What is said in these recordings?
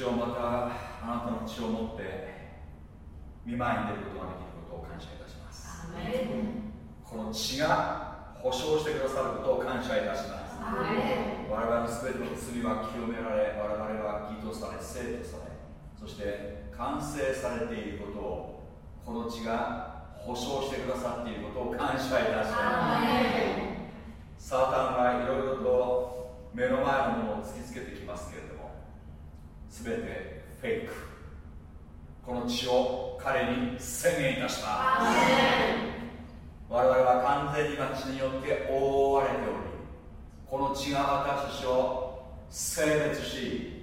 主をまたあなたの血を持って見舞いに出ることができることを感謝いたします。この血が保証してくださることを感謝いたします。我々の全ての罪は清められ我々は義とされ生とされそして完成されていることをこの血が保証してくださっていることを感謝いたします。サータンはいろいろと目の前のものを突きつけてきますけれども全てフェイク。この血を彼に宣言いたします。我々は完全に血によって覆われておりこの血が私たちを性別し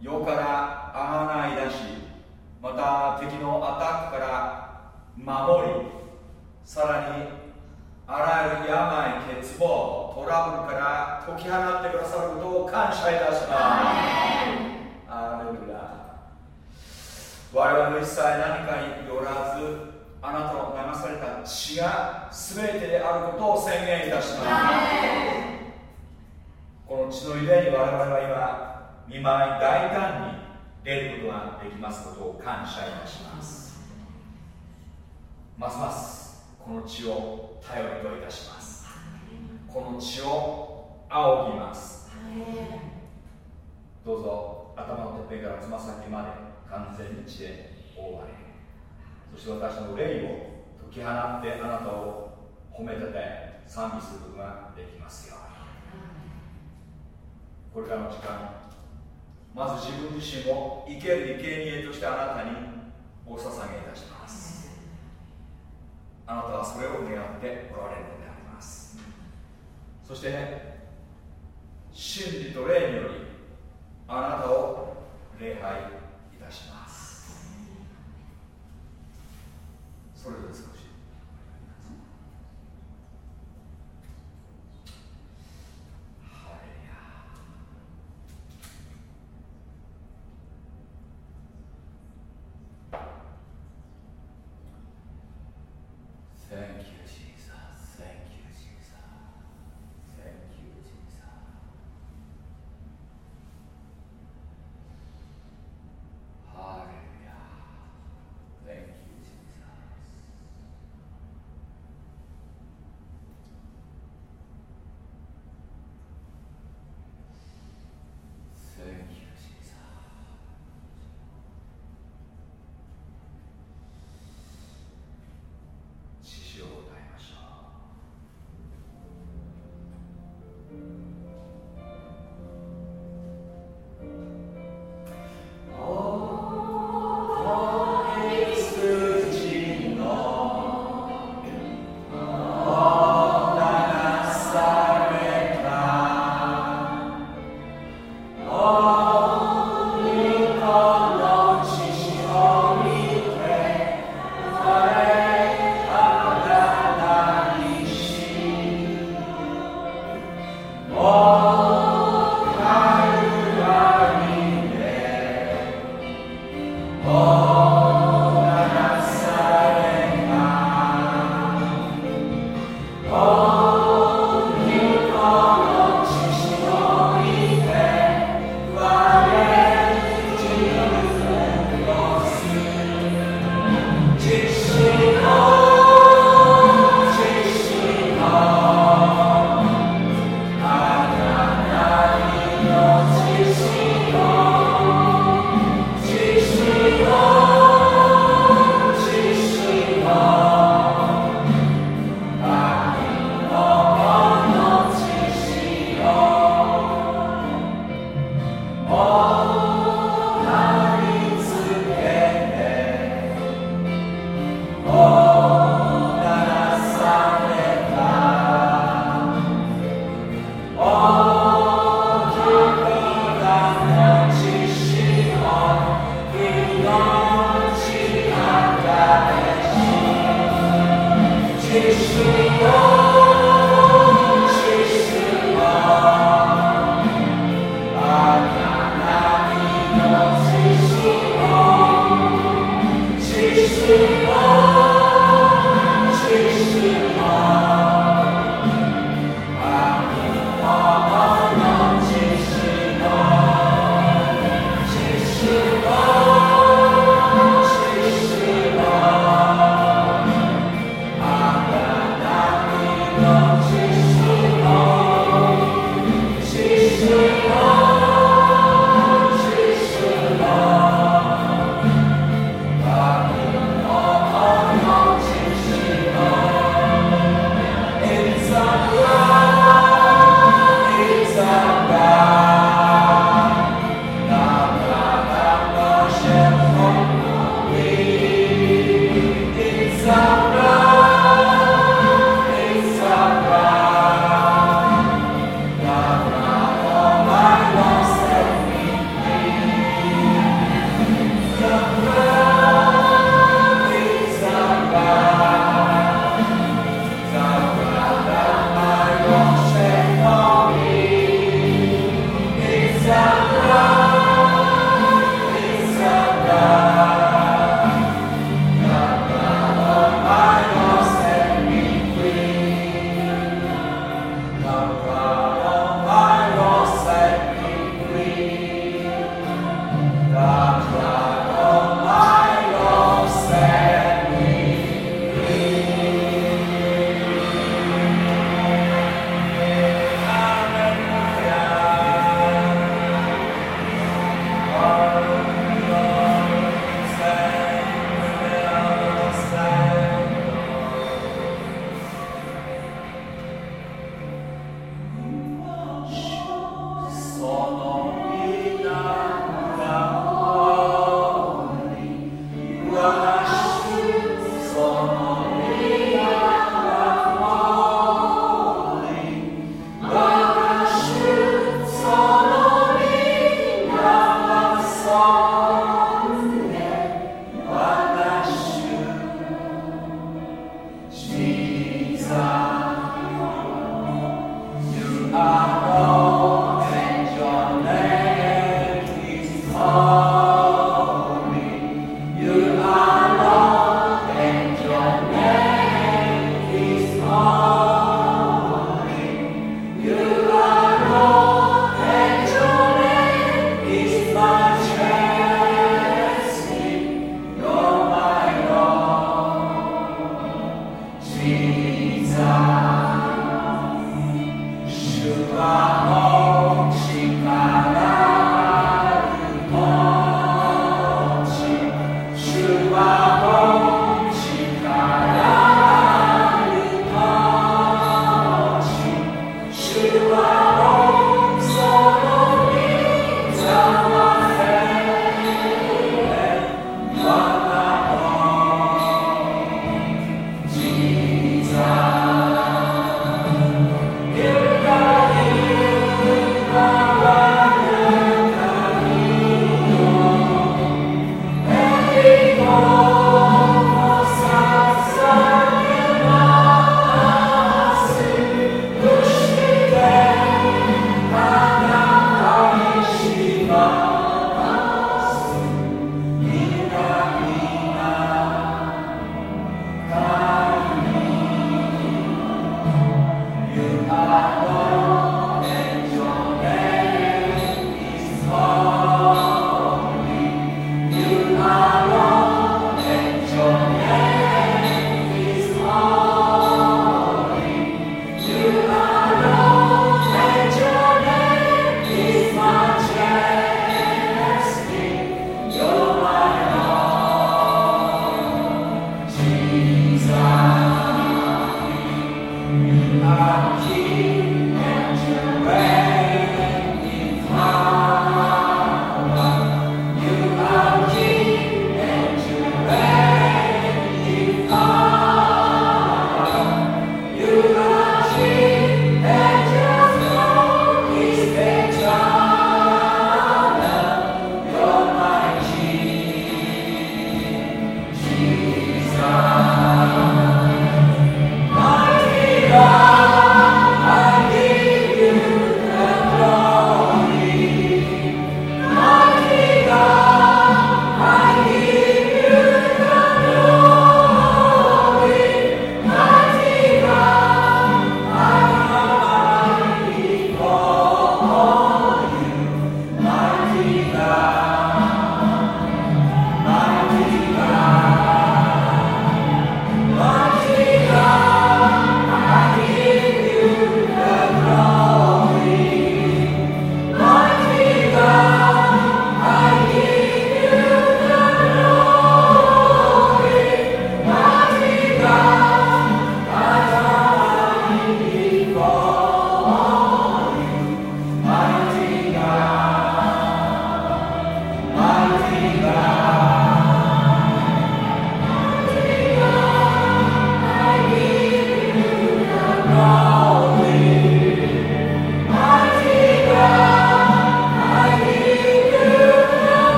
世からあがない出しまた敵のアタックから守りさらにあらゆる病欠乏トラブルから解き放ってくださることを感謝いたします我々の一切何かによらずあなたの流された血が全てであることを宣言いたします。この血のゆえに我々は今見舞い大胆に出ることができますことを感謝いたします。ますますこの血を頼りといたします。この血を仰ぎます。どうぞ頭のてっぺんからつま先まで完全に血で覆われそして私の霊を解き放ってあなたを褒めてて賛美することができますように。これからの時間まず自分自身を生ける生贄としてあなたにお捧げいたします。あなたはそれを願っておられるのであります。そしてね真理と霊によりあなたを礼拝それぞれ少し Thank you, assured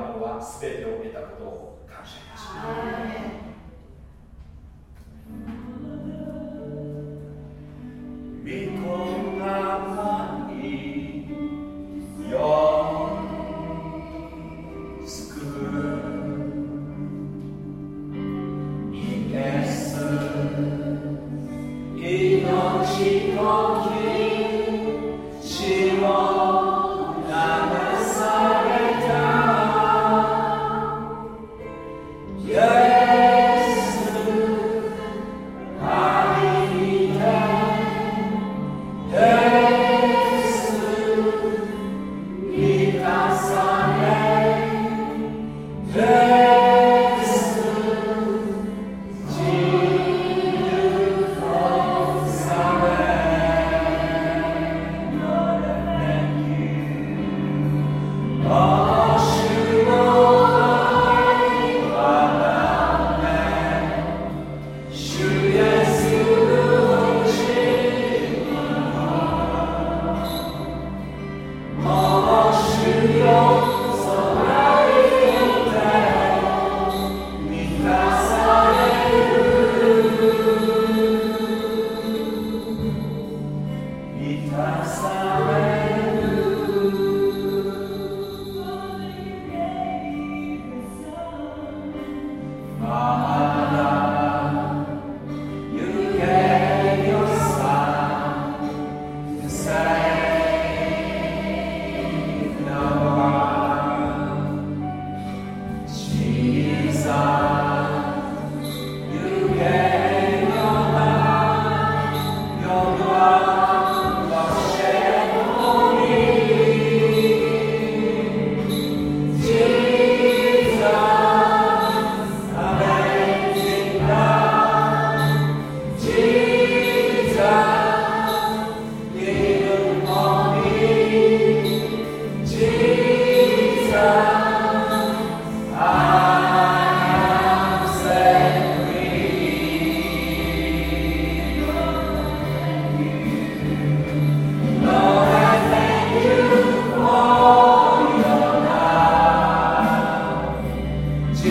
者は全てを得たことを感謝いたします。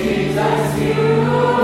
Jesus, you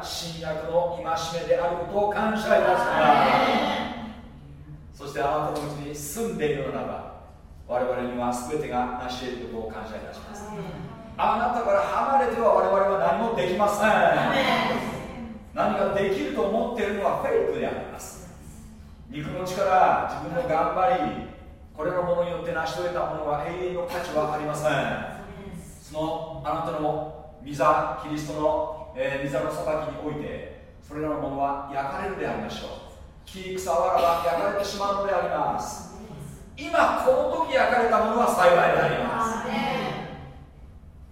が新約の戒めであることを感謝いたします。そしてあなたのうちに住んでいるのならば我々には全てが成し得ることを感謝いたします。あなたから離れては我々は何もできません。何かできると思っているのはフェイクであります。肉の力自分の頑張りこれのものによって成し遂げたものは永遠の価値はありません。そのあなたの御座キリストの、えー、御座の裁きにおいてそれらのものは焼かれるでありましょう。木草わらは焼かれてしまうのであります。今この時焼かれたものは幸いであります。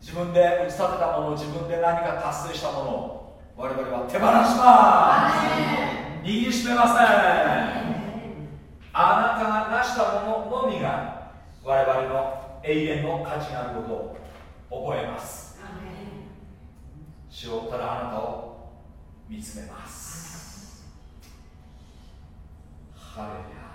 自分で打ち立てたもの自分で何か達成したものを我々は手放します。握りしめません。あなたが成したもののみが我々の永遠の価値があることを覚えます。主をただあなたを見つめます。ハレルヤ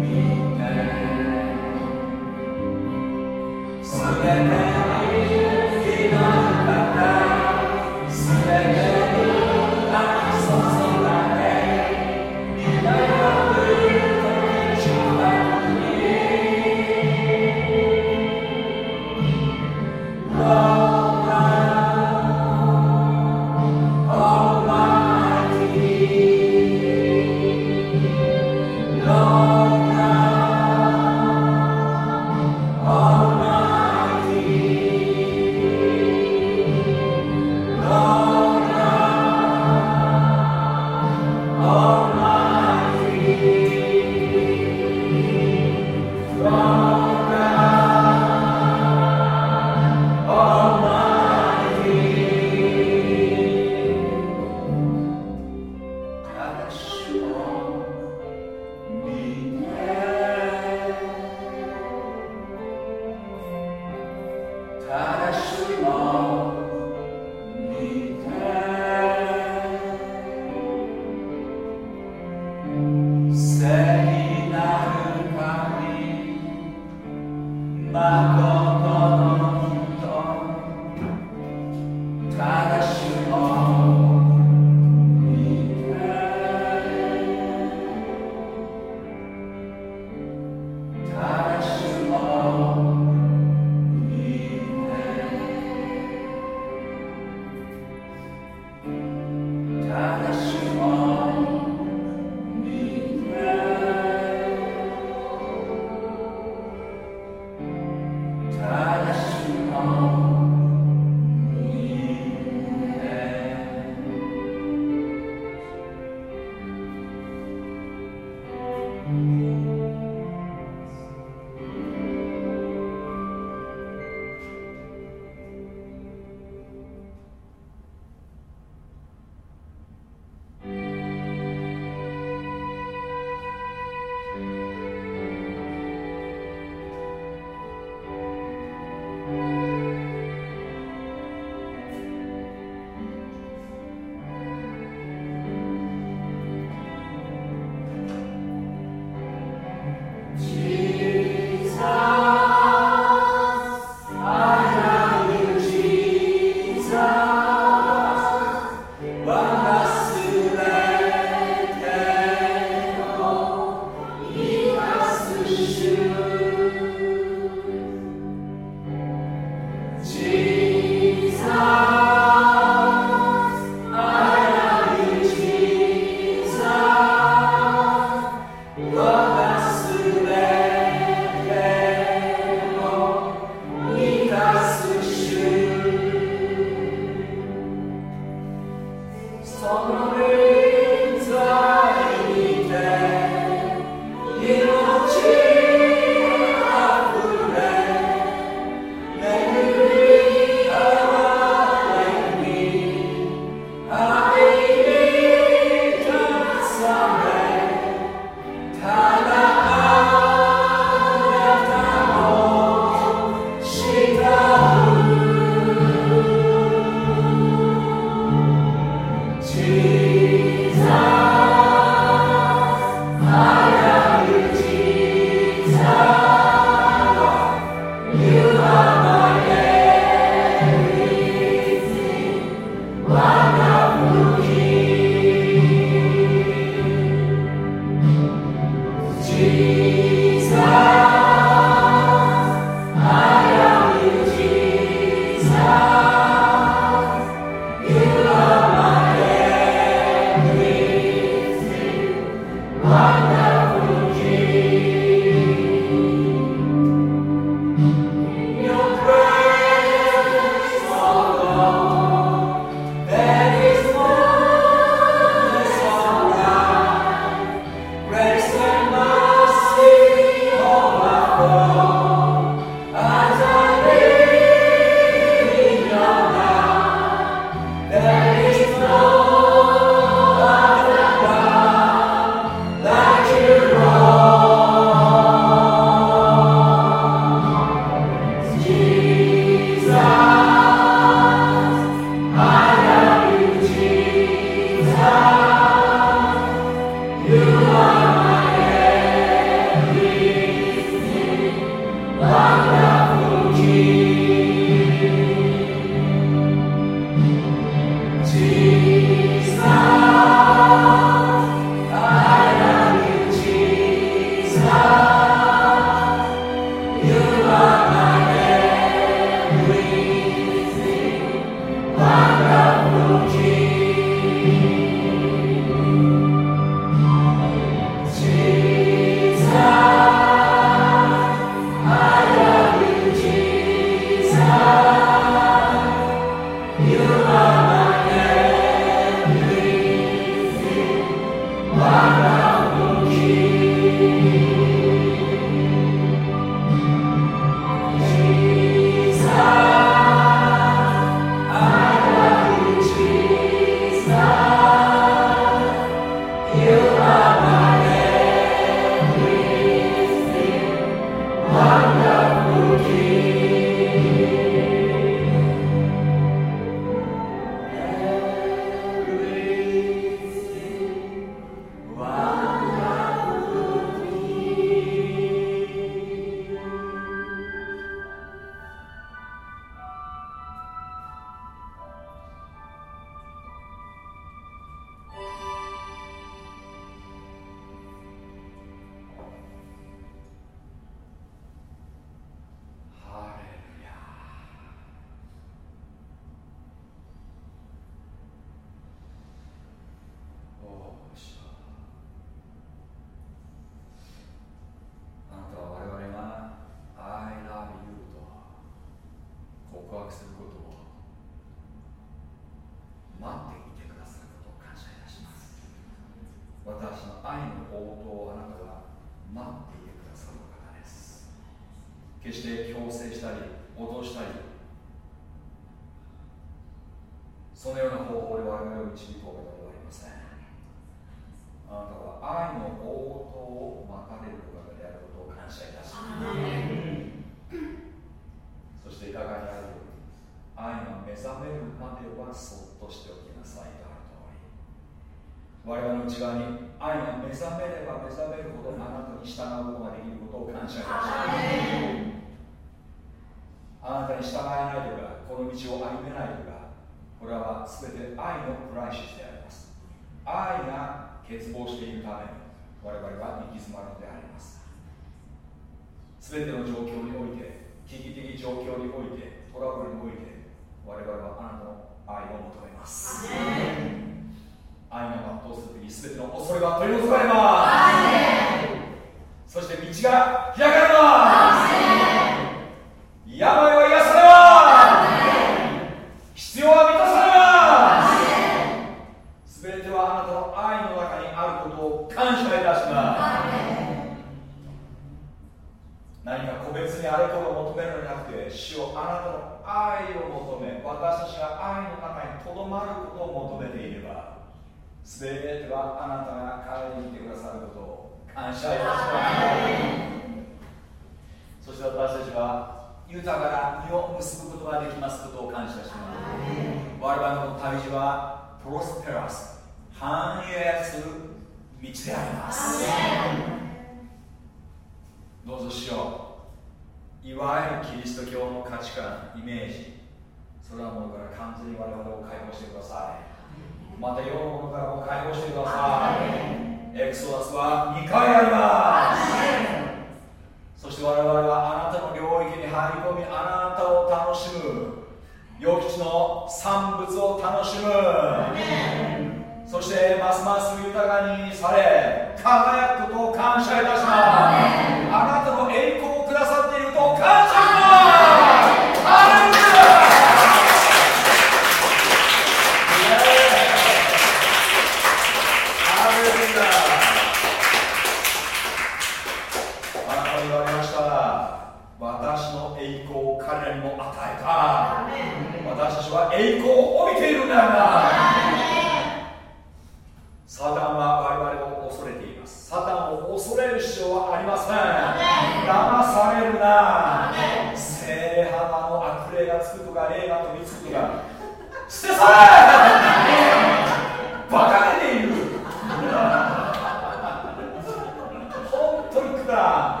だ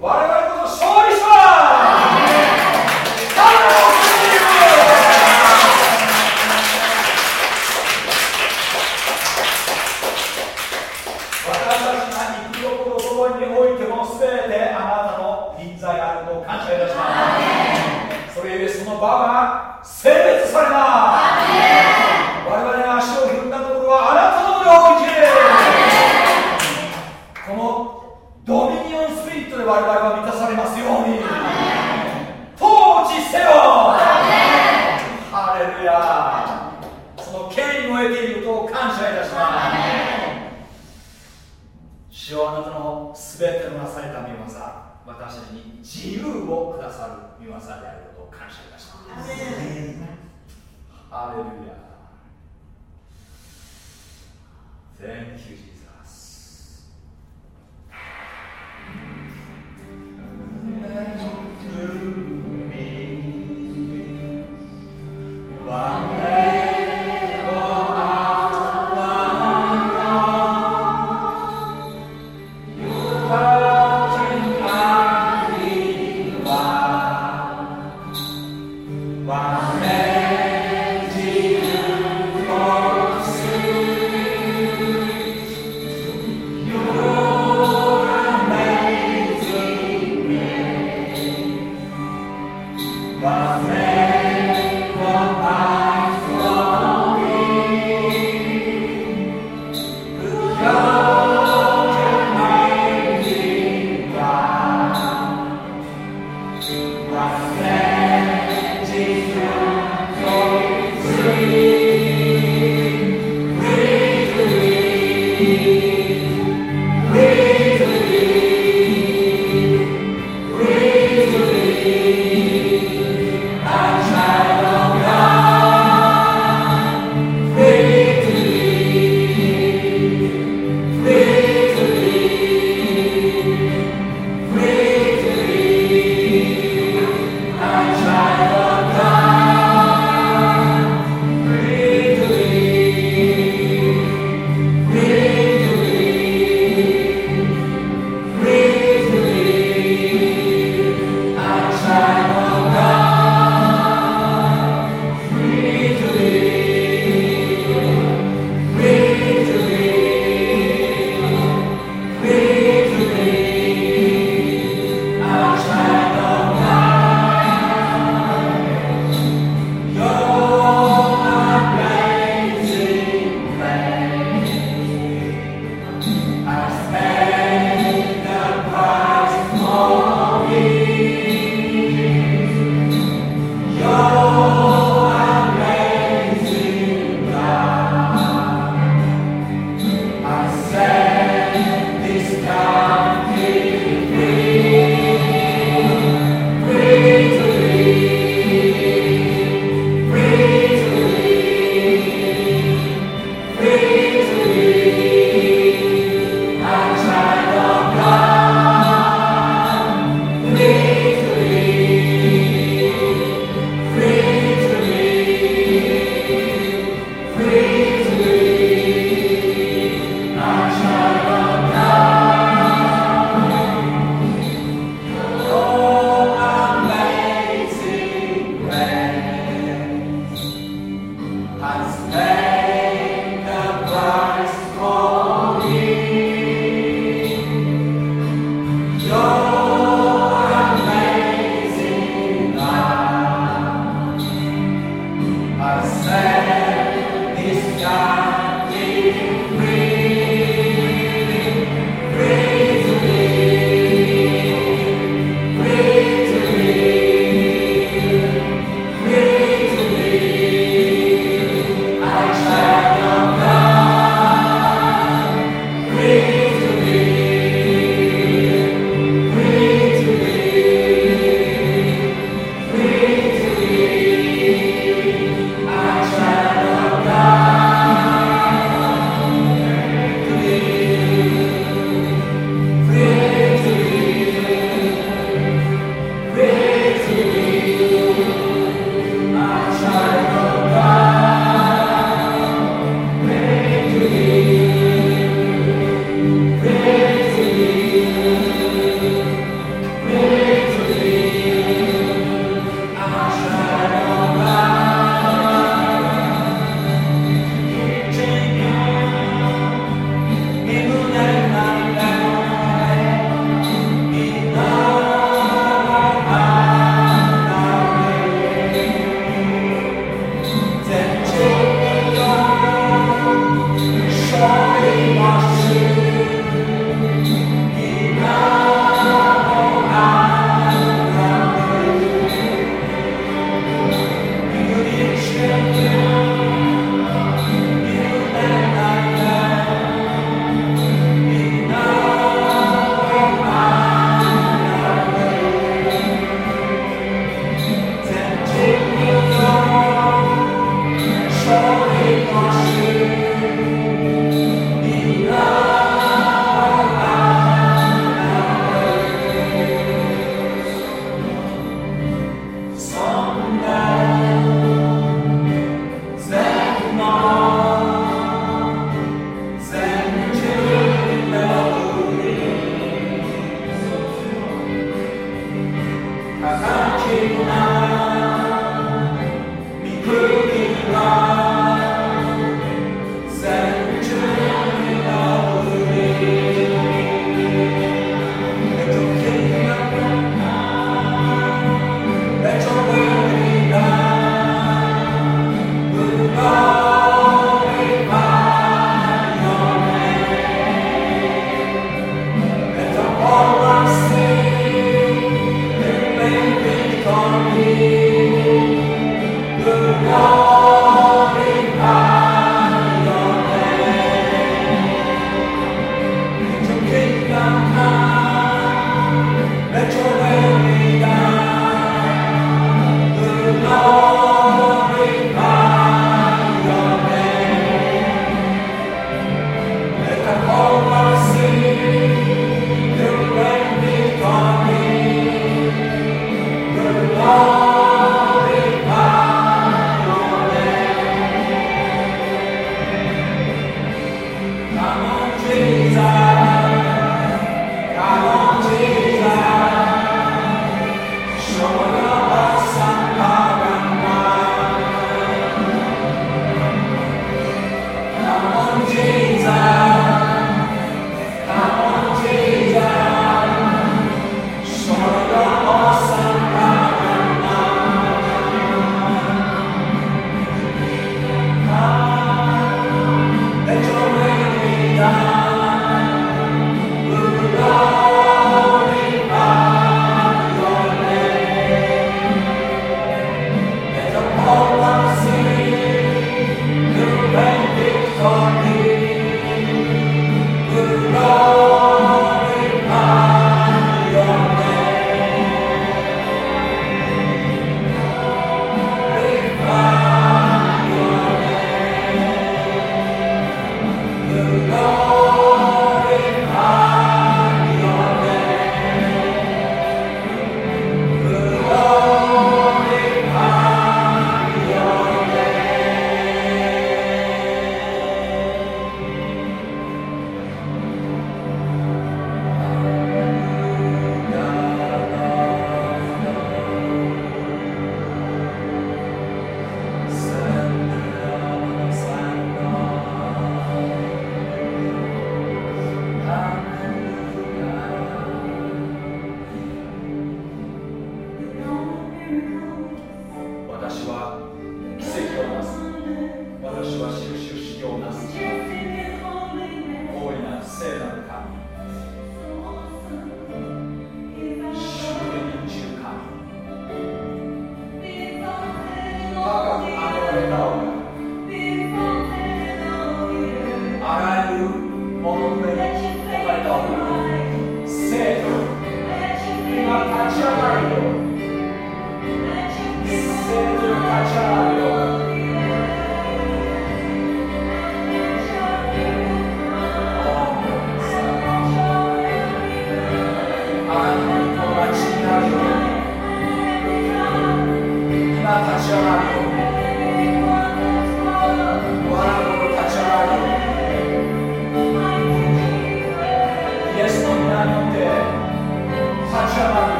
我々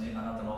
ね。あなたの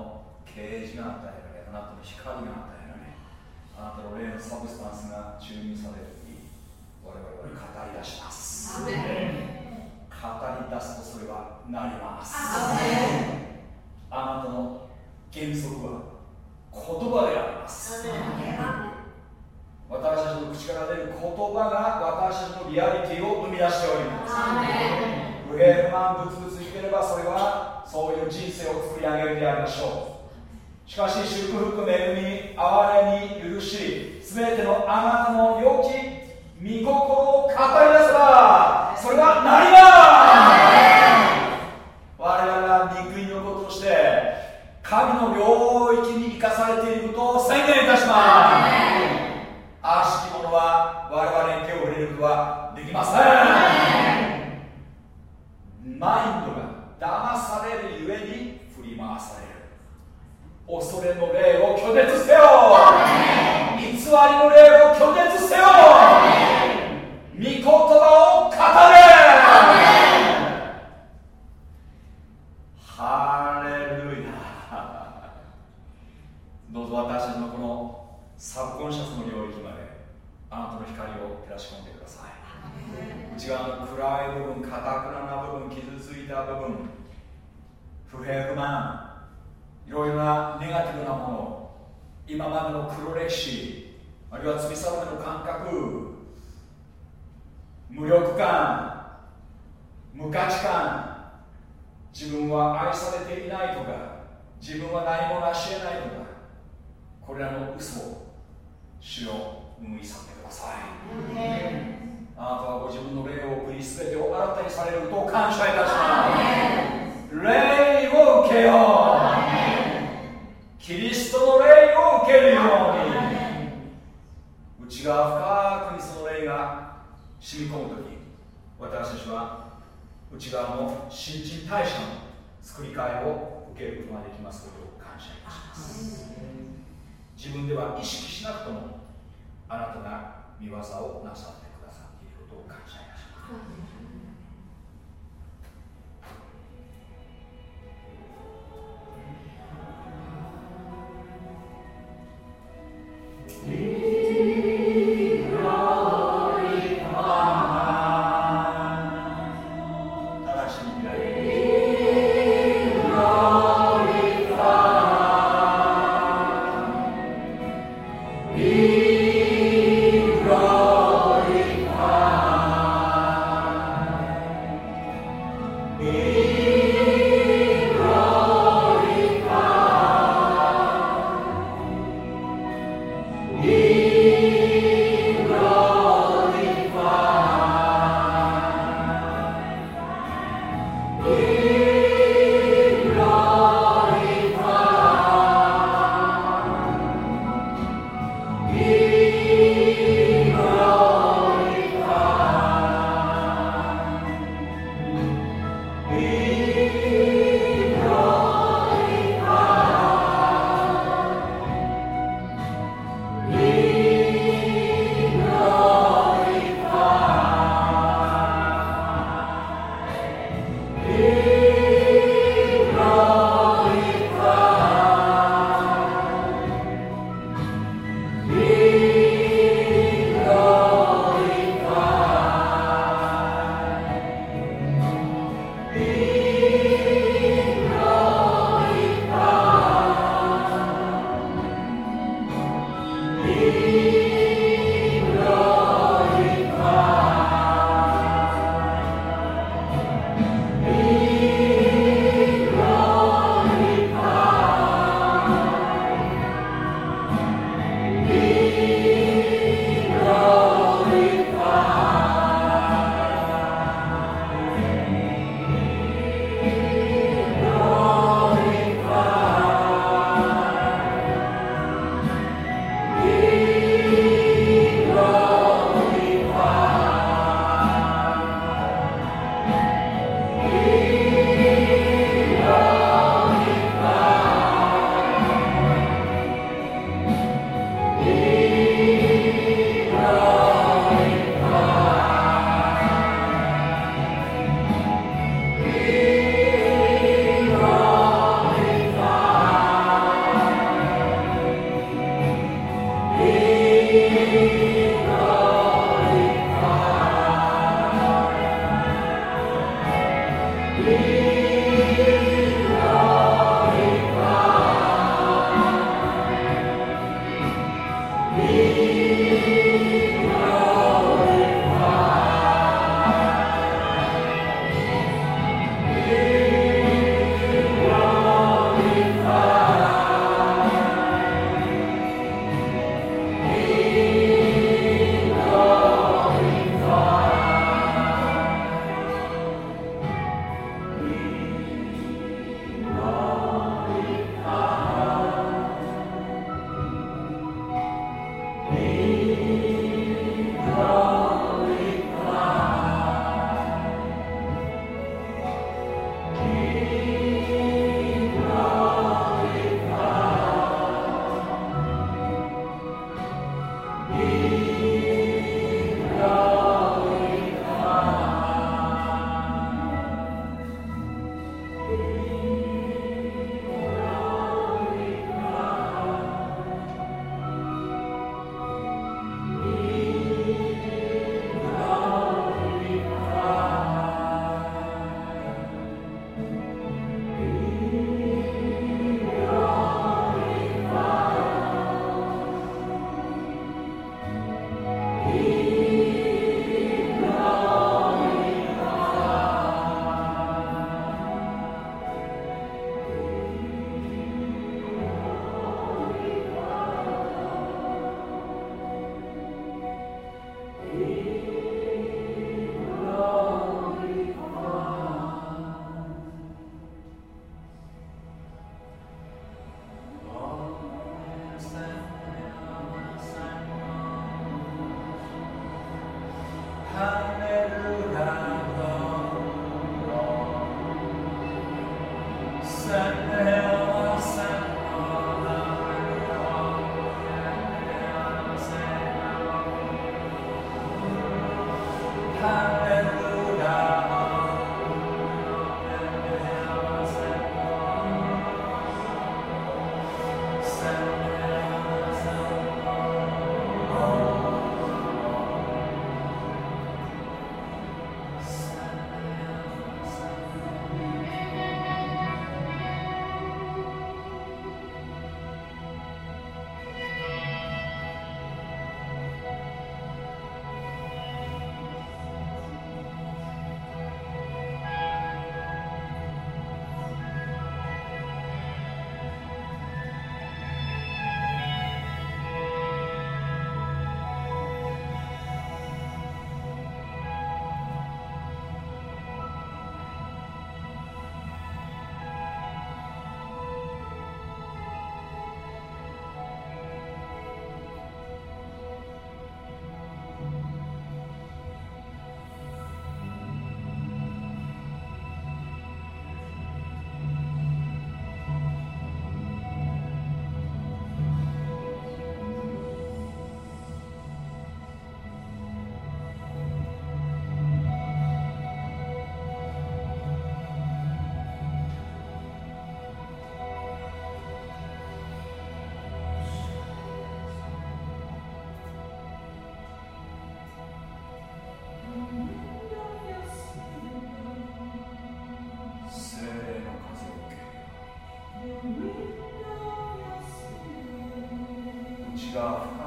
圧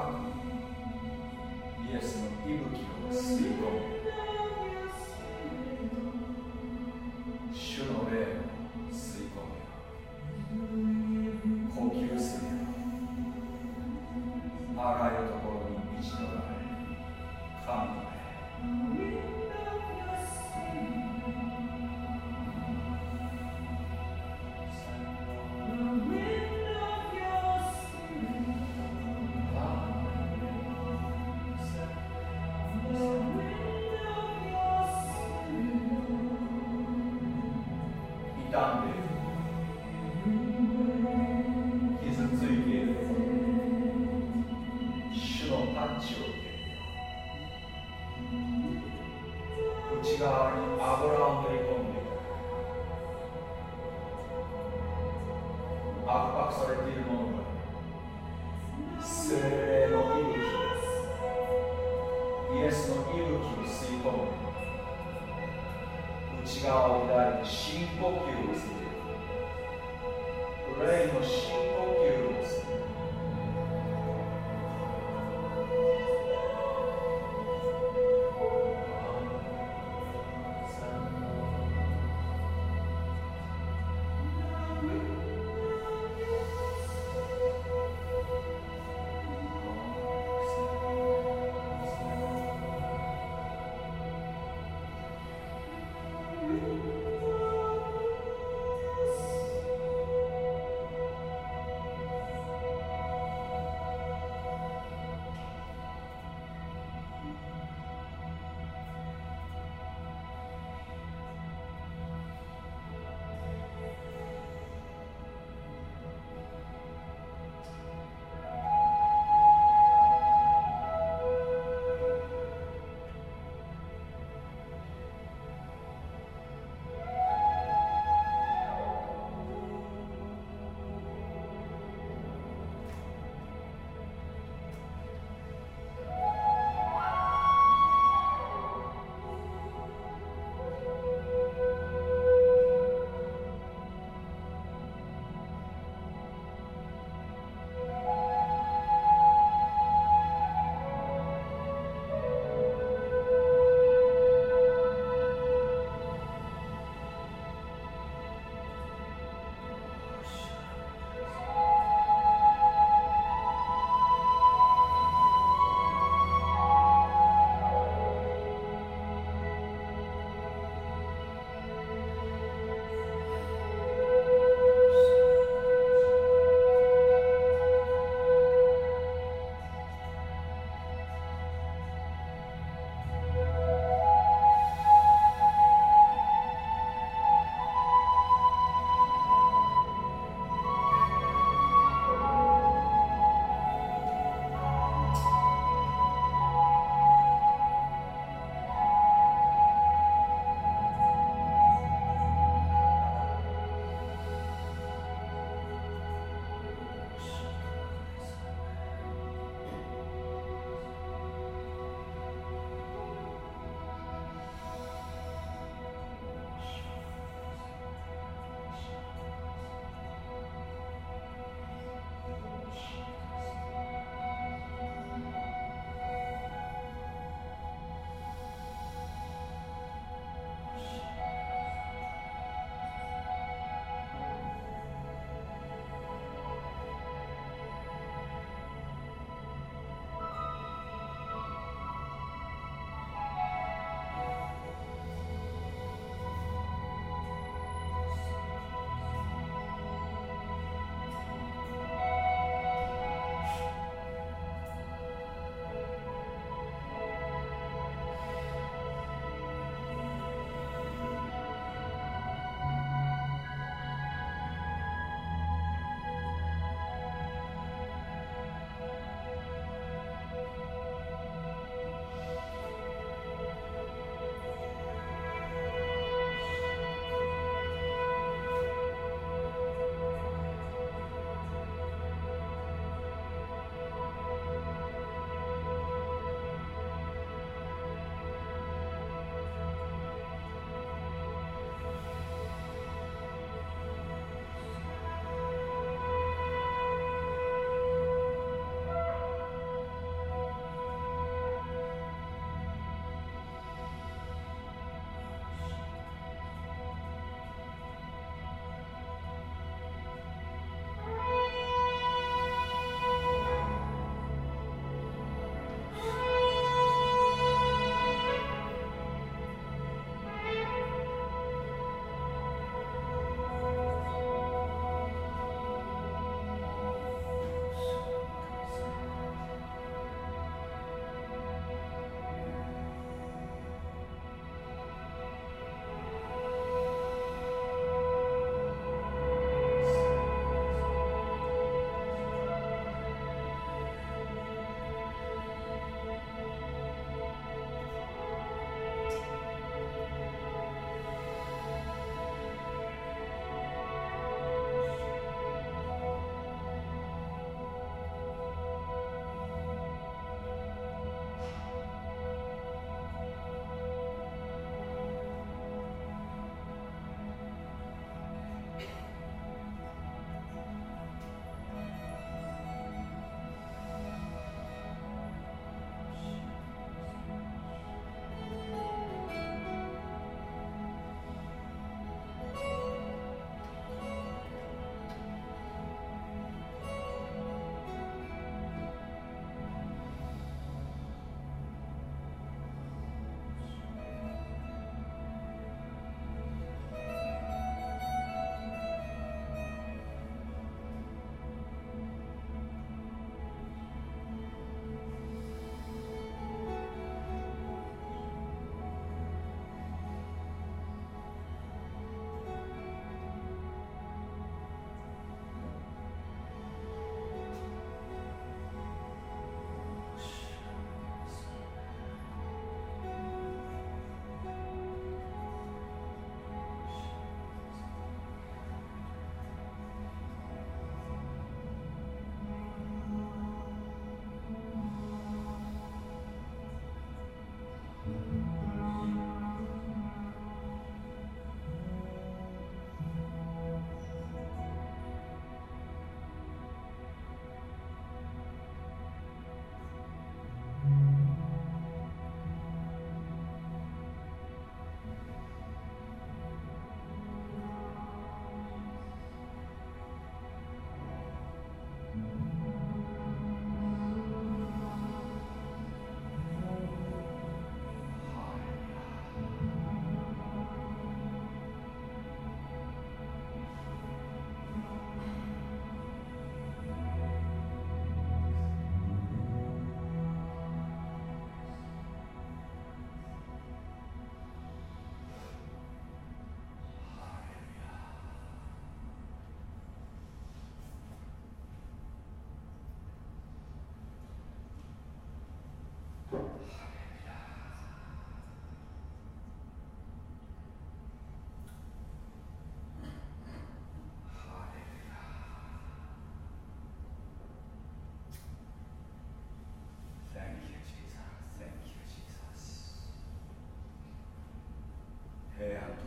平安と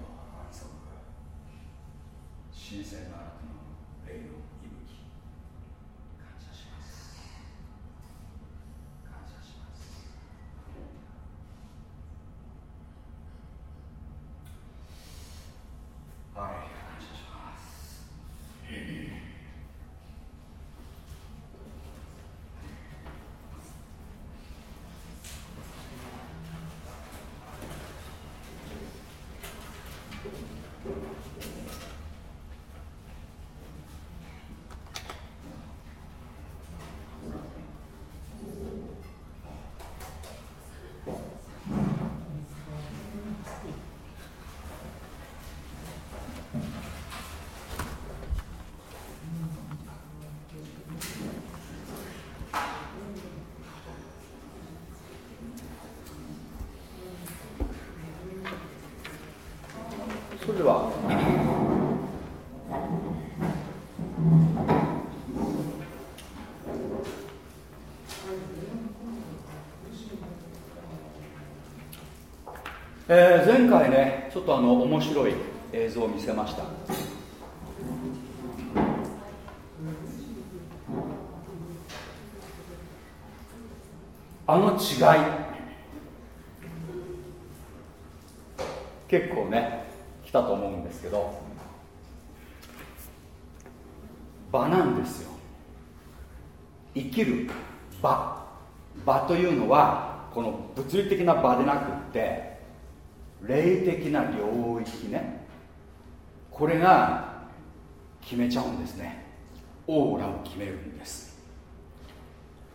安息神聖なそれではえー、前回ねちょっとあの面白い映像を見せました。あの違い結構ねたと思うんですけど場なんですよ生きる場場というのはこの物理的な場でなくって霊的な領域ね。これが決めちゃうんですね。オーラを決めるんです。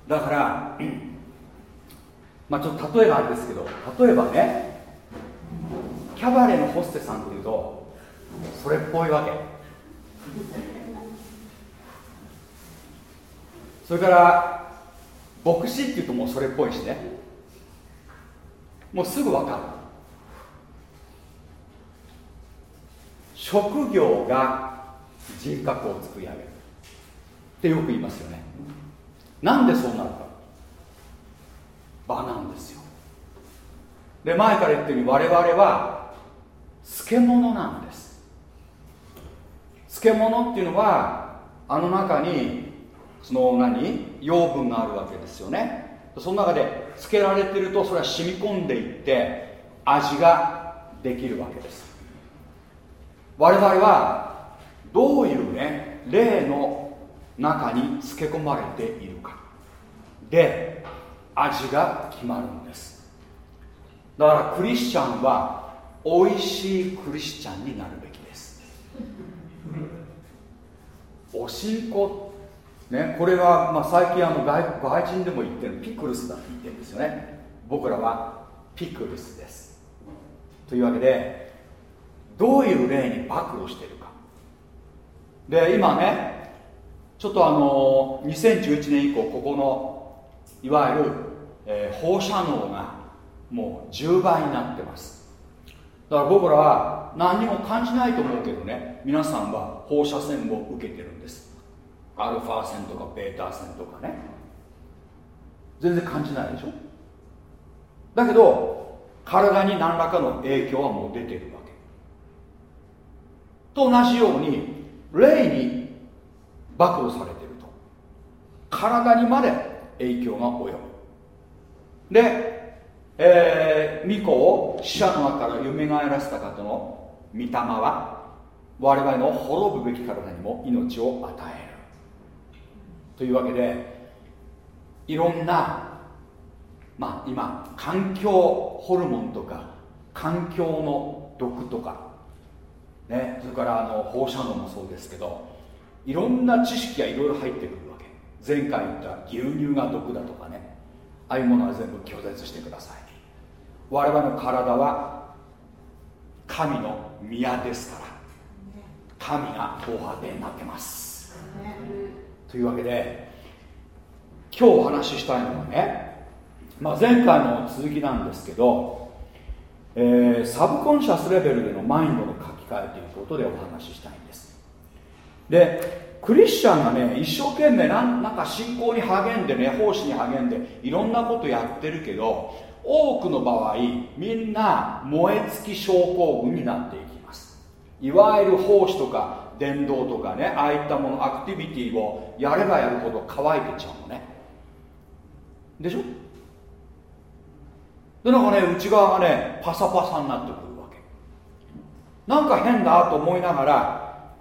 だからまあちょっと例えがあるんですけど例えばねキャバレーのホステさんっていうとそれっぽいわけ。それから牧師っていうともうそれっぽいしね。もうすぐ分かる。職業が人格を作り上げるってよく言いますよね。なんでそうなるか。場なんですよ。で前から言ったように我々は漬物なんです。漬物っていうのはあの中にその何？養分があるわけですよね。その中で漬けられてるとそれは染み込んでいって味ができるわけです。我々はどういうね霊の中に漬け込まれているか。で味が決まるんです。だからクリスチャンは美味しいクリスチャンになるべきです。おしんこねこれは、まあ、最近あの外外人でも言ってるピクルスだって言ってるんですよね。僕らはピクルスです。というわけでどういう例に暴露してるか。で今ねちょっとあの2011年以降ここのいわゆる、えー、放射能がもう10倍になってます。だから僕らは何にも感じないと思うけどね皆さんは放射線を受けてるんです。アルファ線とかベータ線とかね。全然感じないでしょ？だけど体に何らかの影響はもう出てるわけ。と同じように霊に暴露されてると。体にまで影響が及ぶ。でえー、巫女を死者の中から蘇らせた方の御霊は我々の滅ぶべき体にも命を与える。というわけでいろんなまあ今環境ホルモンとか環境の毒とかねそれからあの放射能もそうですけどいろんな知識がいろいろ入ってくるわけ。前回言った牛乳が毒だとかね。ああいうものは全部拒絶してください。我々の体は神の宮ですから。神が防波堤になってます。というわけで今日お話ししたいのはね、まあ、前回の続きなんですけど、えー、サブコンシャスレベルでのマインドの書き換えということでお話ししたいんです。でクリスチャンがね一生懸命なんなんか信仰に励んでね奉仕に励んでいろんなことやってるけど多くの場合みんな燃え尽き症候群になっていきます。いわゆる奉仕とか伝道とかねああいったものアクティビティをやればやるほど乾いてちゃうのね。でしょ？でなんかね内側がねパサパサになってくるわけ。なんか変だと思いながら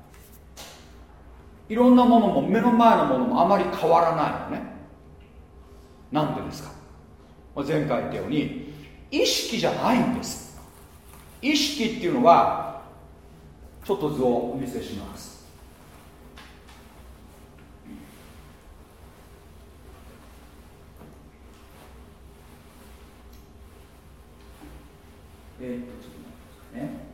いろんなものも目の前のものもあまり変わらないのね。なんでですか？前回言ったように意識じゃないんです。意識っていうのはちょっと図をお見せします。えー、っとちょっと待ってくださいね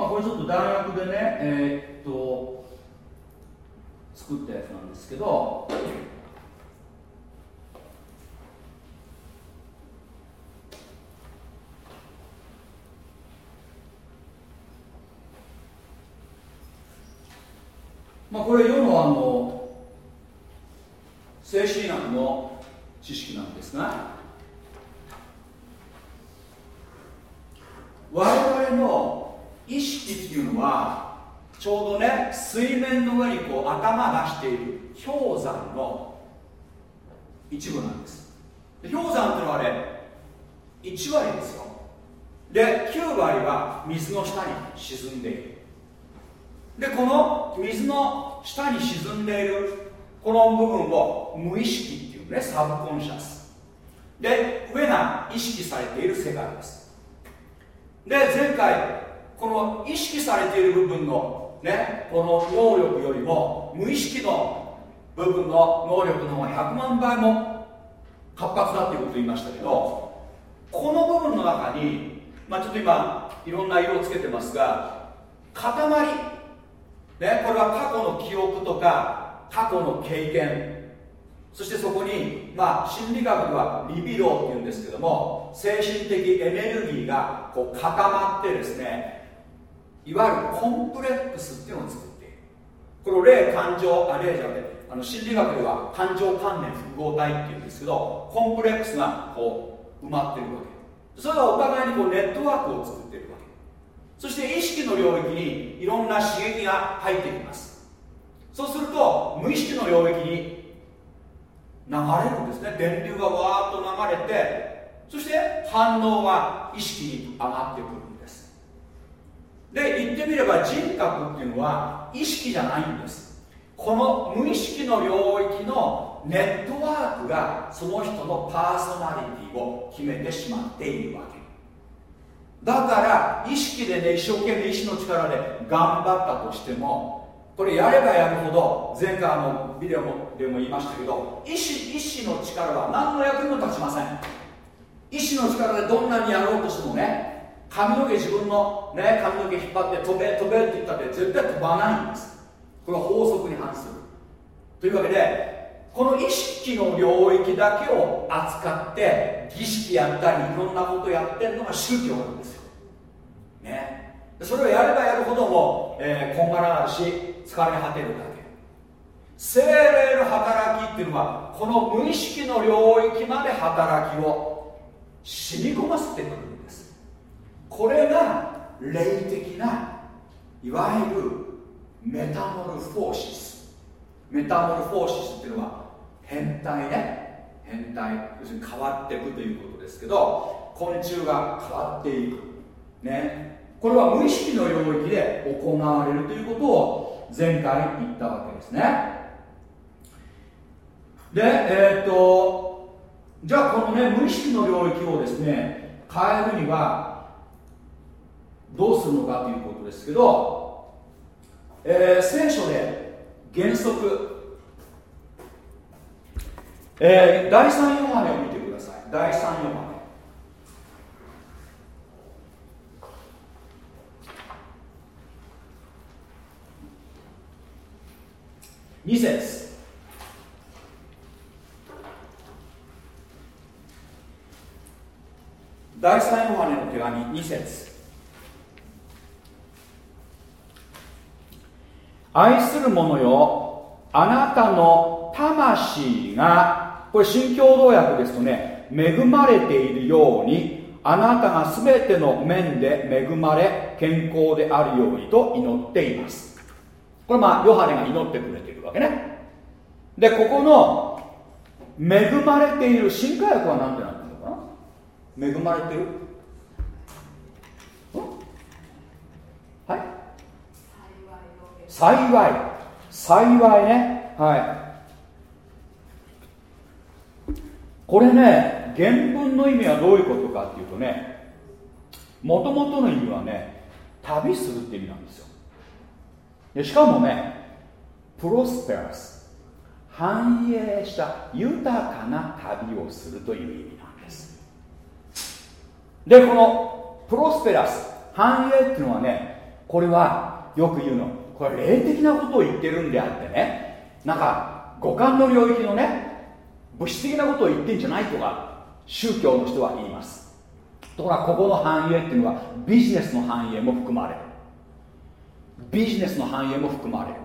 まあ、これちょっと大学でね、えー、っと作ったやつなんですけどまあ、これ世のあの精神医学の知識なんですが我々の意識っていうのはちょうどね水面の上にこう頭出している氷山の一部なんです。氷山っていうのはあれ1割ですよ。で9割は水の下に沈んでいる。でこの水の下に沈んでいるこの部分を無意識っていうねサブコンシャス。で上が意識されている世界です。で前回この意識されている部分のねこの能力よりも無意識の部分の能力の方が100万倍も活発だっていうことを言いましたけどこの部分の中にまあちょっと今いろんな色をつけてますが塊ね、これは過去の記憶とか過去の経験そしてそこに、まあ、心理学ではリビドーっていうんですけども精神的エネルギーがこう固まってですねいわゆるコンプレックスっていうのを作っているこれを霊感情あ霊じゃなくてあの心理学では感情関連複合体っていうんですけどコンプレックスがこう埋まってるわけ。それはお互いにこうネットワークを作ってるわけ。そして意識の領域にいろんな刺激が入ってきます。そうすると無意識の領域に流れるんですね。電流がわーっと流れてそして反応が意識に上がってくる。で言ってみれば人格っていうのは意識じゃないんです。この無意識の領域のネットワークがその人のパーソナリティを決めてしまっているわけ。だから意識でね一生懸命意志の力で頑張ったとしてもこれやればやるほど前回のビデオでも言いましたけど意志意志の力は何の役にも立ちません。意志の力でどんなにやろうとしてもね髪の毛自分の、ね、髪の毛引っ張って飛べ飛べって言ったって絶対飛ばないんです。これは法則に反する。というわけでこの意識の領域だけを扱って儀式やったりいろんなことやってるのが宗教なんですよ、ね、それをやればやるほども、えー、こんがらがるし疲れ果てるだけ。精霊の働きっていうのはこの無意識の領域まで働きを染み込ませてくるんです。これが霊的ないわゆる metamorphosis。metamorphosis っていうのは変態ね。変態。要するに変わっていくということですけど昆虫が変わっていく。ね。これは無意識の領域で行われるということを前回言ったわけですね。でえー、っとじゃあこのね無意識の領域をですね変えるにはどうするのかということですけど、えー、聖書で原則。えー、第3ヨハネを見てください。第3ヨハネ。2節。第3ヨハネの手紙2節。愛する者よあなたの魂がこれ新共同訳ですとね恵まれているようにあなたが全ての面で恵まれ健康であるようにと祈っています。これまあヨハネが祈ってくれているわけね。でここの恵まれている新科学は何てなってるのかな？恵まれてるはい幸い。幸いね。はい。これね原文の意味はどういうことかっていうとねもともとの意味はね旅するって意味なんですよ。でしかもねプロスペラス繁栄した豊かな旅をするという意味なんです。でこのプロスペラス繁栄っていうのはねこれはよく言うの。これ霊的なことを言ってるんであってねなんか五感の領域のね物質的なことを言ってんじゃないとか宗教の人は言います。ところがここの繁栄っていうのはビジネスの繁栄も含まれる。ビジネスの繁栄も含まれる。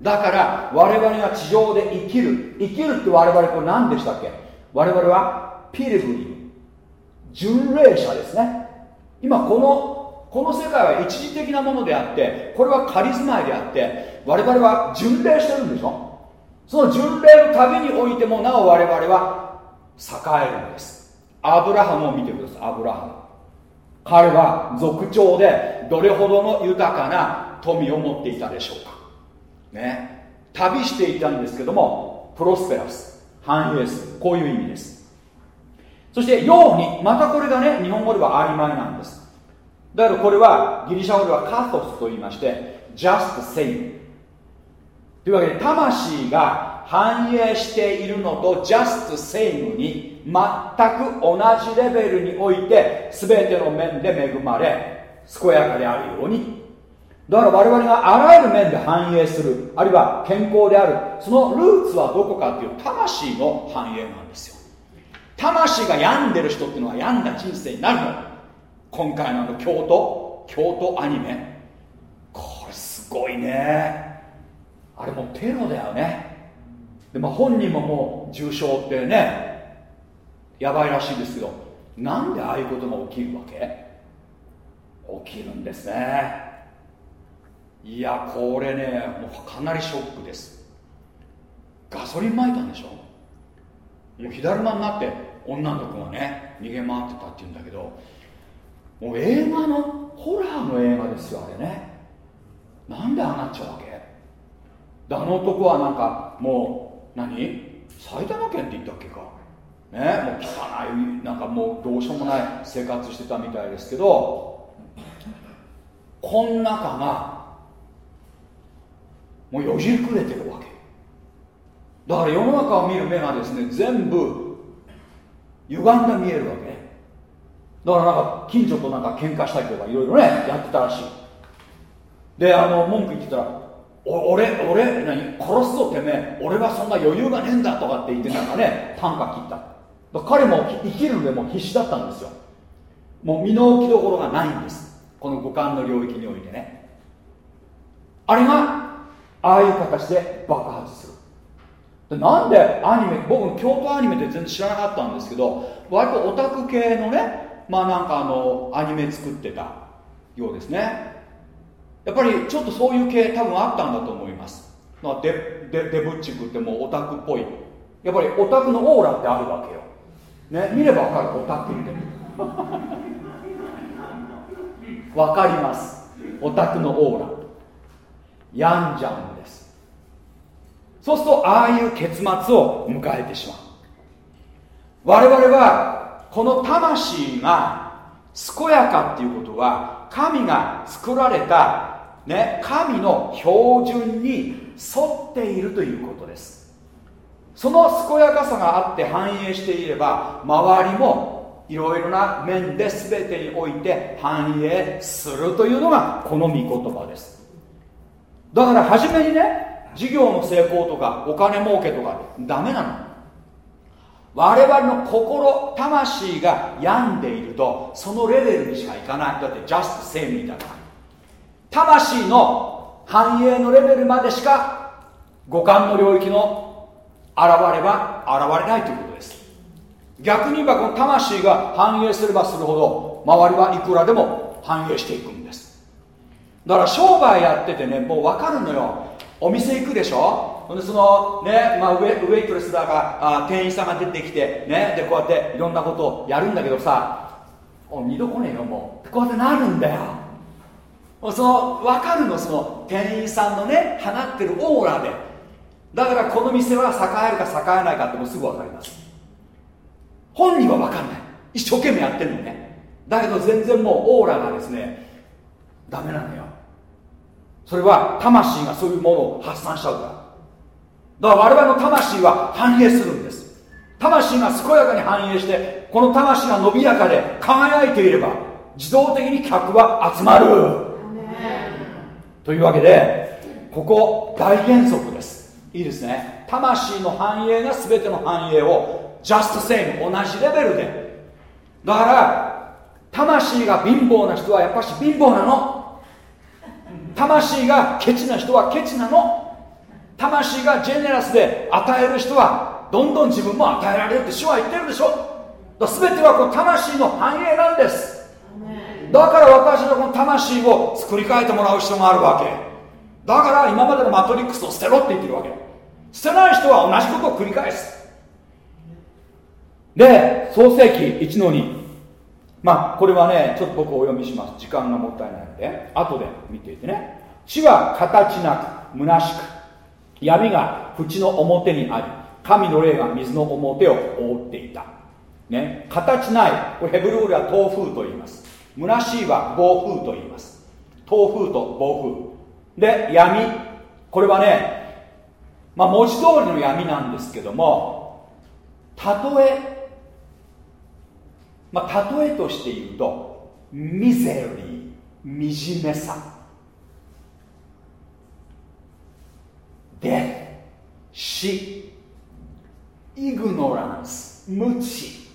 だから我々が地上で生きる。生きるって我々これ何でしたっけ？我々はピルグリム巡礼者ですね。今このこの世界は一時的なものであってこれは仮住まいであって我々は巡礼してるんでしょ？その巡礼の旅においてもなお我々は栄えるんです。アブラハムを見てください。アブラハム。彼は族長でどれほどの豊かな富を持っていたでしょうか。ね。旅していたんですけどもプロスペラス。繁栄する。こういう意味です。そしてようにまたこれがね日本語では曖昧なんです。だからこれはギリシャ語ではカトスと言いまして just same というわけで魂が反映しているのと just same に全く同じレベルにおいて全ての面で恵まれ健やかであるように。だから我々があらゆる面で反映するあるいは健康であるそのルーツはどこかっていう魂の繁栄なんですよ。魂が病んでる人っていうのは病んだ人生になるの。今回のあの京都京都アニメ。これすごいね。あれもうテロだよね。で、まあ、本人ももう重症ってねやばいらしいですけどなんでああいうことが起きるわけ？起きるんですね。いやこれねもうかなりショックです。ガソリン撒いたんでしょ？もう火だるまになって女の子がね逃げ回ってたっていうんだけどもう映画のホラーの映画ですよあれね。なんでああなっちゃうわけ？あの男はなんかもう何？埼玉県って言ったっけか？ね？もう汚いなんかもうどうしようもない生活してたみたいですけどこん中がもうよじくれてるわけ。だから世の中を見る目がですね全部歪んで見えるわけ。だからなんか近所となんか喧嘩したりとかいろいろねやってたらしい。であの文句言ってたら「俺俺何殺すぞてめえ。俺はそんな余裕がねえんだ」とかって言ってなんかね短歌切った。彼も生きるんでも必死だったんですよ。もう身の置きどころがないんです。この五感の領域においてね。あれがああいう形で爆発する。でなんでアニメ僕京都アニメって全然知らなかったんですけど割とオタク系のねまあなんかあのアニメ作ってたようですね。やっぱりちょっとそういう系多分あったんだと思います。デデデブッチクってもうオタクっぽい。やっぱりオタクのオーラってあるわけよ、ね、見れば分かる。オタクって。分かります。オタクのオーラ。病んじゃうんです。そうするとああいう結末を迎えてしまう。我々はこの魂が健やかっていうことは神が作られた、ね、神の標準に沿っているということです。その健やかさがあって反映していれば周りもいろいろな面で全てにおいて反映するというのがこの御言葉です。だから初めにね事業の成功とかお金儲けとかダメなの。我々の心魂が病んでいるとそのレベルにしかいかない。だってジャスト生命だから。魂の繁栄のレベルまでしか五感の領域の現れは現れないということです。逆に言えばこの魂が繁栄すればするほど周りはいくらでも繁栄していくんです。だから商売やっててねもう分かるのよ。お店行くでしょ？ほんでそのね、まあ、ウェウェイトレスだかあ店員さんが出てきてねでこうやっていろんなことをやるんだけどさお二度来ねえよもう。こうやってなるんだよ。その分かるのその店員さんのね放ってるオーラで。だからこの店は栄えるか栄えないかってもうすぐ分かります。本人は分かんない。一生懸命やってるのね。だけど全然もうオーラがですねダメなのよ。それは魂がそういうものを発散しちゃうから。だから我々の魂は反映するんです。魂が健やかに反映してこの魂が伸びやかで輝いていれば自動的に客は集まる。というわけでここ大原則です。いいですね。魂の繁栄が全ての繁栄をジャストセイム同じレベルで。だから魂が貧乏な人はやっぱし貧乏なの。魂がケチな人はケチなの。魂がジェネラスで与える人はどんどん自分も与えられるって主は言ってるでしょ？だ全てはこの魂の繁栄なんです。だから私のこの魂を作り変えてもらう必要があるわけ。だから今までのマトリックスを捨てろって言ってるわけ。捨てない人は同じことを繰り返す。で創世記1の2まあこれはねちょっと僕お読みします。時間がもったいないので後で見ていてね。地は形なく虚しく闇が縁の表にあり神の霊が水の表を覆っていた、ね、形ない。これヘブル語では東風と言います。虚しいは暴風と言います。東風と暴風。で闇。これはね、まあ、文字通りの闇なんですけどもたとえまあ例えとして言うとミゼリー惨めさ。で死。イグノランス無知。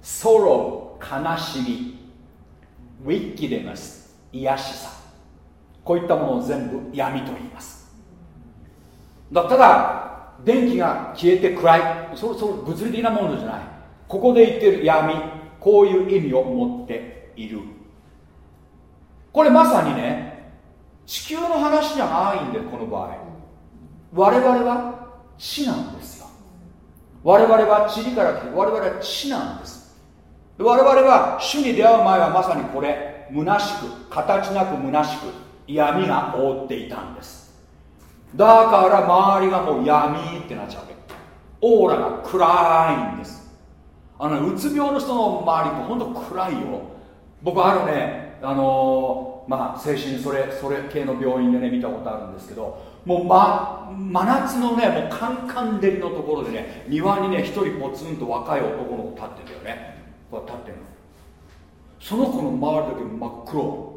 ソロ悲しみ。ウィッキデネス癒しさ。こういったものを全部闇と言います。だただ電気が消えて暗い。それそれ物理的なものじゃない。ここで言ってる闇。こういう意味を持っている。これまさにね地球の話じゃないんでこの場合。我々は地なんですよ。我々は塵から来て我々は地なんです。我々は主に出会う前はまさにこれ。虚しく形なく虚しく闇が覆っていたんです。だから周りがもう闇ってなっちゃうわけ。オーラが暗いんです。あの、うつ病の人の周りも本当暗いよ。僕あるねあのーまあ、精神それそれ系の病院でね見たことあるんですけどもう、ま、真夏のねもうカンカン照りのところでね庭にね一人ポツンと若い男の子立ってたよね。こう立ってるの。その子の周りだけ真っ黒。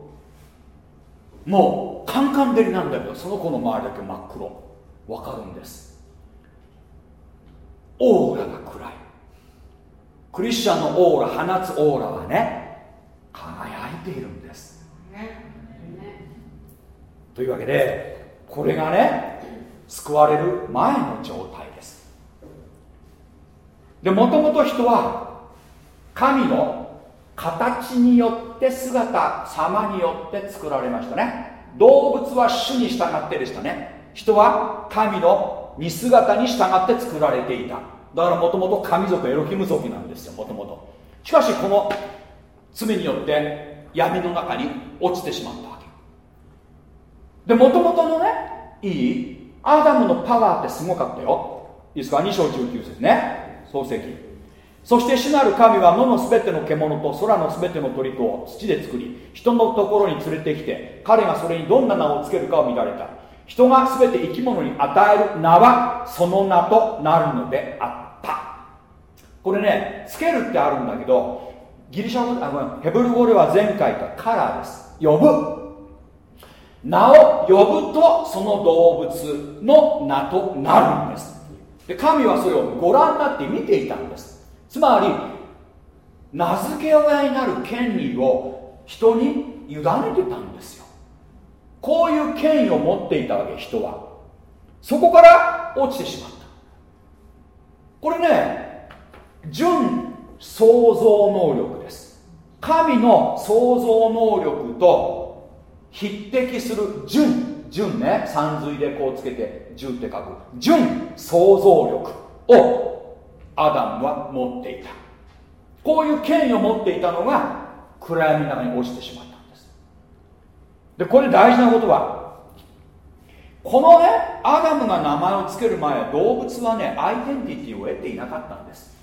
もうカンカン照りなんだけどその子の周りだけ真っ黒。わかるんです。オーラが暗い。クリスチャンのオーラ放つオーラはね輝いているんです。というわけでこれがね救われる前の状態です。でもともと人は神の形によって姿様によって作られましたね。動物は種に従ってでしたね。人は神の似姿に従って作られていた。だからもともと神族エロヒム族なんですよもともと。しかしこの罪によって闇の中に落ちてしまった。でもともとのねいい？アダムのパワーってすごかったよ。いいですか？2章19節ね。創世記。そして主なる神は野のすべての獣と空のすべての鳥と土で作り人のところに連れてきて彼がそれにどんな名を付けるかを見られた。人がすべて生き物に与える名はその名となるのであった。これねつけるってあるんだけどギリシャ語あごめんヘブル語では前回とカラーです。呼ぶ。名を呼ぶとその動物の名となるんです。で神はそれをご覧になって見ていたんです。つまり名付け親になる権利を人に委ねてたんですよ。こういう権威を持っていたわけ人は。そこから落ちてしまった。これね純創造能力です。神の創造能力と匹敵する純。純ね。三髄でこうつけて純って書く。純創造力をアダムは持っていた。こういう権威を持っていたのが暗闇の中に落ちてしまったんです。でこれ大事なことはこのねアダムが名前を付ける前動物はねアイデンティティを得ていなかったんです。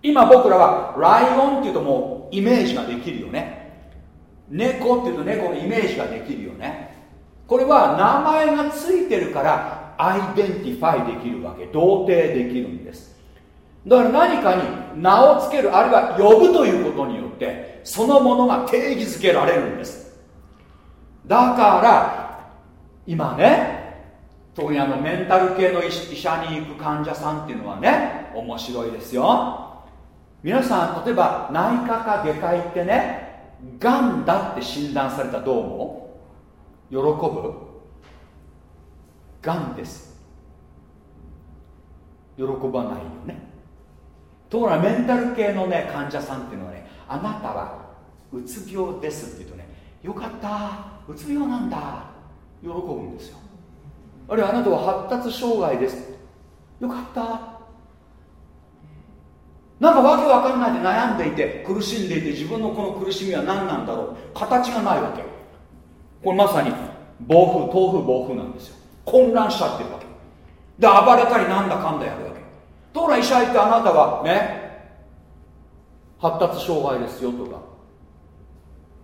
今僕らはライオンっていうともうイメージができるよね。猫っていうと猫のイメージができるよね。これは名前が付いてるから identify できるわけ。同定できるんです。だから何かに名を付けるあるいは呼ぶということによってそのものが定義づけられるんです。だから今ね特にあのメンタル系の医者に行く患者さんっていうのはね面白いですよ。皆さん例えば内科か外科行ってねがんだって診断されたどう思う？喜ぶ？がんです。喜ばないよね。ところがメンタル系のね患者さんっていうのはねあなたはうつ病ですって言うとねよかったうつ病なんだ喜ぶんですよ。あるいはあなたは発達障害です。よかった。なんかわけわかんないで悩んでいて苦しんでいて自分のこの苦しみは何なんだろう。形がないわけこれまさに暴風豆腐暴風なんですよ。混乱しちゃってるわけ。で暴れたりなんだかんだやるわけ。ところが医者行ってあなたはね発達障害ですよとか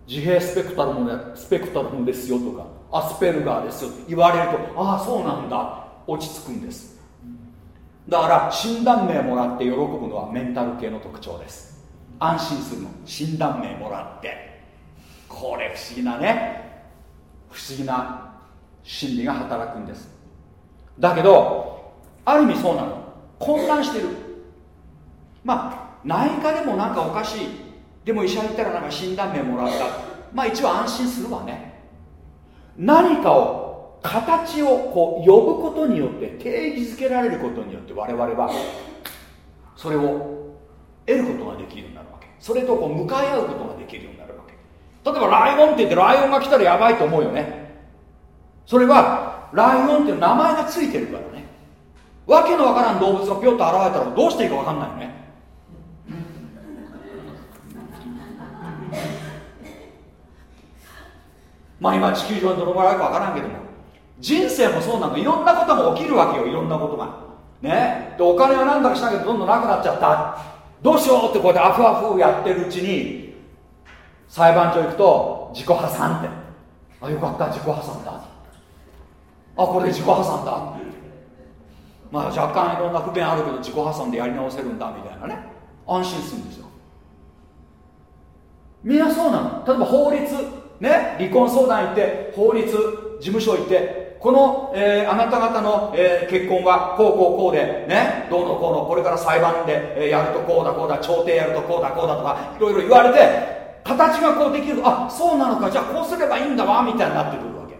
自閉スペクタルムスペクタルムですよとかアスペルガーですよって言われるとああそうなんだ。落ち着くんです。だから診断名もらって喜ぶのはメンタル系の特徴です。安心するの。診断名もらって。これ不思議なね。不思議な心理が働くんです。だけどある意味そうなの。混乱してる。まあ内科でもなんかおかしい。でも医者行ったらなんか診断名もらった。まあ一応安心するわね。何かを形をこう呼ぶことによって定義づけられることによって我々はそれを得ることができるようになるわけ。それとこう向かい合うことができるようになるわけ。例えばライオンって言ってライオンが来たらやばいと思うよね。それはライオンっていう名前がついてるからね。わけのわからん動物がぴょっと現れたらどうしていいかわかんないよね。まあ今地球上にどのぐらいか分からんけども。人生もそうなのいろんなことも起きるわけよ。いろんなことが。ね。でお金は何だかしなきゃどんどんなくなっちゃった。どうしようってこうやってアフアフやってるうちに裁判所行くと自己破産って。あよかった。自己破産だ。あこれで自己破産だ。まあ若干いろんな不便あるけど自己破産でやり直せるんだみたいなね。安心するんですよ。みんなそうなの。例えば法律。ね、離婚相談行って法律。事務所行ってこの、えー、あなた方の、えー、結婚はこうこうこうでねどうのこうのこれから裁判で、えー、やるとこうだこうだ調停やるとこうだこうだとかいろいろ言われて形がこうできるあそうなのかじゃあこうすればいいんだわみたいになってくるわけ。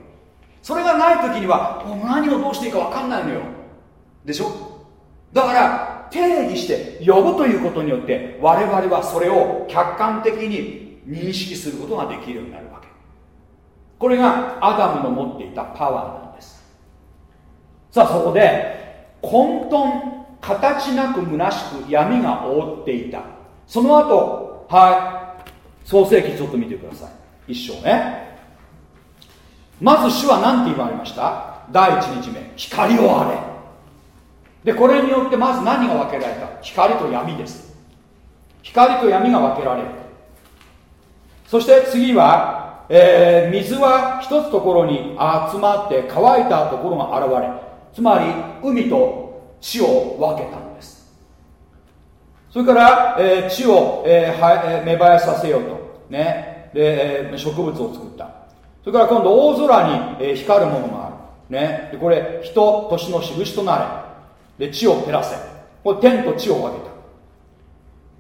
それがない時にはもう何をどうしていいか分かんないのよ。でしょ？だから定義して呼ぶということによって我々はそれを客観的に認識することができるようになるわけ。これがアダムの持っていたパワー。なんですさあそこで混沌形なく虚しく闇が覆っていた。その後はい。創世記ちょっと見てください。一章ね。まず主は何て言われました？第一日目。光をあれでこれによってまず何が分けられた？光と闇です。光と闇が分けられる。そして次はえー、水は一つところに集まって乾いたところが現れつまり海と地を分けたんです。それから、えー、地を、えーはえ芽生えさせようと。ね。で、え植物を作った。それから今度大空に、え光るものがある。ね。でこれ人年の印となれ。で地を照らせ。これ天と地を分けた。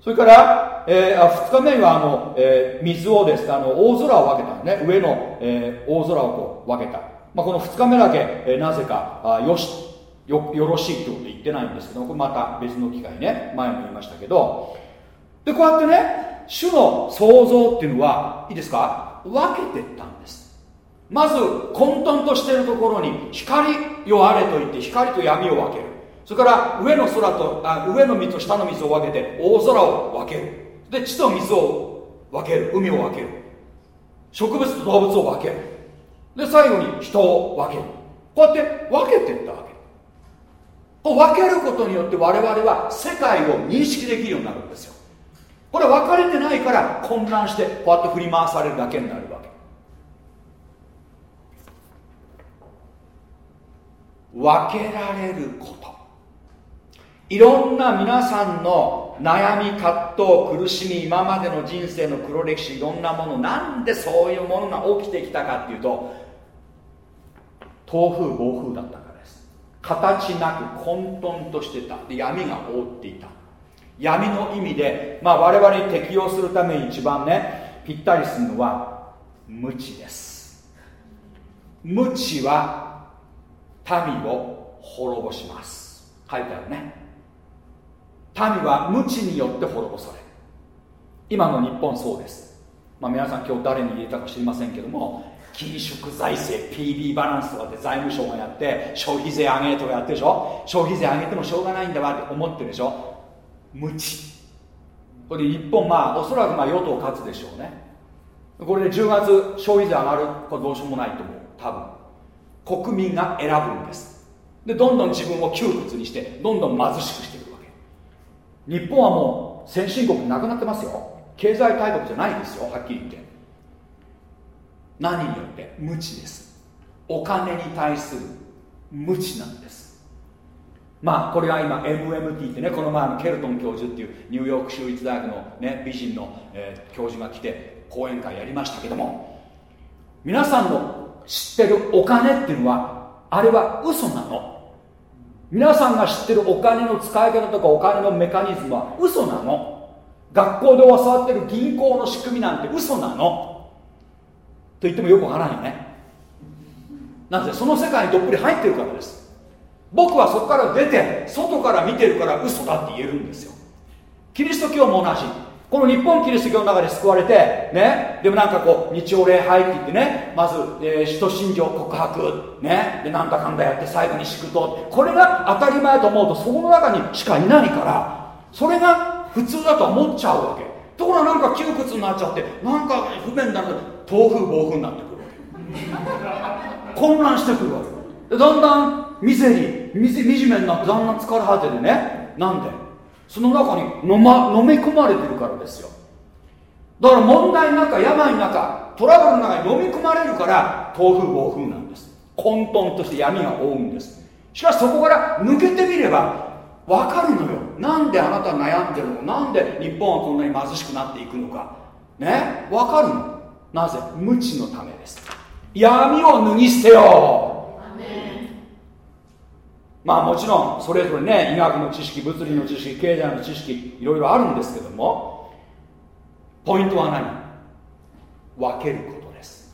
それから、えー、2日目はあの、えー、水をですあの大空を分けたね。上の、えー、大空をこう分けた、まあ、この2日目だけ、えー、なぜかあよしよよろしいということ言ってないんですけどこれまた別の機会ね前も言いましたけど。でこうやってね主の創造っていうのはいいですか？分けてったんです。まず混沌としているところに光よあれと言って光と闇を分ける。それから上の空とあ上の水と下の水を分けて大空を分ける。で地と水を分ける。海を分ける。植物と動物を分ける。で最後に人を分ける。こうやって分けていったわけ。分けることによって我々は世界を認識できるようになるんですよ。これ分かれてないから混乱してこうやって振り回されるだけになるわけ。分けられること。いろんな皆さんの悩み葛藤苦しみ今までの人生の黒歴史いろんなものなんでそういうものが起きてきたかっていうと暴風暴風だったからです。形なく混沌としてた。で闇が覆っていた。闇の意味で、まあ、我々に適用するために一番ねぴったりするのは無知です。無知は民を滅ぼします。書いてあるね。民は無知によって滅ぼされる。今の日本そうです、まあ、皆さん今日誰に入れたか知りませんけども緊縮財政 PB バランスとかって財務省がやって消費税上げとかやってでしょ？消費税上げてもしょうがないんだわって思ってるでしょ？無知。これで日本まあおそらくまあ与党勝つでしょうね。これで10月消費税上がるこれどうしようもないと思う。多分。国民が選ぶんです。でどんどん自分を窮屈にしてどんどん貧しくしていくわけ。日本はもう先進国なくなってますよ。経済大国じゃないですよはっきり言って。何によって？無知です。お金に対する無知なんです。まあこれが今 MMT ってねこの前のケルトン教授っていうニューヨーク州立大学の、ね、美人の、えー、教授が来て講演会やりましたけども皆さんの知ってるお金っていうのはあれは嘘なの？皆さんが知ってるお金の使い方とかお金のメカニズムは嘘なの？学校で教わってる銀行の仕組みなんて嘘なの？と言ってもよくわからないよね。なぜその世界にどっぷり入ってるからです。僕はそこから出て外から見てるから嘘だって言えるんですよ。キリスト教も同じ。この日本キリスト教の中で救われてねでもなんかこう日曜礼拝って言ってねまず、えー、使徒信条告白ねでなんだかんだやって最後に祝祷これが当たり前と思うとそこの中にしかいないからそれが普通だと思っちゃうわけ。ところがなんか窮屈になっちゃってなんか不便にな豆腐暴風になってくるわけ。混乱してくるわけ。でだんだんミゼリ惨めになってだんだん。疲れ果ててねなんでその中に飲,、ま、飲み込まれてるからですよ。だから問題の中病の中トラブルの中に飲み込まれるから豆腐暴風なんです。混沌として闇が覆うんです。しかしそこから抜けてみれば分かるのよ。なんであなた悩んでるの？なんで日本はこんなに貧しくなっていくのか。ね？分かるの？なぜ無知のためです。闇を脱ぎ捨てよまあもちろんそれぞれね医学の知識物理の知識経済の知識いろいろあるんですけどもポイントは何？分けることです。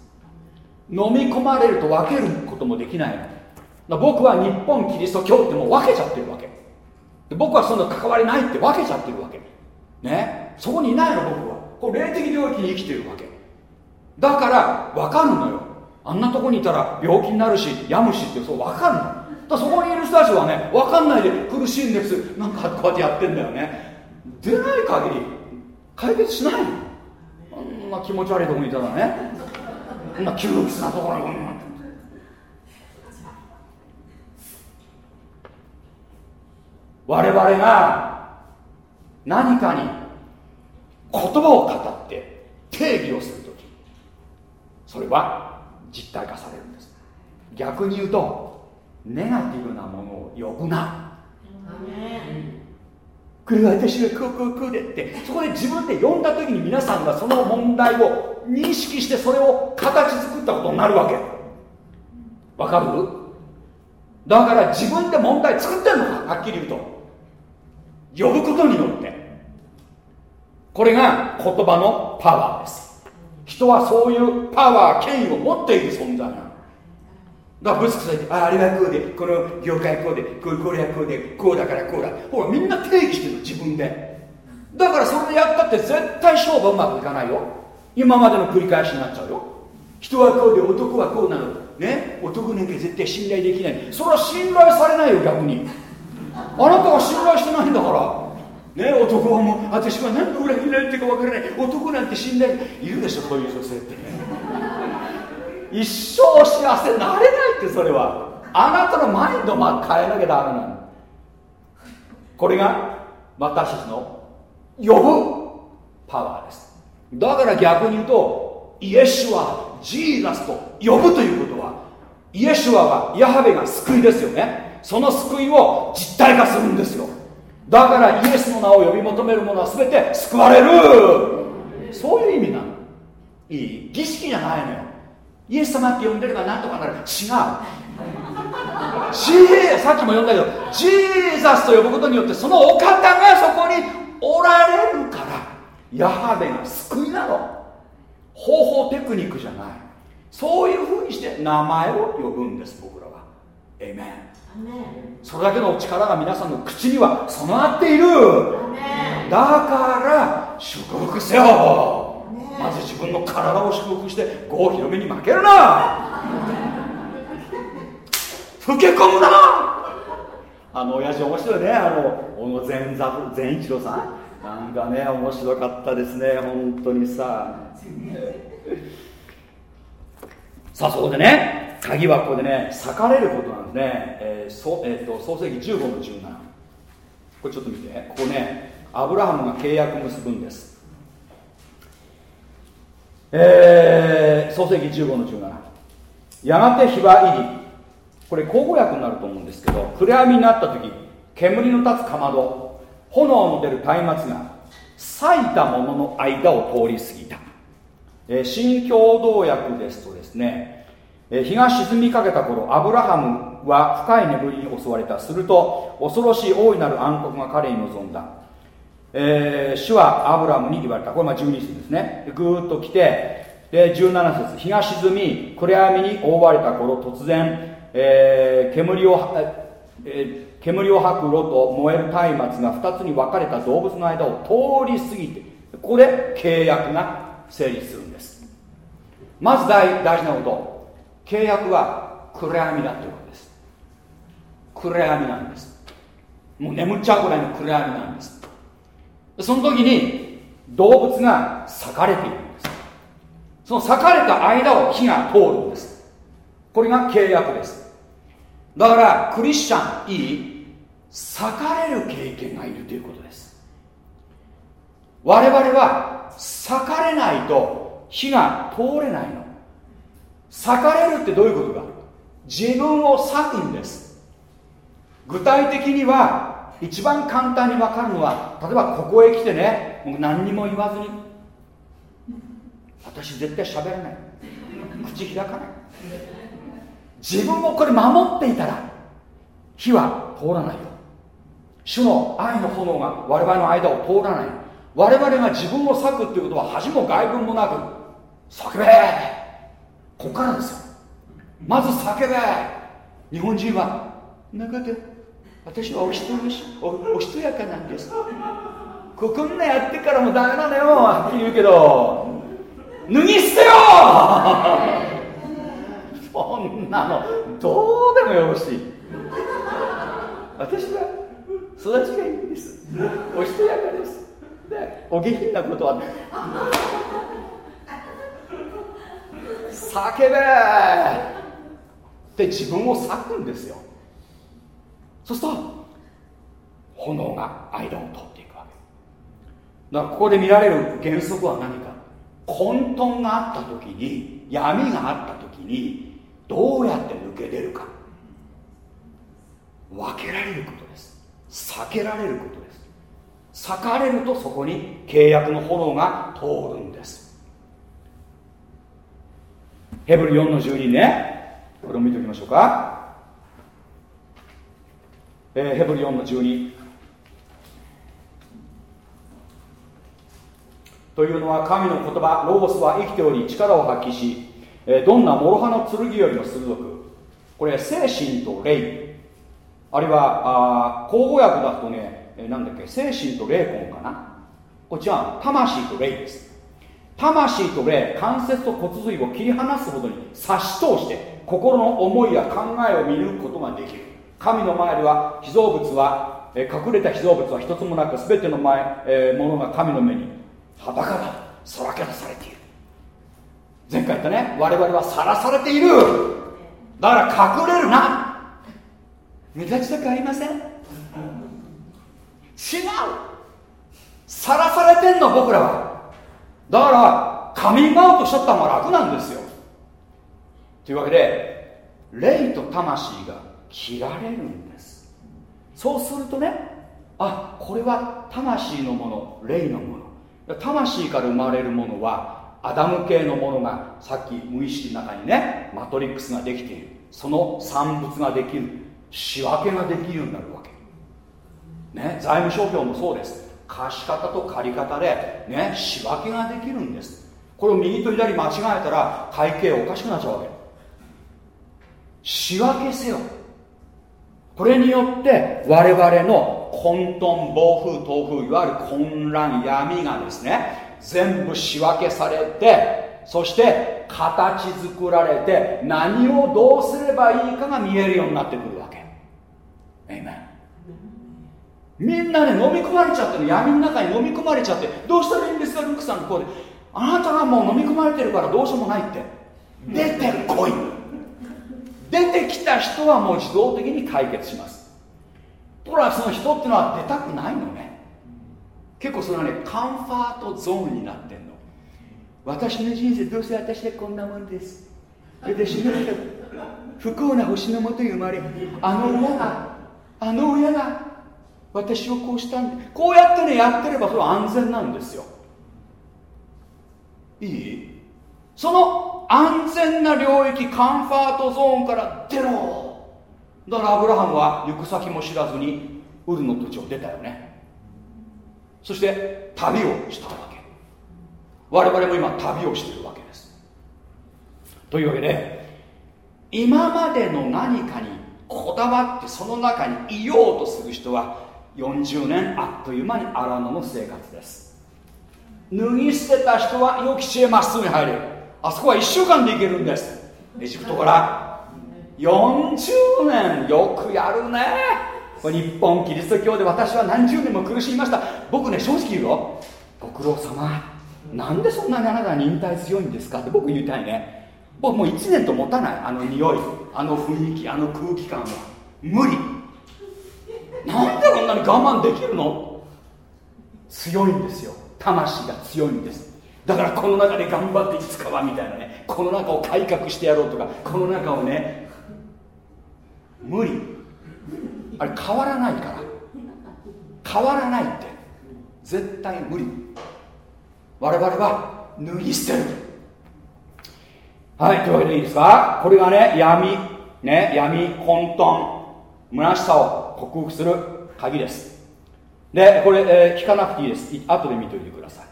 飲み込まれると分けることもできない。の僕は日本キリスト教ってもう分けちゃってるわけ。で僕はそんな関わりないって分けちゃってるわけ。ね？そこにいないの僕は。これ霊的領域に生きてるわけだから分かるのよ。あんなとこにいたら病気になるし病むしってそう分かるの。だそこにいる人たちはね分かんないで苦しいんです。なんかこうやってやってんだよね。出ない限り解決しない。のあんな気持ち悪いとこにいたらね。あんな窮屈なところに。我々が何かに言葉を語って定義をする。それは実体化されるんです。逆に言うとネガティブなものを呼ぶな。これ私はこうこうこうでってそこで自分で呼んだ時に皆さんがその問題を認識してそれを形作ったことになるわけわかるだから自分で問題作ってんのかはっきり言うと呼ぶことによってこれが言葉のパワーです人はそういうパワー権威を持っている存在なだからぶつくされてああれはこうでこの業界こうでここれはこうでこうだからこうだ。ほらみんな定義してる自分で。だからそれでやったって絶対勝負はうまくいかないよ。今までの繰り返しになっちゃうよ。人はこうで男はこうなの。ね？男なんか絶対信頼できない。それは信頼されないよ逆に。あなたが信頼してないんだから。ね男はもう私は何の裏切られてるか分からない。男なんて信頼いるでしょそういう女性って。一生幸せになれないってそれは。あなたのマインドを変えなきゃダメなの。これが私たちの呼ぶパワーです。だから逆に言うとイエシュアジーナスと呼ぶということはイエシュアはヤハベが救いですよね。その救いを実体化するんですよ。だからイエスの名を呼び求める者は全て救われる。そういう意味なの。いい儀式じゃないのよ。イエス様って呼んでれば何とかなる。違う。さっきも呼んだけどジーザスと呼ぶことによってそのお方がそこにおられるからヤハベが救いなの。方法テクニックじゃない。そういうふうにして名前を呼ぶんです僕らは。エメンそれだけの力が皆さんの口には備わっている。だから祝福せよ。まず自分の体を祝福して郷ひろめに負けるな。老け込むな。あの親父面白いね。あの小野善善一郎さん。なんかね面白かったですね。本当にさ。さあそこでね鍵はここでね裂かれることなんですね、えーそえーと、創世紀15の17これちょっと見て。ここねアブラハムが契約結ぶんです。えー、創世紀15の17やがて日は入り。これ口語訳になると思うんですけど暗闇になった時煙の立つかまど炎の出る松明が咲いたものの間を通り過ぎた、えー、新共同訳ですとですね、日が沈みかけた頃アブラハムは深い眠りに襲われた。すると恐ろしい大いなる暗黒が彼に臨んだ、えー、主はアブラムに言われた。これまあ12節ですね。ぐーっと来てで17節日が沈み暗闇に覆われた頃突然、えー、煙を、えー煙を吐く炉と燃える松明が2つに分かれた動物の間を通り過ぎてここで契約が成立するんです。まず大大事なこと。契約は暗闇だということです。暗闇なんです。もう眠っちゃうぐらいの暗闇なんです。その時に動物が裂かれているんです。その裂かれた間を火が通るんです。これが契約です。だからクリスチャンいい裂かれる経験がいるということです。我々は裂かれないと火が通れないの。裂かれるってどういうことか？自分を裂くんです。具体的には一番簡単に分かるのは例えばここへ来てねもう何にも言わずに私絶対喋らない。口開かない。自分をこれ守っていたら火は通らないよ。主の愛の炎が我々の間を通らない。我々が自分を裂くっていうことは恥も外聞もなく叫べここからですよ。まず叫べ日本人は中で私はお人よしおおしとやかなんです。ここんなやってからもダメなのよはっきり言うけど。脱ぎ捨てよ！そんなの。どうでもよろしい。私は育ちがいいんです。おしとやかです。でお下品なことは叫べ。って自分を裂くんですよ。そうすると炎が間を通っていくわけ。だからここで見られる原則は何か。混沌があった時に闇があった時にどうやって抜け出るか。分けられることです。避けられることです。裂かれるとそこに契約の炎が通るんです。ヘブル4の12ね。これを見ておきましょうか、えー、ヘブル4の12というのは神の言葉ロゴスは生きており力を発揮し、えどんな諸刃の剣よりも鋭くこれ精神と霊。あるいはあ口語訳だとね、えなんだっけ精神と霊魂かな。こっちは魂と霊です。魂と霊関節と骨髄を切り離すほどに差し通して心の思いや考えを見抜くことができる。神の前では被造物は、え隠れた被造物は一つもなく全ての前、えー、ものが神の目にはばからさらけ出されている。前回言ったね我々はさらされている。だから隠れるな。目立ちたくありません。違う。さらされてんの僕らは。だからカミングアウトしちゃった方が楽なんですよ。というわけで霊と魂が切られるんです。そうするとねあこれは魂のもの霊のもの。魂から生まれるものはアダム系のものがさっき無意識の中にねマトリックスができている。その産物ができる仕分けができるようになるわけ。ね財務諸表もそうです貸方と借方でね仕分けができるんです。これを右と左間違えたら会計おかしくなっちゃうわけ。仕分けせよ。これによって我々の混沌暴風東風いわゆる混乱闇がですね全部仕分けされてそして形作られて何をどうすればいいかが見えるようになってくるわけ。みんなね飲み込まれちゃってる。闇の中に飲み込まれちゃって。どうしたらいいんですかルックさんこうで。あなたがもう飲み込まれてるからどうしようもないって。出てこい。出てきた人はもう自動的に解決します。ところがその人っていうのは出たくないのね。結構それはねカンファートゾーンになってんの。私の人生どうせ私はこんなもんです。私の不幸な星のもとに生まれあの親があの親が私をこうしたんでこうやってねやってればそれは安全なんですよ。いい？その安全な領域カンファートゾーンから出ろ。だからアブラハムは行く先も知らずにウルの土地を出たよね。そして旅をしたわけ。我々も今旅をしてるわけです。というわけで今までの何かにこだわってその中にいようとする人は40年あっという間に荒野の生活です。脱ぎ捨てた人は良き知恵まっすぐに入れるあそこは1週間で行けるんです。エジプトから。40年よくやるね。日本キリスト教で私は何十年も苦しみました。僕ね正直言うよ。ご苦労様。なんでそんなにあなたは忍耐強いんですか？って僕言いたいね。僕もう1年と持たない。あの匂いあの雰囲気あの空気感は。無理。なんでこんなに我慢できるの？強いんですよ。魂が強いんです。だからこの中で頑張っていつかはみたいなね。この中を改革してやろうとか。この中をね無理。あれ変わらないから。変わらないって。絶対無理。我々は脱ぎ捨てる。はいというわけでいいですか？これがね闇。ね闇混沌。虚しさを。克服する鍵です。でこれ、えー、聞かなくていいです。後で見ておいてください、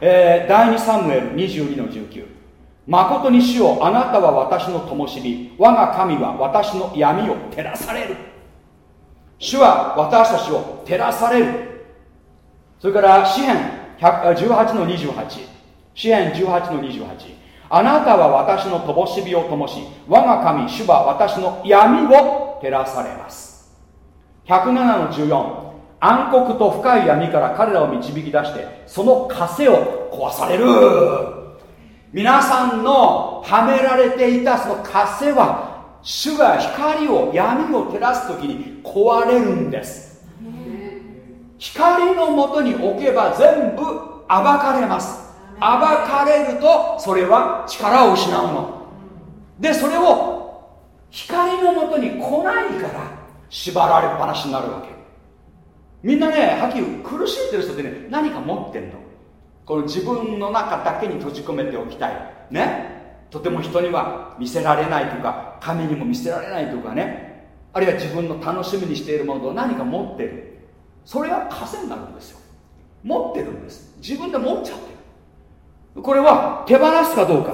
えー、第2サムエル22の19誠に主よあなたは私の灯火。我が神は私の闇を照らされる。主は私たちを照らされる。それから詩篇18の28詩篇18の28あなたは私の灯火を灯し我が神主は私の闇を照らされます。107の14暗黒と深い闇から彼らを導き出してその枷を壊される。皆さんのはめられていたその枷は主が光を闇を照らす時に壊れるんです。光のもとに置けば全部暴かれます。暴かれるとそれは力を失うの。でそれを光のもとに来ないから縛られっぱなしになるわけ。みんなねはっきり苦しんでる人ってね何か持ってんの。この自分の中だけに閉じ込めておきたい。ね？とても人には見せられないとか神にも見せられないとかね。あるいは自分の楽しみにしているものと何か持ってる。それが枷になるんですよ。持ってるんです。自分で持っちゃってる。これは手放すかどうか。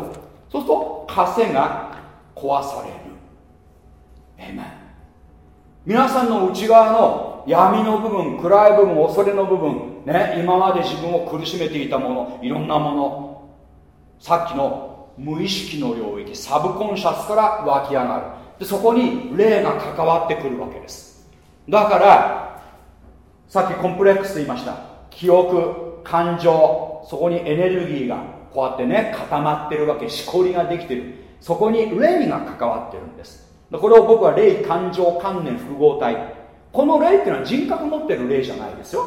そうすると枷が壊される。えめ皆さんの内側の闇の部分暗い部分恐れの部分ね今まで自分を苦しめていたものいろんなものさっきの無意識の領域サブコンシャスから湧き上がる。でそこに霊が関わってくるわけです。だからさっきコンプレックスと言いました。記憶感情そこにエネルギーがこうやってね固まってるわけしこりができてる。そこに霊が関わってるんです。これを僕は霊感情観念複合体。この霊っていうのは人格持ってる霊じゃないですよ。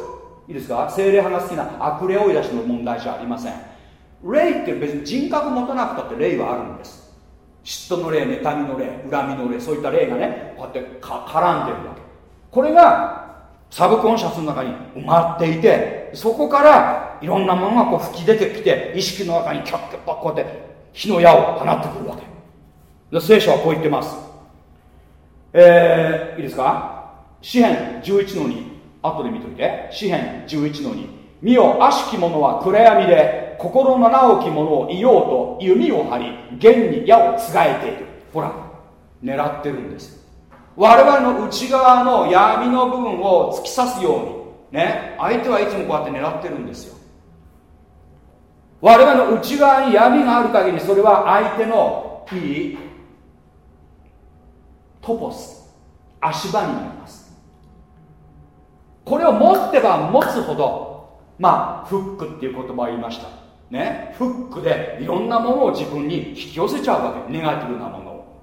いいですか？精霊派が好きな悪霊追い出しの問題じゃありません。霊って別に人格持たなくたって霊はあるんです。嫉妬の霊妬みの霊恨みの霊そういった霊がねこうやって絡んでるわけ。これがサブコンシャスの中に埋まっていてそこからいろんなものがこう吹き出てきて意識の中にキャッキャッこうやって火の矢を放ってくるわけ。で聖書はこう言ってます。えー、いいですか？詩篇11の2後で見といて。詩篇11の2見よ悪しき者は暗闇で心の直き者を言おうと弓を張り弦に矢をつがえている。ほら狙ってるんです。我々の内側の闇の部分を突き刺すように。ね相手はいつもこうやって狙ってるんですよ。我々の内側に闇がある限りそれは相手のいいトポス足場になります。これを持ってば持つほどまあフックっていう言葉を言いました。ね。フックでいろんなものを自分に引き寄せちゃうわけ。ネガティブなものを。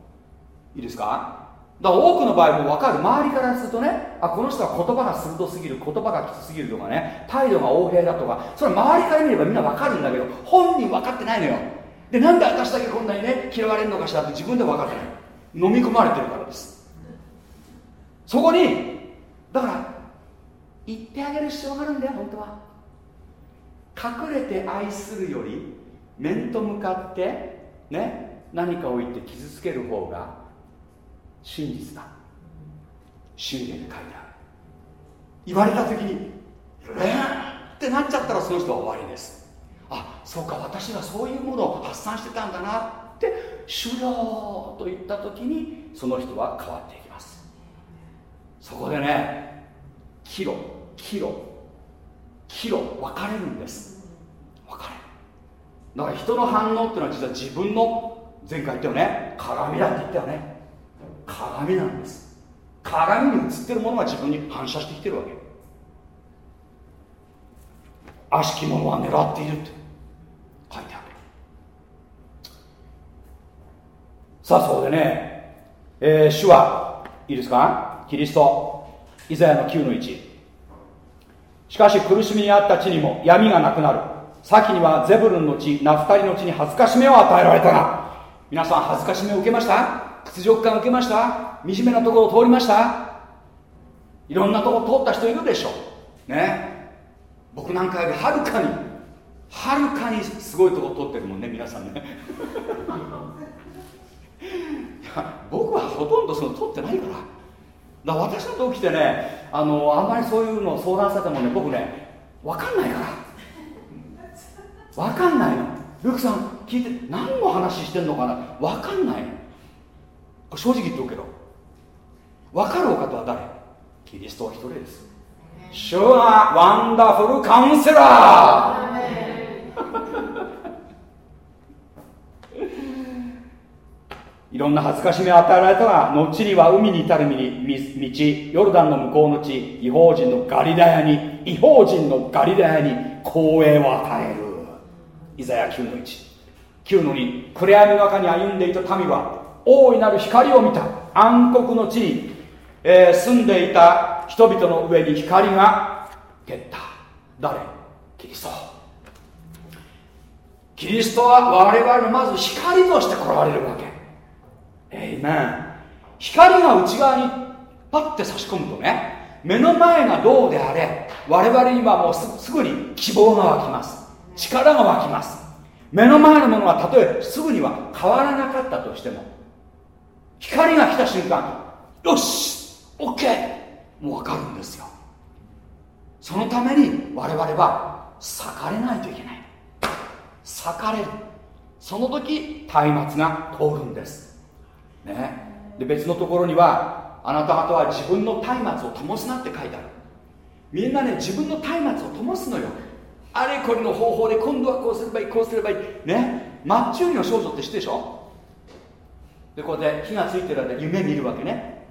いいですか？だから多くの場合も分かる。周りからするとねあこの人は言葉が鋭すぎる言葉がきつすぎるとかね。態度が横柄だとか。それ周りから見ればみんな分かるんだけど本人分かってないのよ。でなんで私だけこんなにね嫌われるのかしらって自分で分かってない。飲み込まれてるからです。そこにだから言ってあげる必要があるんだよ本当は。隠れて愛するより面と向かってね何かを言って傷つける方が真実だ。信玄で書いてある。言われた時にえーってなっちゃったらその人は終わりです。あそうか私はそういうものを発散してたんだな。って主よと言った時にその人は変わっていきます。そこでねキロキロキロ分かれるんです。分かれる。だから人の反応っていうのは実は自分の前回言ったよね鏡だって言ったよね。鏡なんです。鏡に映ってるものが自分に反射してきてるわけ。悪しき者は狙っているって書いてある。さあそうでね、えー、主はいいですか？キリスト。イザヤの9の1しかし苦しみにあった地にも闇がなくなる。先にはゼブルンの地ナフタリの地に恥ずかしめを与えられたが。皆さん恥ずかしめを受けました？屈辱感受けました？惨めなところを通りました？いろんなところ通った人いるでしょう。ね。僕なんかよりはるかにはるかにすごいところ通ってるもんね皆さんね。や僕はほとんどその通ってないから。だから私のと来てねあのあんまりそういうのを相談されてもね僕ね分かんないから。分かんないの。ルークさん聞いて何の話してんのかな。分かんないの。正直言っておくけど。分かるお方は誰？キリストは一人です。主はワンダフルカウンセラーいろんな恥ずかしめを与えられたが後には海に至る道ヨルダンの向こうの地違法人のガリラヤに違法人のガリラヤに光栄を与える。イザヤ9-1。9-2暗闇の中に歩んでいた民は大いなる光を見た暗黒の地に、えー、住んでいた人々の上に光が照った。誰？キリスト。キリストは我々のまず光として来られるわけ。えいめん光が内側にパッて差し込むとね目の前がどうであれ我々にはもうすぐに希望が湧きます。力が湧きます。目の前のものはたとえすぐには変わらなかったとしても光が来た瞬間よし OK もう分かるんですよ。そのために我々は裂かれないといけない。裂かれる。その時松明が通るんです。ね。で別のところにはあなた方は自分の松明を灯すなって書いてある。みんなね自分の松明を灯すのよ。あれこれの方法で今度はこうすればいいこうすればいい。ね。マッチ売りの少女って知ってでしょ？でこうやって火がついてる間夢見るわけね。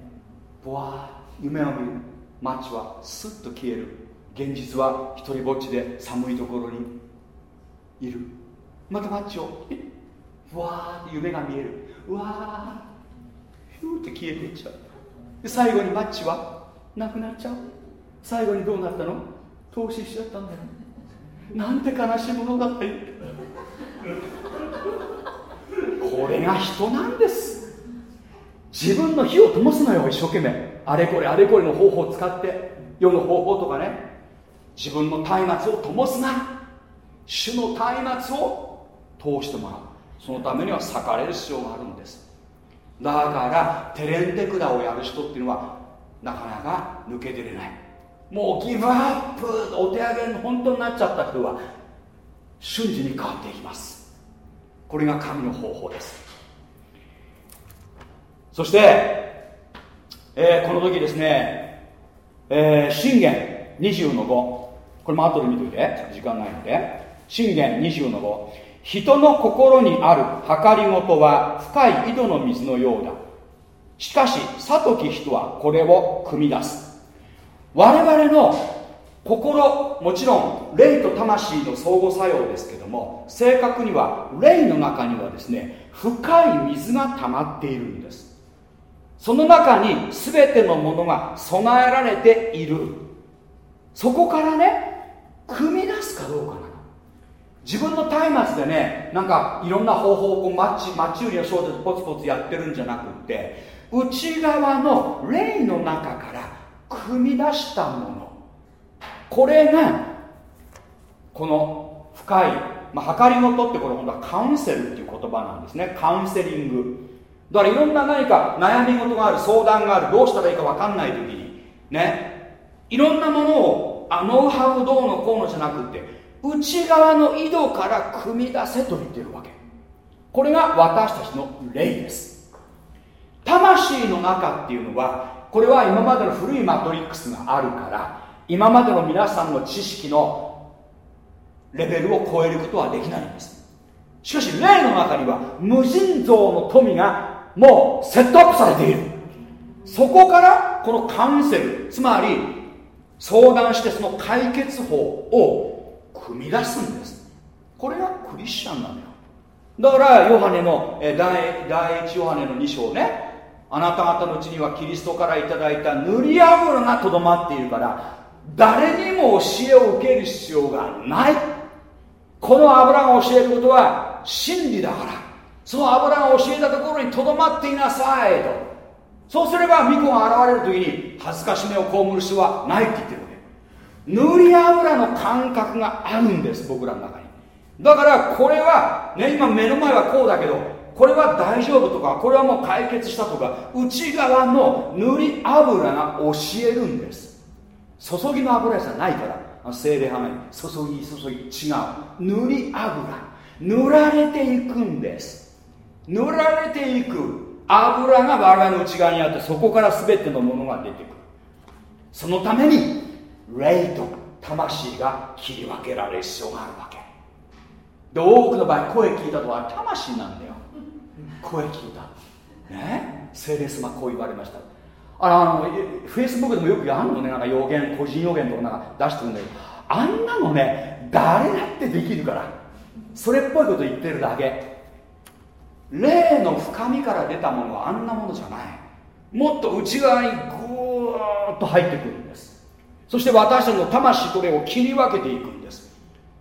ぼわー夢を見る。マッチはスッと消える。現実は一人ぼっちで寒いところにいる。またマッチをふわーって夢が見える。うわー。ーって消えていっちゃう。で最後にマッチは？なくなっちゃう。最後にどうなったの？投資しちゃったんだよ。なんて悲しい物語これが人なんです。自分の火を灯すのよ一生懸命。あれこれあれこれの方法を使って。世の方法とかね。自分の松明を灯すな。主の松明を通してもらう。そのためには裂かれる必要があるんです。だからテレンテクダをやる人っていうのはなかなか抜け出れない。もうギブアップお手上げの本当になっちゃった人は瞬時に変わっていきます。これが神の方法です。そして、えー、この時ですね、えー、信玄20の5これも後で見といて時間ないので。信玄20の5人の心にある計りごとは深い井戸の水のようだ。しかし悟き人はこれを汲み出す。我々の心もちろん霊と魂の相互作用ですけども正確には霊の中にはですね深い水が溜まっているんです。その中に全てのものが備えられている。そこからね汲み出すかどうかな自分の松明でねなんかいろんな方法をこうマッチマッチ売りの少女でポツポツやってるんじゃなくって内側の霊の中から汲み出したもの。これがこの深い、まあ、計りごとってこれ本当はカウンセルっていう言葉なんですね。カウンセリング。だからいろんな何か悩み事がある相談があるどうしたらいいか分かんない時にね。いろんなものをあノウハウどうのこうのじゃなくて内側の井戸から汲み出せと言ってるわけ。これが私たちの霊です。魂の中っていうのはこれは今までの古いマトリックスがあるから今までの皆さんの知識のレベルを超えることはできないんです。しかし霊の中には無尽蔵の富がもうセットアップされている。そこからこのカウンセルつまり相談してその解決法を踏み出すんです。これがクリスチャンなのよ。だからヨハネの第第一ヨハネの2章ね。あなた方のうちにはキリストからいただいた塗り油がとどまっているから誰にも教えを受ける必要がない。この油が教えることは真理だから。その油が教えたところにとどまっていなさいと。そうすれば巫女が現れる時に恥ずかしめを被る必要はないって言ってる。塗り油の感覚があるんです僕らの中に。だからこれはね今目の前はこうだけどこれは大丈夫とかこれはもう解決したとか内側の塗り油が教えるんです。注ぎの油じゃないから精霊派が注ぎ注ぎ違う。塗り油。塗られていくんです。塗られていく油が我々の内側にあってそこから全てのものが出てくる。そのために霊と魂が切り分けられる必要があるわけ。で多くの場合声聞いたとは魂なんだよ。声聞いた。ね？聖霊様こう言われました。あのフェイスブックでもよくやるのねなんか予言個人予言とかなんか出してるんだけど。あんなのね誰だってできるから。それっぽいこと言ってるだけ。霊の深みから出たものはあんなものじゃない。もっと内側にぐーっと入ってくる。そして私たちの魂と霊を切り分けていくんです。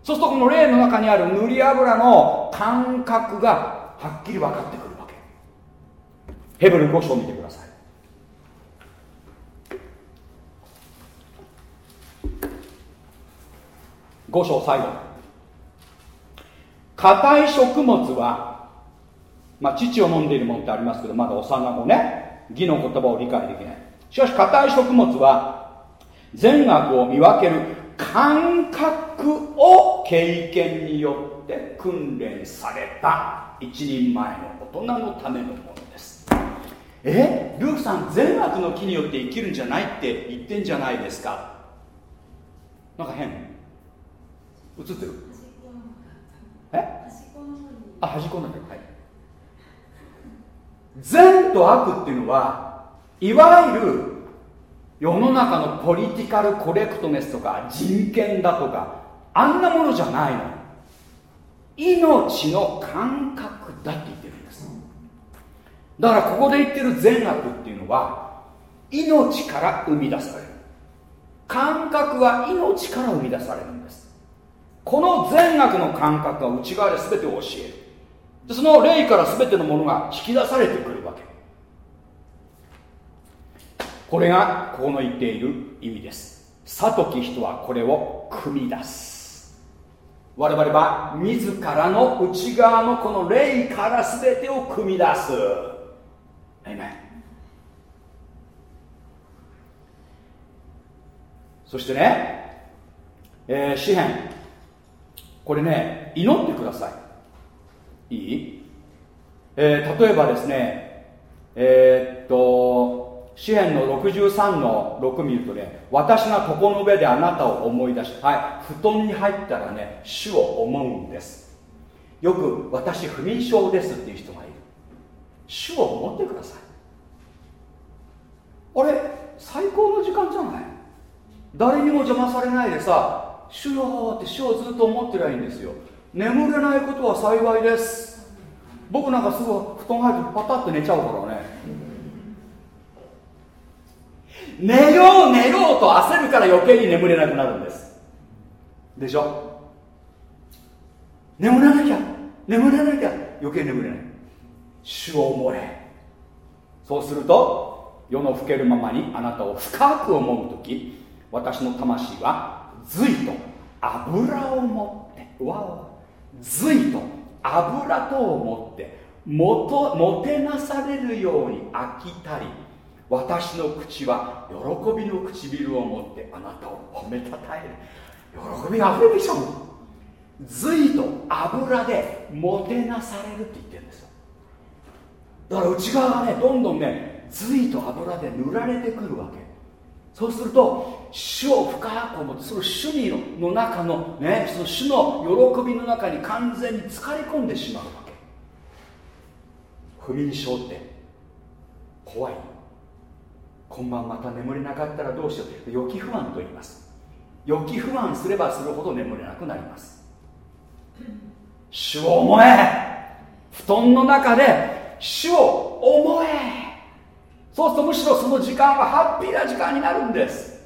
そうするとこの霊の中にある塗り油の感覚がはっきり分かってくるわけ。ヘブル5章を見てください。5章最後。硬い食物はまあ乳を飲んでいるものってありますけどまだ幼子ね義の言葉を理解できない。しかし硬い食物は善悪を見分ける感覚を経験によって訓練された。一人前の大人のためのものです。え？ルークさん善悪の木によって生きるんじゃないって言ってんじゃないですか。なんか変。映ってる。え？あ端っこなんだはい。善と悪っていうのはいわゆる世の中のポリティカルコレクトネスとか人権だとかあんなものじゃないの。命の感覚だって言ってるんです。だからここで言ってる善悪っていうのは命から生み出される。感覚は命から生み出されるんです。この善悪の感覚が内側で全てを教える。でその霊から全てのものが引き出されてくるわけこれがここの言っている意味です。悟き人はこれを組み出す。我々は自らの内側のこの霊から全てを組み出す。そしてね、えー、詩篇。これね祈ってください。いい、えー、例えばですねえー、っと詩篇の63の6見るとね私が床の上であなたを思い出しはい布団に入ったらね主を思うんです。よく私不眠症ですっていう人がいる。主を思ってください。あれ最高の時間じゃない？誰にも邪魔されないでさ主よって主をずっと思ってりゃいいんですよ。眠れないことは幸いです。僕なんかすぐ布団入ってパタッと寝ちゃうからね。寝よう寝ようと焦るから余計に眠れなくなるんです。でしょ？眠らなきゃ。眠らなきゃ。余計眠れない。主を思えそうすると世の更けるままにあなたを深く思う時私の魂は髄と油を持ってわお。髄と油とを持ってもともてなされるように飽きたり私の口は喜びの唇を持ってあなたを褒めたたえる。喜びが溢れるでしょ髄と油でもてなされるって言ってるんですよ。だから内側がねどんどんね髄と油で塗られてくるわけ。そうすると主を深く思ってその主にの中のねその主の喜びの中に完全に浸かり込んでしまうわけ。不眠症って怖い。今晩また眠れなかったらどうしよう。予期不安と言います。予期不安すればするほど眠れなくなります。主を思え。布団の中で主を思え。そうするとむしろその時間はハッピーな時間になるんです。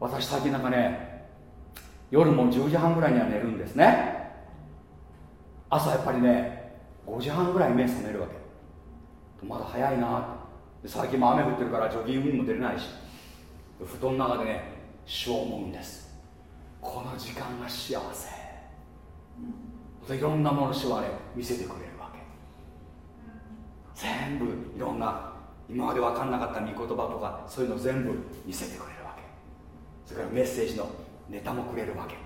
私最近なんかね夜も10時半ぐらいには寝るんですね。朝やっぱりね5時半ぐらい目覚めるわけ。まだ早いな。最近も雨降ってるからジョギングにも出れないし。布団の中でね主を思うんです。この時間が幸せ。いろんなもの主はね見せてくれるわけ。全部いろんな今まで分かんなかった御言葉とかそういうの全部見せてくれるわけ。それからメッセージのネタもくれるわけ。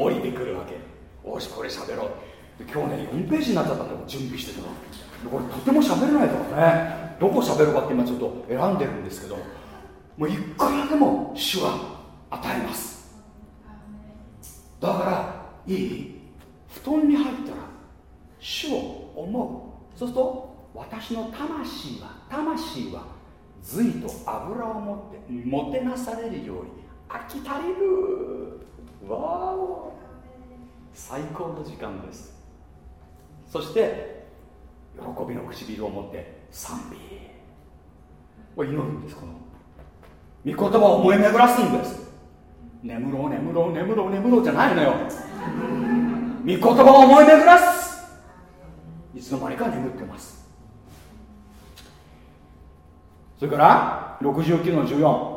降りてくるわけ。おしこれ喋ろう。今日ね4ページになっちゃったんだよ。準備してたの。これとても喋れないからね。どこ喋るかって今ちょっと選んでるんですけどもういくらでも主は与えます。だからいい。布団に入ったら主を思う。そうすると私の魂は魂は髄と油を持ってもてなされるように飽き足りる。わお。最高の時間です。そして喜びの唇を持って賛美。これ祈るんですこの。御言葉を思い巡らすんです。眠ろう眠ろう眠ろう眠ろうじゃないのよ。御言葉を思い巡らす。いつの間にか眠ってます。それから69の14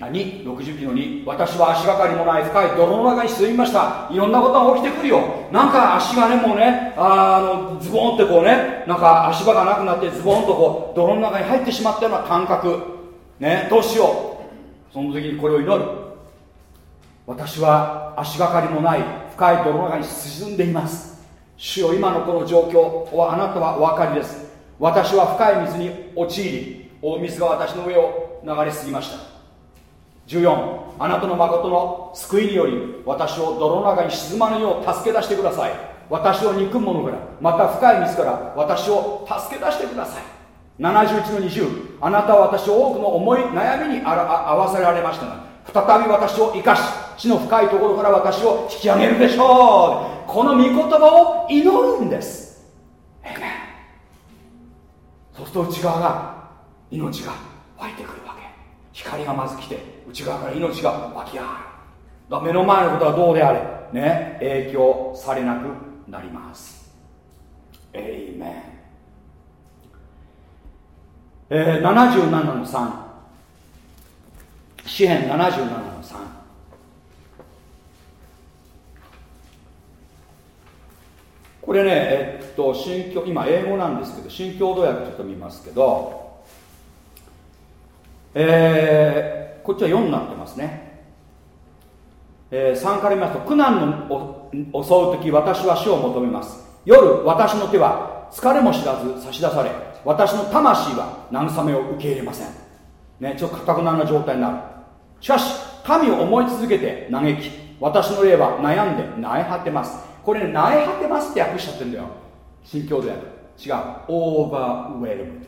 142、69の2私は足がかりもない深い泥の中に沈みました。いろんなことが起きてくるよ。なんか足がねもうねあのズボンってこうねなんか足場がなくなってズボンとこう泥の中に入ってしまったような感覚。ねどうしよう。その時にこれを祈る。私は足がかりもない深い泥の中に沈んでいます。主よ今のこの状況はあなたはお分かりです。私は深い水に陥り大水が私の上を流れ過ぎました。14あなたの誠の救いにより私を泥の中に沈まぬよう助け出してください。私を憎む者からまた深い水から私を助け出してください。71の20あなたは私を多くの重い悩みにあら合わせられましたが再び私を生かし地の深いところから私を引き上げるでしょう。この御言葉を祈るんです。そうすると内側が命が湧いてくるわ光がまず来て内側から命が湧き上がる。目の前のことはどうであれね影響されなくなります。エイメンえー、77の3詩編77の3これねえっと新教今英語なんですけど新共同訳ちょっと見ますけどえー、こっちは4になってますね、えー、3から見ますと苦難の襲う時私は死を求めます。夜私の手は疲れも知らず差し出され私の魂は慰めを受け入れません。ねちょっとかたくなな状態になる。しかし神を思い続けて嘆き私の霊は悩んで苗果てます。これね苗果てますって訳しちゃってるんだよ。新教で違う。オーバーウェルム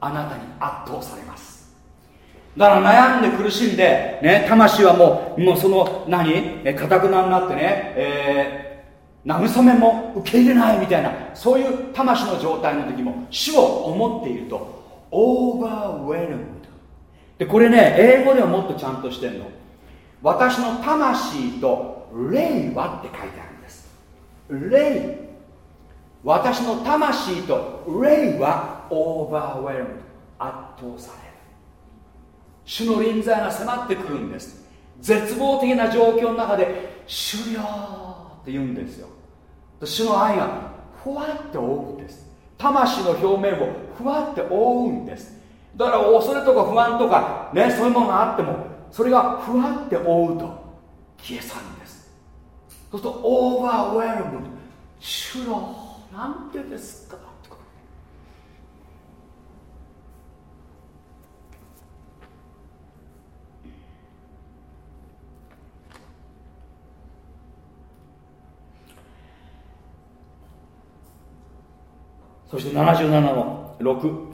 あなたに圧倒されます。だから悩んで苦しんで、ね、魂はもうもうその何？かたくなになってね、えー慰めも受け入れないみたいなそういう魂の状態の時も主を思っていると。オーバーウェルムでこれね英語ではもっとちゃんとしてんの。私の魂と霊はって書いてあるんです。霊。私の魂と霊はオーバーウェルム圧倒され主の臨在が迫ってくるんです。絶望的な状況の中で終了って言うんですよ。主の愛がふわって覆うんです。魂の表面をふわって覆うんです。だから恐れとか不安とかねそういうものがあってもそれがふわって覆うと消え去るんです。そうするとオーバーウェルム主のなんてですか。そして77の6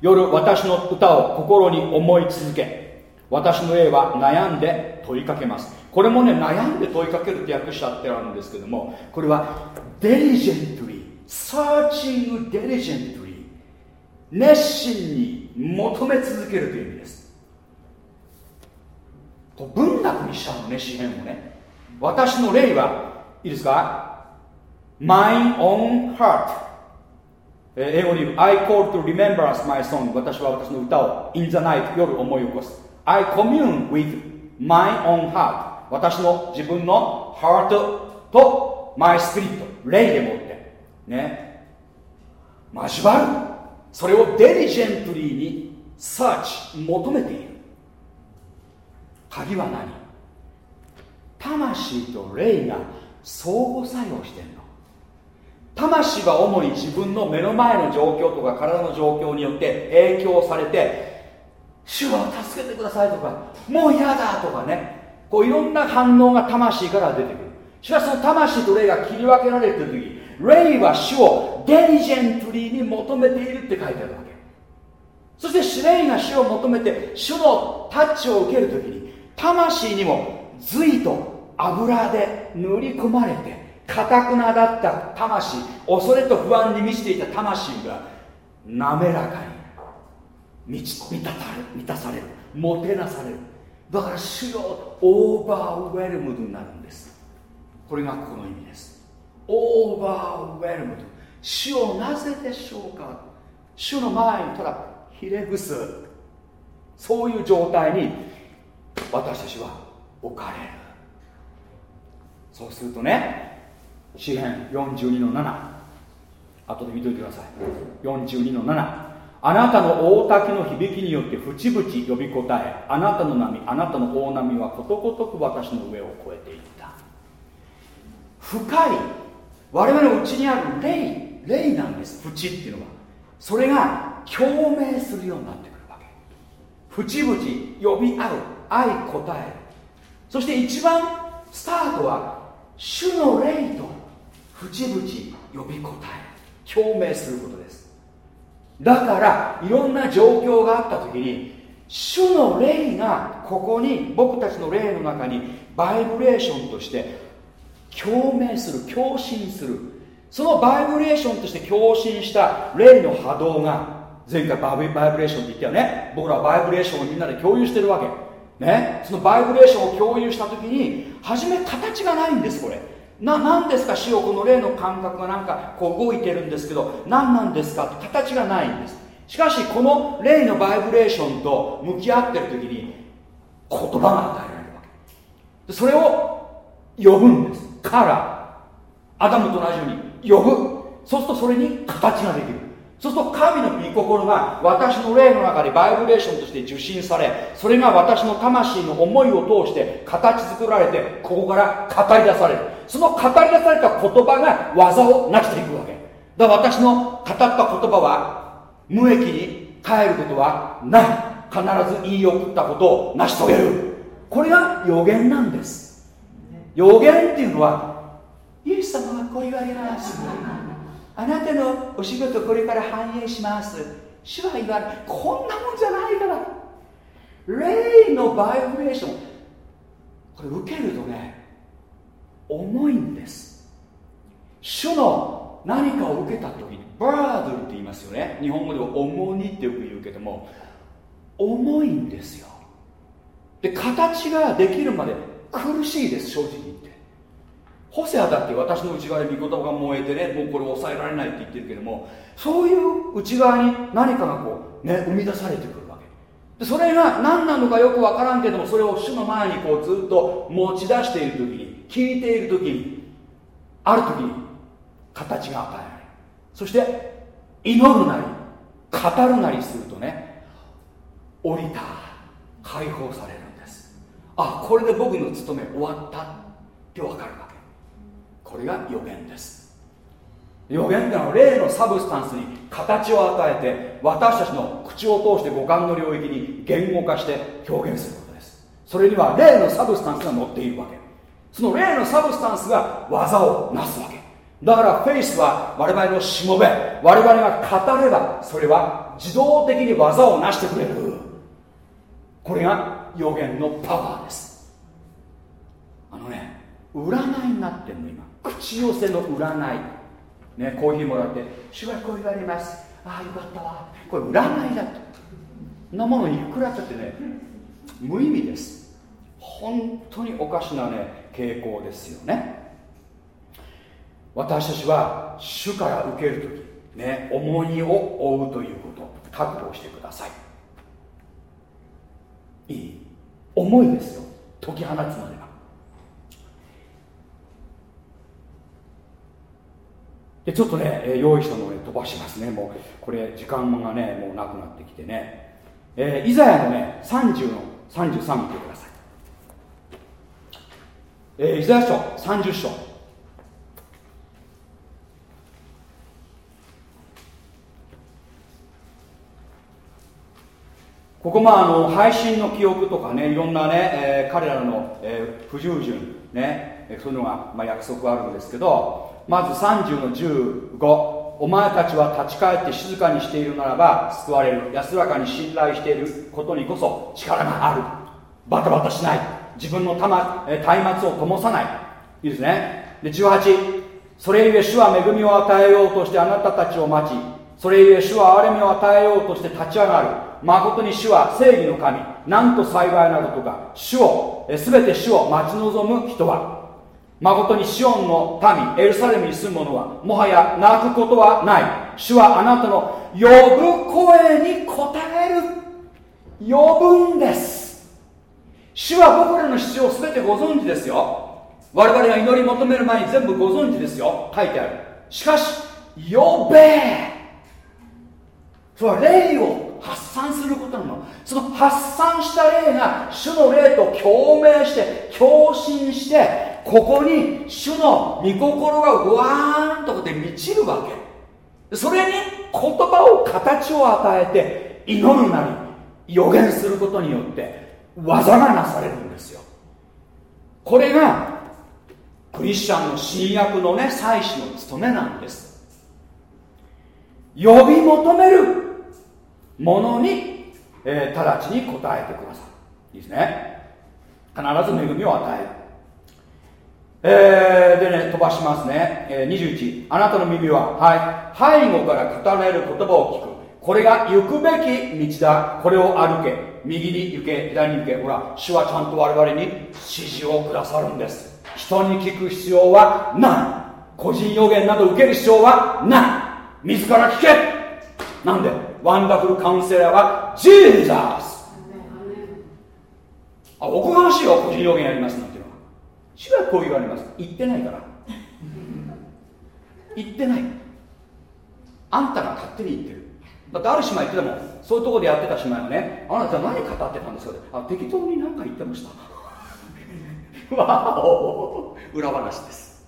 夜私の歌を心に思い続け私の霊は悩んで問いかけます。これもね悩んで問いかけるって訳しちゃってあるんですけどもこれはデリジェントリーサーチングデリジェントリー熱心に求め続けるという意味です。文学にしちゃうのね詩篇をね。私の霊はいいですか？My own heart 英語で言う I call to remembrance my song 私は私の歌を in the night 夜思い起こす I commune with my own heart 私の自分の heart と my spirit 霊でもってね交わるそれをデリジェントリーにサーチ求めている鍵は何魂と霊が相互作用してるの魂は主に自分の目の前の状況とか体の状況によって影響されて主は助けてくださいとかもう嫌だとかねこういろんな反応が魂から出てくる。しかしその魂と霊が切り分けられてる時霊は主をデリジェントリーに求めているって書いてあるわけ。そして霊が主を求めて主のタッチを受ける時に魂にも髄と油で塗り込まれてかたくなだった魂恐れと不安に満ちていた魂が滑らかに満ち満たされる満たされるもてなされる。だから主よオーバーウェルムドになるんです。これがこの意味です。オーバーウェルムド。主をなぜでしょうか？主の前にただひれ伏すそういう状態に私たちは置かれる。そうするとね詩編42の7後で見といてください。42の7あなたの大滝の響きによって淵々呼び答えあなたの波あなたの大波はことごとく私の上を越えていった。深い我々のうちにある霊霊なんです。淵っていうのは。それが共鳴するようになってくるわけ。淵々呼び合う愛答えそして一番スタートは主の霊と淵々呼び答え。共鳴することです。だからいろんな状況があった時に主の霊がここに僕たちの霊の中にバイブレーションとして共鳴する共振する。そのバイブレーションとして共振した霊の波動が前回バイブレーションって言ったよね。僕らはバイブレーションをみんなで共有してるわけ。ね。そのバイブレーションを共有した時に初め形がないんですこれ。な何ですか死をこの霊の感覚がなんかこう動いてるんですけど何なんですか？って形がないんです。しかしこの霊のバイブレーションと向き合ってる時に言葉が与えられるわけ。それを呼ぶんです。から。アダムと同じように呼ぶ。そうするとそれに形ができる。そうすると神の御心が私の霊の中でバイブレーションとして受信されそれが私の魂の思いを通して形作られてここから語り出される。その語り出された言葉が技を成していくわけ。だから私の語った言葉は無益に帰ることはない。必ず言い送ったことを成し遂げる。これが予言なんです。予言っていうのはイエス様はこう言われます。あなたのお仕事これから反映します。主は言われこんなもんじゃないから。霊のバイブレーション。これ受けるとね重いんです。主の何かを受けた時にバードルって言いますよね。日本語では重荷ってよく言うけども重いんですよ。で形ができるまで苦しいです正直。ホセアだって私の内側で御言葉が燃えてねもうこれ抑えられないって言ってるけどもそういう内側に何かがこうね生み出されてくるわけ。でそれが何なのかよくわからんけどもそれを主の前にこうずっと持ち出している時に聞いている時にある時に形が与えられる。そして祈るなり語るなりするとね降りた解放されるんです。あこれで僕の務め終わったって分かるわこれが予言です。予言ってのは霊の substance に形を与えて私たちの口を通して五感の領域に言語化して表現することです。それには霊の substance が乗っているわけ。その霊の substance が技をなすわけ。だからフェイスは我々のしもべ我々が語ればそれは自動的に技を成してくれる。これが予言のパワーです。あのね占いになってるの今。口寄せの占い。ねコーヒーもらって「主はこう言われます。ああよかったわ。これ占いだと。そんなものいくらちゃってね無意味です。本当におかしなね傾向ですよね。私たちは主から受ける時ね重荷を負うということ。覚悟してください。いい。重いですよ。解き放つまで。ちょっとね用意したのを、ね、飛ばしますね。もうこれ時間がねもうなくなってきてね、えー、イザヤのね30の33見てください、えー、イザヤ書30章。ここまああの配信の記憶とかねいろんなね、えー、彼らの、えー、不従順ねそういうのが、まあ、約束あるんですけどまず30の15お前たちは立ち返って静かにしているならば救われる。安らかに信頼している。ことにこそ力がある。バタバタしない。自分の松明を灯さない。いいですね。で18それゆえ主は恵みを与えようとしてあなたたちを待ちそれゆえ主は憐れみを与えようとして立ち上がる。誠に主は正義の神。なんと幸いなことか。主を全て主を待ち望む人は。誠にシオンの民エルサレムに住む者はもはや泣くことはない。主はあなたの呼ぶ声に応える。呼ぶんです。主は僕らの必要を全てご存知ですよ。我々が祈り求める前に全部ご存知ですよ。書いてある。しかし呼べ。それは霊を発散することなの。その発散した霊が主の霊と共鳴して共振してここに主の御心がわーんとこで満ちるわけ。それに言葉を形を与えて祈るなり予言することによって技がなされるんですよ。これがクリスチャンの新約のね祭司の務めなんです。呼び求めるものに、えー、直ちに答えてくださいいいですね。必ず恵みを与える。えー、でね飛ばしますね、えー、21あなたの耳ははい。背後から語られる言葉を聞く。これが行くべき道だ。これを歩け。右に行け。左に行け。ほら主はちゃんと我々に指示をくださるんです。人に聞く必要はない。個人予言など受ける必要はない。自ら聞け。なんで？ワンダフルカウンセラーはジーザス。あおこがましいよ個人予言やりますの。主はこう言われます。言ってないから。言ってない。あんたが勝手に言ってる。だってある姉妹言ってたもそういうところでやってた姉妹はね。あなた何語ってたんですかあ適当に何か言ってました。わお。裏話です。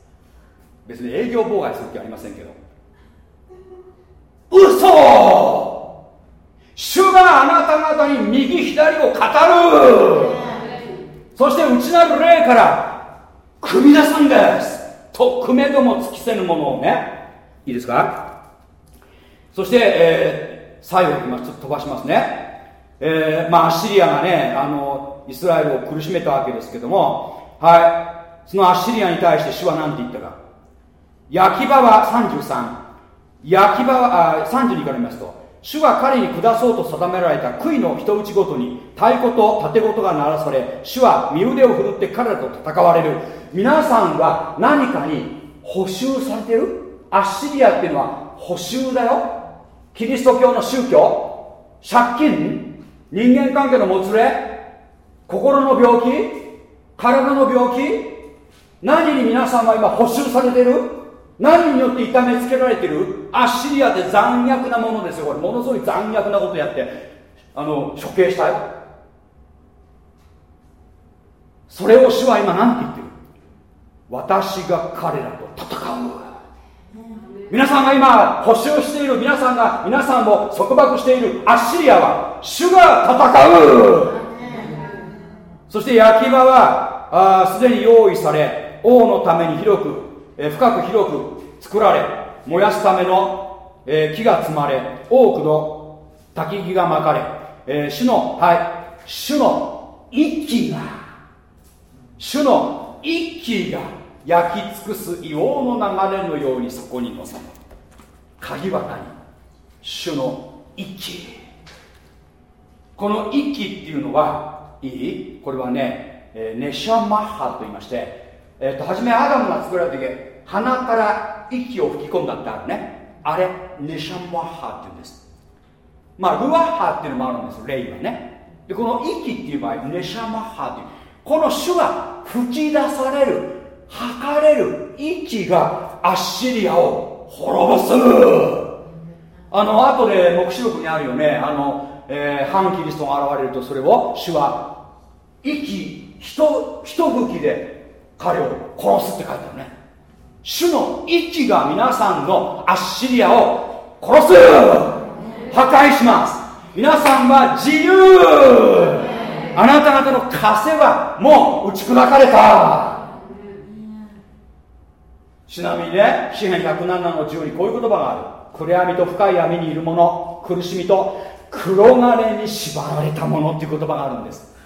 別に営業妨害する気はありませんけど。嘘。主があなた方に右左を語る。そして内なる霊から組み出すんですとくめども尽きせぬものをね。いいですか？そして、えー、最後今ちょっと飛ばしますね、えー、まあアッシリアがねあのイスラエルを苦しめたわけですけども。はい。そのアッシリアに対して主は何て言ったか。焼き場は33焼き場はあ32から見ますと主が彼に下そうと定められた杭の人打ちごとに太鼓と盾ごとが鳴らされ主は身腕を振るって彼らと戦われる。皆さんは何かに補修されてる？アッシリアっていうのは補修だよ。キリスト教の宗教？借金？人間関係のもつれ？心の病気？体の病気？何に皆さんは今補修されてる？何によって痛めつけられてる？アッシリアって残虐なものですよ。これものすごい残虐なことやって。あの処刑したいそれを主は今何て言ってる？私が彼らと戦う。皆さんが今補修している。皆さんが皆さんを束縛している。アッシリアは主が戦う。そして焼き場はすでに用意され王のために広くえ深く広く作られ燃やすための、え木が積まれ多くの焚き木が巻かれ、え主のはい主の一気が主の一気が焼き尽くす硫黄の流れのようにそこに臨む。鍵は何？主の一気この一気っていうのはいい？これはね、え、ネシャマッハと言いましてえーと、初めアダムが作られた時鼻から息を吹き込んだってあるね。あれネシャンワッハって言うんです。まあルワッハっていうのもあるんですよレイはね。でこの息っていう場合ネシャンワッハっていう。この種が吹き出される吐かれる息がアッシリアを滅ぼす。あの後で黙示録にあるよね。あの、えー、反キリストが現れるとそれを主は息ひと吹きで彼を殺すって書いてあるね。主の息が皆さんのアッシリアを殺す。破壊します。皆さんは自由。あなた方の枷はもう打ち砕かれた。ちなみにね詩篇107の10にこういう言葉がある。暗闇と深い闇にいる者苦しみと黒金に縛られた者っていう言葉があるんです。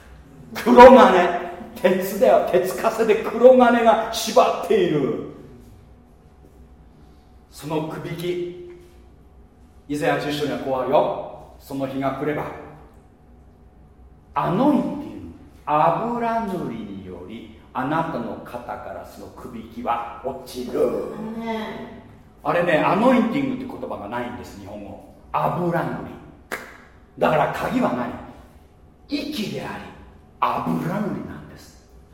黒金。鉄だよ。鉄かせで黒金が縛っているそのくびきイザヤ10章にはこうあるよ。その日が来ればアノインティング油塗りによりあなたの肩からそのくびきは落ちる。あれねアノインティングって言葉がないんです日本語。油塗り。だから鍵は何息であり油塗りな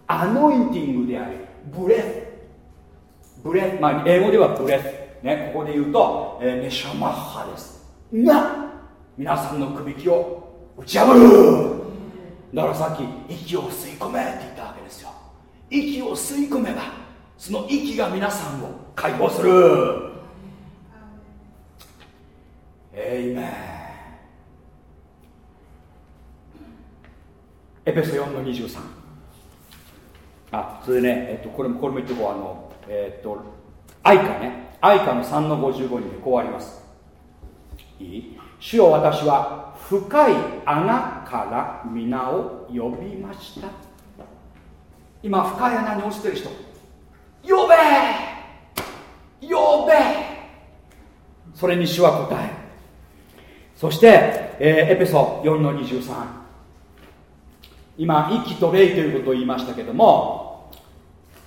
アノインティングでありブレス。ブレス、まあ、英語ではブレス、ね、ここで言うと、えー、メシャマッハです。が皆さんのくびきを打ち破る。だからさっき息を吸い込めって言ったわけですよ。息を吸い込めばその息が皆さんを解放する。エイメン。エペソ4の23あそれでね、えっと、これもこれも言ってこう。あのえっと愛花ね。愛花の3の55に、こうありますいい主よ私は深い穴から皆を呼びました今深い穴に落ちてる人。呼べ！呼べ！それに主は答えそして、えー、エペソ4の23今息と霊ということを言いましたけども、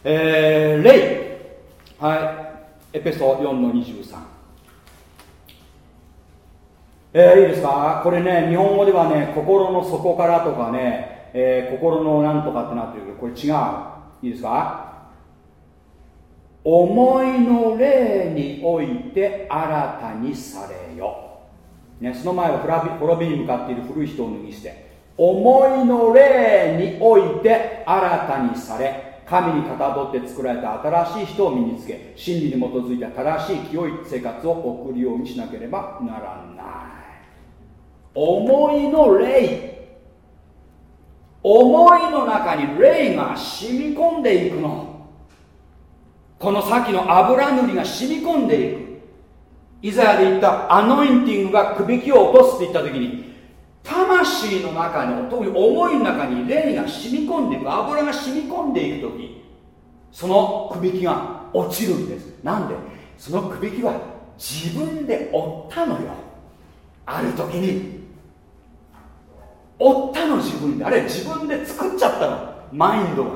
えー、霊はい。エペソ4の23えー、いいですか？これね日本語ではね心の底からとかね、えー、心のなんとかってなってるけどこれ違ういいですか？思いの霊において新たにされよ、ね、その前は滅びに向かっている古い人を脱ぎ捨て。思いの霊において新たにされ。神にかたどって作られた新しい人を身につけ真理に基づいた正しい清い生活を送るようにしなければならない。思いの霊。思いの中に霊が染み込んでいくの。この先の油塗りが染み込んでいく。イザヤで言ったアノインティングがくびきを落とすって言った時に魂の中に特に思いの中に霊が染み込んでいく油が染み込んでいく時そのくびきが落ちるんです。なんで？そのくびきは自分で負ったのよ。ある時に。負ったの自分で。あれ自分で作っちゃったの。マインドが。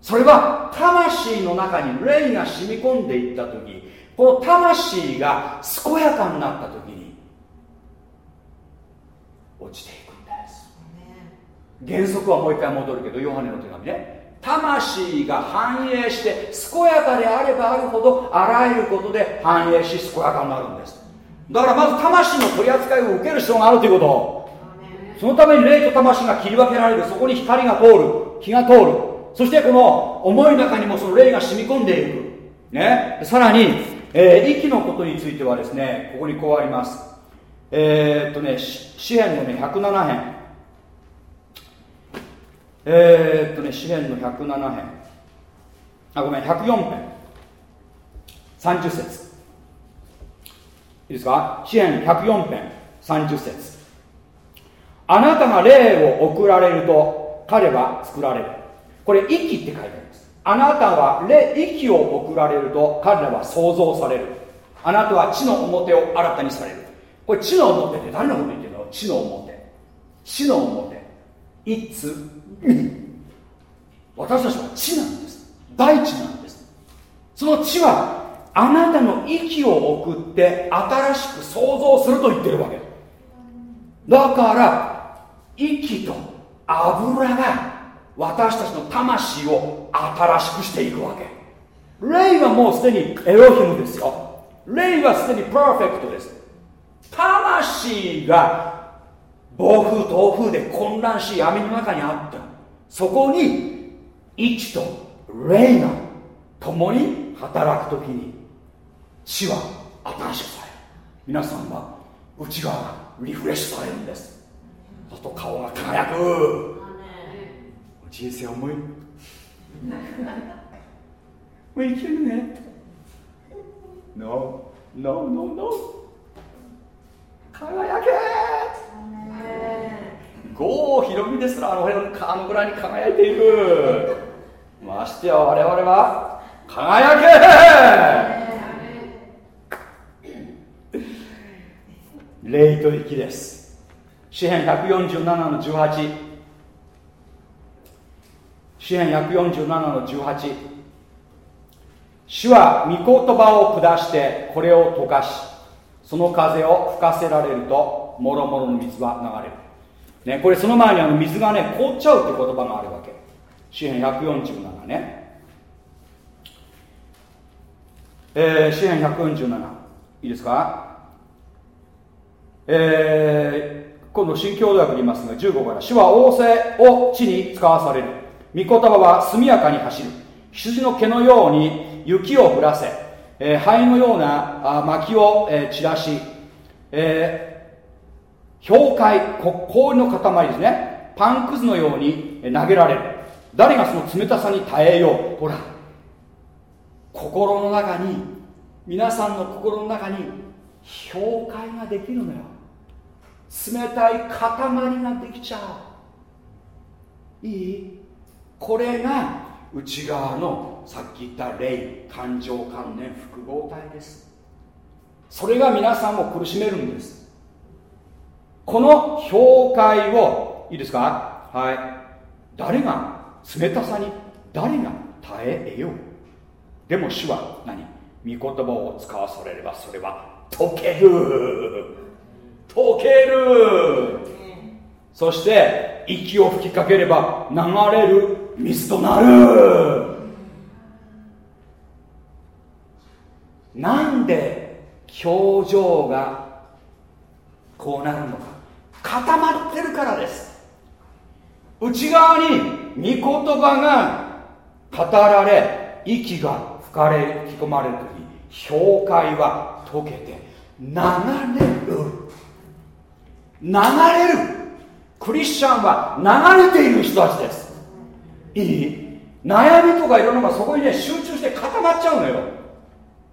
それは魂の中に霊が染み込んでいった時この魂が健やかになった時落ちていくんです。原則はもう一回戻るけどヨハネの手紙ね。魂が反映して健やかであればあるほどあらゆることで反映し健やかになるんです。だからまず魂の取り扱いを受ける必要があるということ。そのために霊と魂が切り分けられる。そこに光が通る。気が通る。そしてこの思いの中にもその霊が染み込んでいく。ね。さらに、えー、息のことについてはですねここにこうあります。えー、っとね詩篇のね107編。えー、っとね詩篇の107編。あごめん104編。30節。いいですか？詩篇104編30節。あなたが霊を送られると彼は作られる。これ息って書いてあります。あなたは霊息を送られると彼らは創造される。あなたは地の表を新たにされる。これ地の表って誰のこと言ってるの？地の表地の表いつ私たちは地なんです。大地なんです。その地はあなたの息を送って新しく創造すると言ってるわけ。だから息と油が私たちの魂を新しくしていくわけ。霊はもうすでにエロヒムですよ。霊はすでにパーフェクトです。魂が暴風暴風で混乱し闇の中にあった。そこに息と霊が共に働くときに死は新しくされる。皆さんは内側がリフレッシュされるんです。そうと顔が輝く。人生重い。もう生きるね。No No No No 輝け郷ひろみですらあのあのぐらいに輝いている。ましてや我々は輝け霊と息です。詩編147の18詩編147の18主は御言葉を下してこれを溶かしその風を吹かせられるともろもろの水は流れる、ね、これその前にあの水がね凍っちゃうって言葉があるわけ。詩編147ね。えー、詩編147いいですか？えー、今度新共同訳にいますが15から。主は仰せを地に使わされる。御言葉は速やかに走る。羊の毛のように雪を降らせ、えー、灰のようなあ薪を、えー、散らし、えー、氷塊氷の塊ですね。パンくずのように投げられる。誰がその冷たさに耐えよう。ほら心の中に皆さんの心の中に氷塊ができるのよ。冷たい塊ができちゃう。いい？これが内側のさっき言った霊感情観念複合体です。それが皆さんを苦しめるんです。この氷塊をいいですか？はい。誰が冷たさに誰が耐え得よう。でも主は何？御言葉を使わされればそれは溶ける。溶ける。そして息を吹きかければ流れる水となる。なんで表情がこうなるのか。固まってるからです。内側に御言葉が語られ息が吹かれ吹き込まれる時氷塊は溶けて流れる。流れる。クリスチャンは流れている人たちです。いい？悩みとかいろんなのがそこにね集中して固まっちゃうのよ。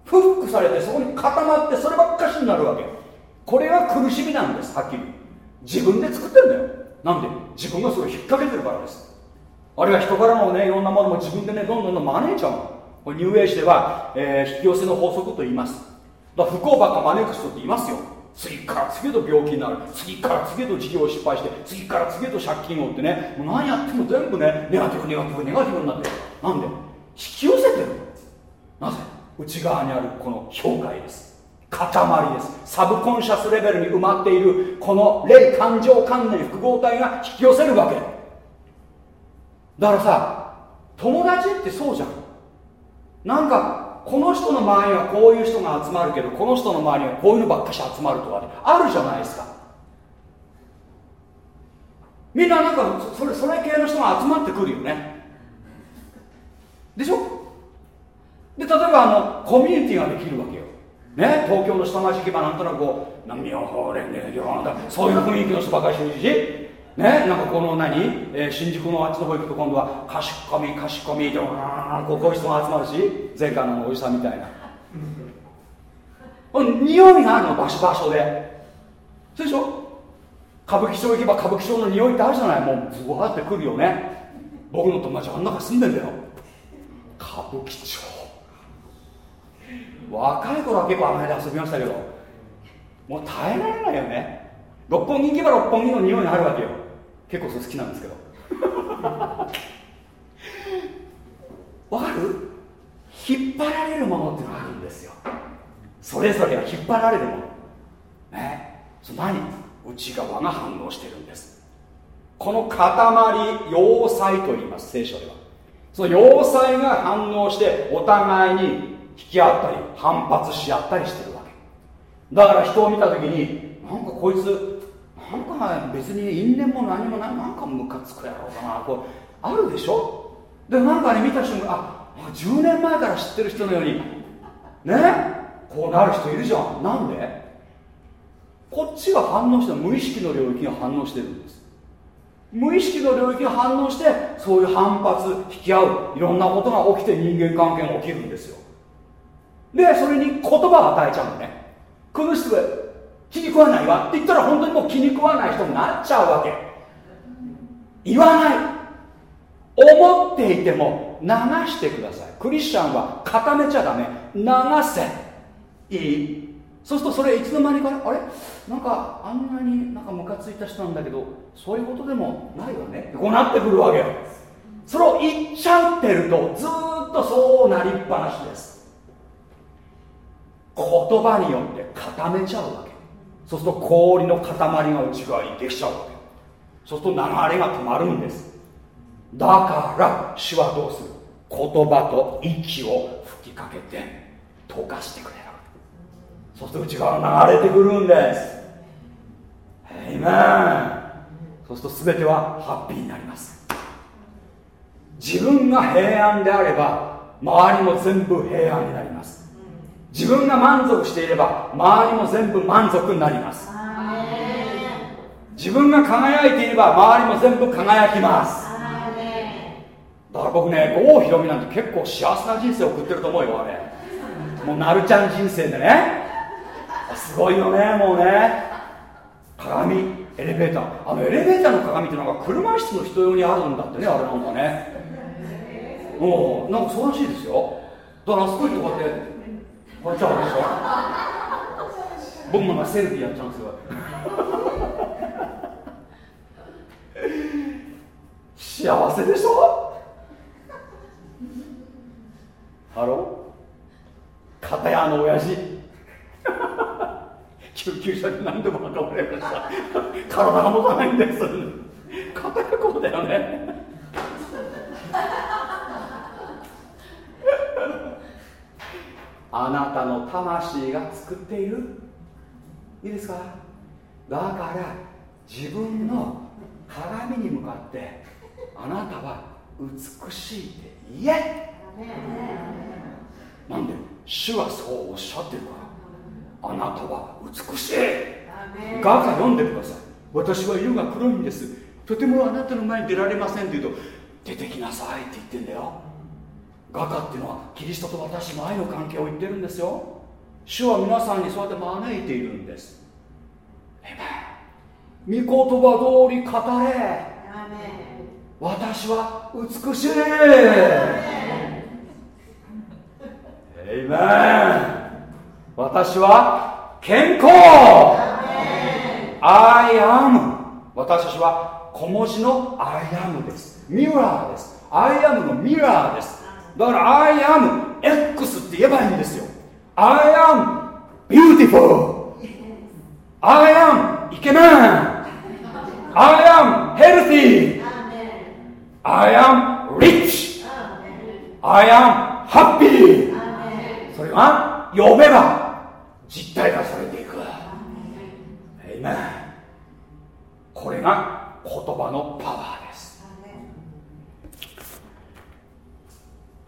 フックされてそこに固まってそればっかしになるわけ。これが苦しみなんですはっきり。自分で作ってんだよ。なんで？自分がそれを引っ掛けてるからです。あるいは人からのねいろんなものも自分でねどんどんどん招いちゃうの。これニューエイジでは、えー、引き寄せの法則と言います。だから不幸ばっか招く人っていますよ。次から次へと病気になる。次から次へと事業を失敗して次から次へと借金を負ってね。もう何やっても全部ねネガティブネガティブネガティブになってるなんで？引き寄せてる。なぜ？内側にあるこの氷塊です。塊です。サブコンシャスレベルに埋まっているこの霊感情観念複合体が引き寄せるわけ。だからさ友達ってそうじゃん。なんかこの人の周りはこういう人が集まるけどこの人の周りはこういうのばっかし集まるとかねあるじゃないですか。みんななんかそれそれ系の人が集まってくるよね。でしょ？で例えばあのコミュニティができるわけよ。ね？東京の下町行けばなんとなくこう「何をほれんねそういう雰囲気の人ばっかりいるし。ねなんかこの何、えー、新宿のあっちの方行くと今度は貸し込み貸し込みでこうこういう人が集まるし前回のおじさんみたいな。匂いがあるの場所場所で。そうでしょ？歌舞伎町行けば歌舞伎町の匂いってあるじゃない？もうブワーってくるよね。僕の友達あん中住んでんだよ。歌舞伎町。若い頃は結構あの辺で遊びましたけどもう耐えられないよね。六本木行けば六本木の匂いがあるわけよ結構それ好きなんですけど。わかる？引っ張られるものっていうのがあるんですよ。それぞれが引っ張られるもの。ね？その何内側が反応してるんです。この塊要塞と言います聖書では。その要塞が反応してお互いに引き合ったり反発し合ったりしてるわけ。だから人を見た時になんかこいつなんか別に因縁も何もないなんかムカつくやろうかなこうあるでしょ？でなんかね見た瞬間あ10年前から知ってる人のようにね？こうなる人いるじゃん。なんで？こっちが反応して無意識の領域が反応してるんです。無意識の領域が反応してそういう反発引き合ういろんなことが起きて人間関係が起きるんですよ。でそれに言葉を与えちゃうのね。この人が気に食わないわって言ったら本当にもう気に食わない人になっちゃうわけ。言わない。思っていても流してください。クリスチャンは固めちゃダメ。流せ。いい。そうするとそれいつの間にかあれ？なんかあんなになんかムカついた人なんだけどそういうことでもないよね。こうなってくるわけよ。それを言っちゃってるとずっとそうなりっぱなしです。言葉によって固めちゃうわけ。そうすると氷の塊が内側にできちゃうわけ。そうすると流れが止まるんです。だから主はどうする？言葉と息を吹きかけて溶かしてくれるそうすると内側が流れてくるんです。メンそうすると全てはハッピーになります。自分が平安であれば周りも全部平安になります。自分が満足していれば周りも全部満足になります。自分が輝いていれば周りも全部輝きます。だから僕ね郷ひろみなんて結構幸せな人生を送ってると思うよあれもうなるちゃん人生でね。すごいよねもうね。鏡エレベーター。あのエレベーターの鏡ってなんか車椅子の人用にあるんだってねあれなんかね。もうなんかそうらしいですよ。だからあそこ行ってこうやってこうやっちゃうでしょ僕もセルフィーやっちゃうんですよ。幸せでしょ？ハロー？片屋の親父。救急車に何度も運ばれました。体が持たないんです。片やこうだよねあなたの魂が作っている？いいですか？だから自分の鏡に向かってあなたは美しいって言え。なんで主はそうおっしゃってるから。あなたは美しい。画家読んでください。私は色が黒いんです。とてもあなたの前に出られませんって言うと出てきなさいって言ってんだよ画家っていうのはキリストと私の愛の関係を言ってるんですよ。主は皆さんにそうやって招いているんです。御言葉通り語れ。私は美しい。エイメン私は健康。I am 私たちは小文字の I am です。ミラーです。I am のミラーですだから I am X って言えばいいんですよ。I am beautiful. I am イケメン。I am healthy. I am rich. I am happy. それが呼べば実体化されていく。エイメンこれが言葉のパワーです。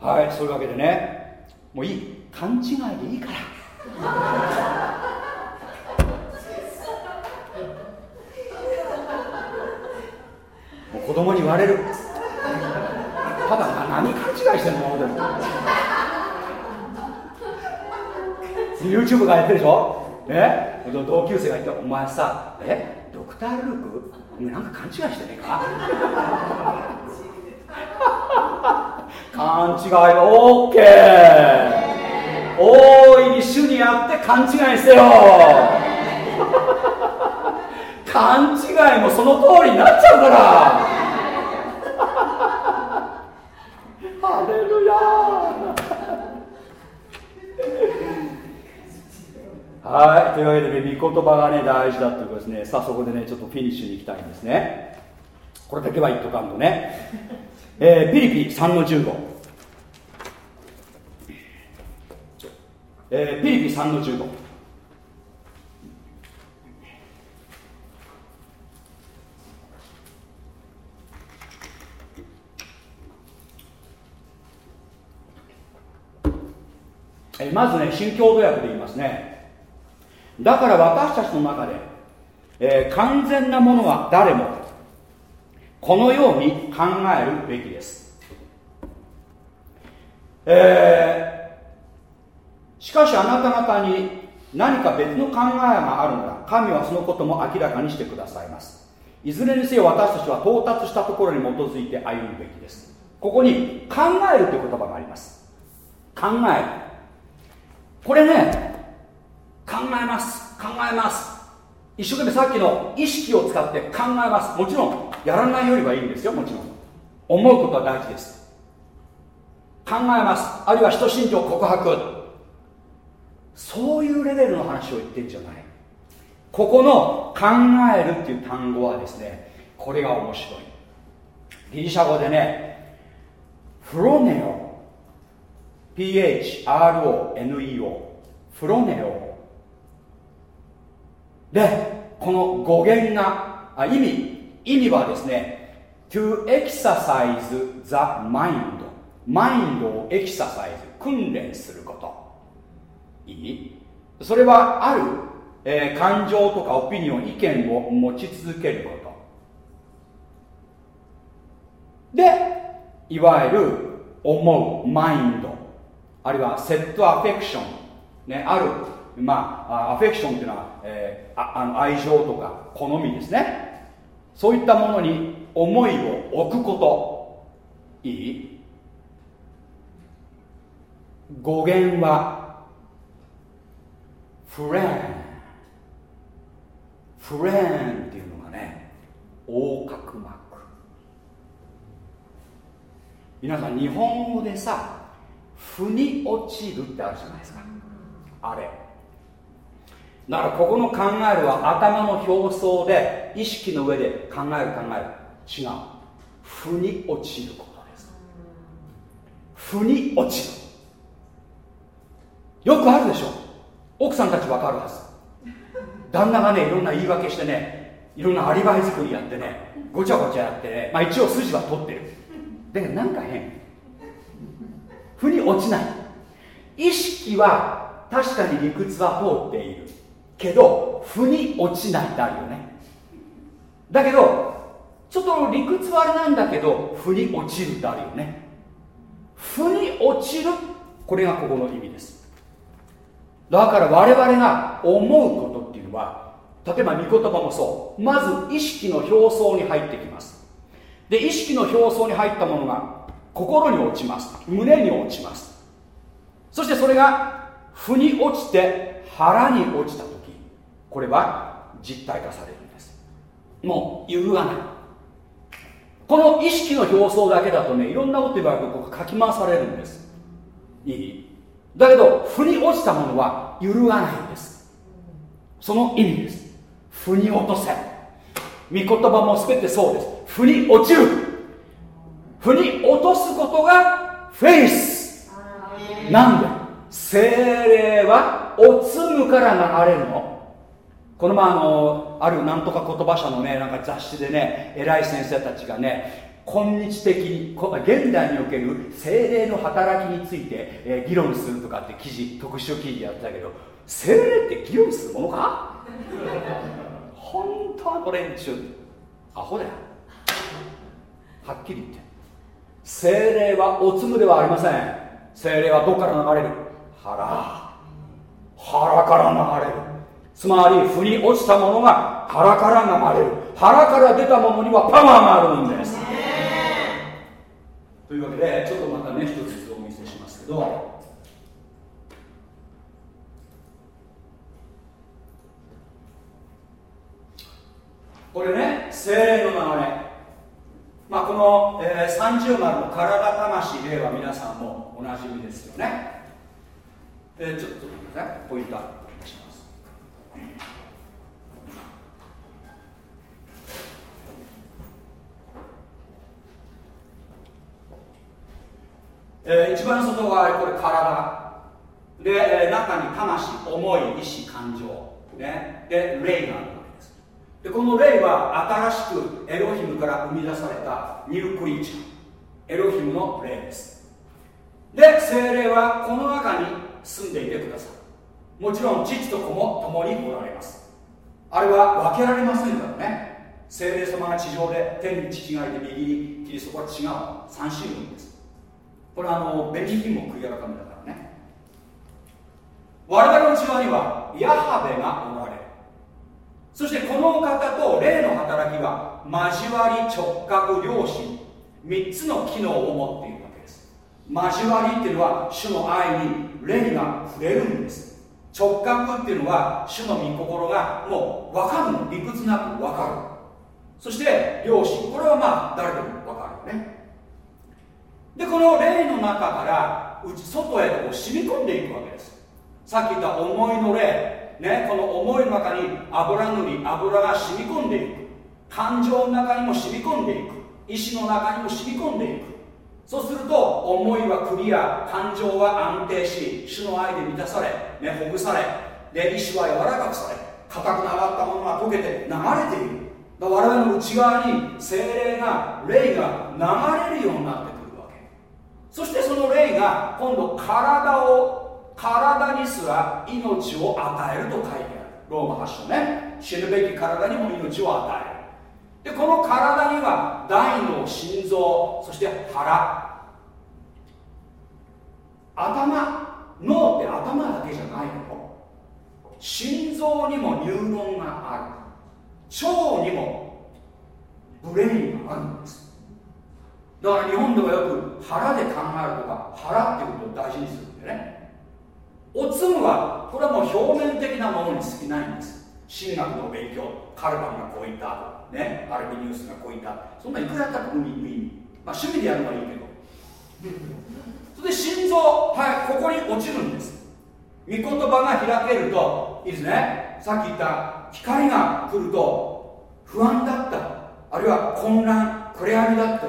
はいそういうわけでねもういい勘違いでいいから。もう子供に言われる。ただ何勘違いしてんのでも YouTube がやってるでしょ？ね？同級生が言って「お前さえ？ドクター・ルーク？なんか勘違いしてねえか?」勘違いは OK 大いに主にあって勘違いせよ。勘違いもその通りになっちゃうから。ハレルヤはいというわけでね御言葉がね大事だということですね。さあそこでねちょっとフィニッシュに行きたいんですね。これだけは言っとかんとね、えー、ピリピ3の15えー、ピリピ3の15えまずね新共同訳で言いますね。だから私たちの中で、えー、完全なものは誰も。このように考えるべきです。えー、しかしあなた方に何か別の考えがあるなら神はそのことも明らかにしてくださいます。いずれにせよ私たちは到達したところに基づいて歩むべきです。ここに考えるという言葉があります。考える。これね考えます。考えます。一生懸命さっきの意識を使って考えます。もちろんやらないよりはいいんですよもちろん。思うことは大事です。考えます。あるいは人信条告白。そういうレベルの話を言ってるんじゃない。ここの考えるっていう単語はですねこれが面白い。ギリシャ語でねフロネオ。PHRONEO フロネオ。でこの語源があ意味。意味はですね to exercise the mind. マインドをエキササイズ訓練すること。いい？それはある、えー、感情とかオピニオン意見を持ち続けること。でいわゆる思うマインドあるいはセットアフェクション、ね、ある。まあアフェクションっていうのは、えー、ああの愛情とか好みですね。そういったものに思いを置くこと。いい？語源はフレンフレンっていうのがね横隔膜。皆さん日本語でさ腑に落ちるってあるじゃないですか。あれ。だからここの考えるは頭の表層で意識の上で考える考える。違う。腑に落ちることです。腑に落ちる。よくあるでしょ。奥さんたち分かるはず。旦那がねいろんな言い訳してねいろんなアリバイ作りやってねごちゃごちゃやってねまあ一応筋は取ってる。だけどなんか変。腑に落ちない。意識は確かに理屈は通っている。けど腑に落ちないってあるよね。だけどちょっと理屈はあれなんだけど腑に落ちるってあるよね。腑に落ちるこれがここの意味です。だから我々が思うことっていうのは例えば御言葉もそう。まず意識の表層に入ってきます。で意識の表層に入ったものが心に落ちます。胸に落ちます。そしてそれが腑に落ちて腹に落ちた時。これは実体化されるんです。もう揺るがない。この意識の表層だけだとねいろんなこと言われるとここかき回されるんです。いい？だけど腑に落ちたものは揺るがないんです。その意味です。腑に落とせ。御言葉も全てそうです。腑に落ちる。腑に落とすことがフェイス。なんで？精霊はおつむから流れるのこの前あのあるなんとか言葉社のねなんか雑誌でね偉い先生たちがね今日的現代における精霊の働きについて、えー、議論するとかって記事特集記事やってたけど精霊って議論するものか？本当はの連中アホだよ。はっきり言って。精霊はおつむではありません。精霊はどこから流れる？腹。腹から流れる。つまり腑に落ちたものが腹から流れる。腹から出たものにはパワーがあるんです。というわけでちょっとまたね一つずつお見せしますけどこれね精霊の流れまあこの、えー、30丸の体魂霊は皆さんもおなじみですよね、えー、ちょっと待ってください。ポイントえー、一番外側これ体。で、えー、中に魂思い意志感情。ね。で霊があるわけでこの霊は新しくエロヒムから生み出されたニュークリーチャー。エロヒムの霊です。で精霊はこの中に住んでいてください。もちろん父と子も共におられます。あれは分けられませんからね。精霊様が地上で天に父がいて右にキリストは違う三神分です。これはあのベニヒも悔い改めだからね。我々の内側にはヤハベがおられそしてこのお方と霊の働きは交わり直角良心。3つの機能を持っているわけです。交わりっていうのは主の愛に霊が触れるんです。直角っていうのは主の御心がもう分かるの理屈なく分かる。そして良心。これはまあ誰でも分かるよね。でこの霊の中から内外へこう染み込んでいくわけです。さっき言った思いの霊ね、この思いの中に油塗り油が染み込んでいく。感情の中にも染み込んでいく。意志の中にも染み込んでいく。そうすると思いはクリア感情は安定し主の愛で満たされ、ね、ほぐされで意志は柔らかくされ硬くなったものが溶けて流れている。だ我々の内側に精霊が霊が流れるようになってくるわけ。そしてその霊が今度体を体にすら命を与えると書いてある。ローマ8章ね。死ぬべき体にも命を与える。でこの体には大脳心臓そして腹。頭脳って頭だけじゃないの。心臓にもニューロンがある。腸にも brain があるんです。だから日本ではよく腹で考えるとか腹っていうことを大事にするんでね。おつむはこれはもう表面的なものに過ぎないんです。神学の勉強カルバンがこう言ったねアルビニウスがこう言った。そんないくらやったって無意まあ趣味でやるのはいいけど。それで心臓はいここに落ちるんです。御言葉が開けるといいですね。さっき言った光が来ると不安だった。あるいは混乱暗闇だった。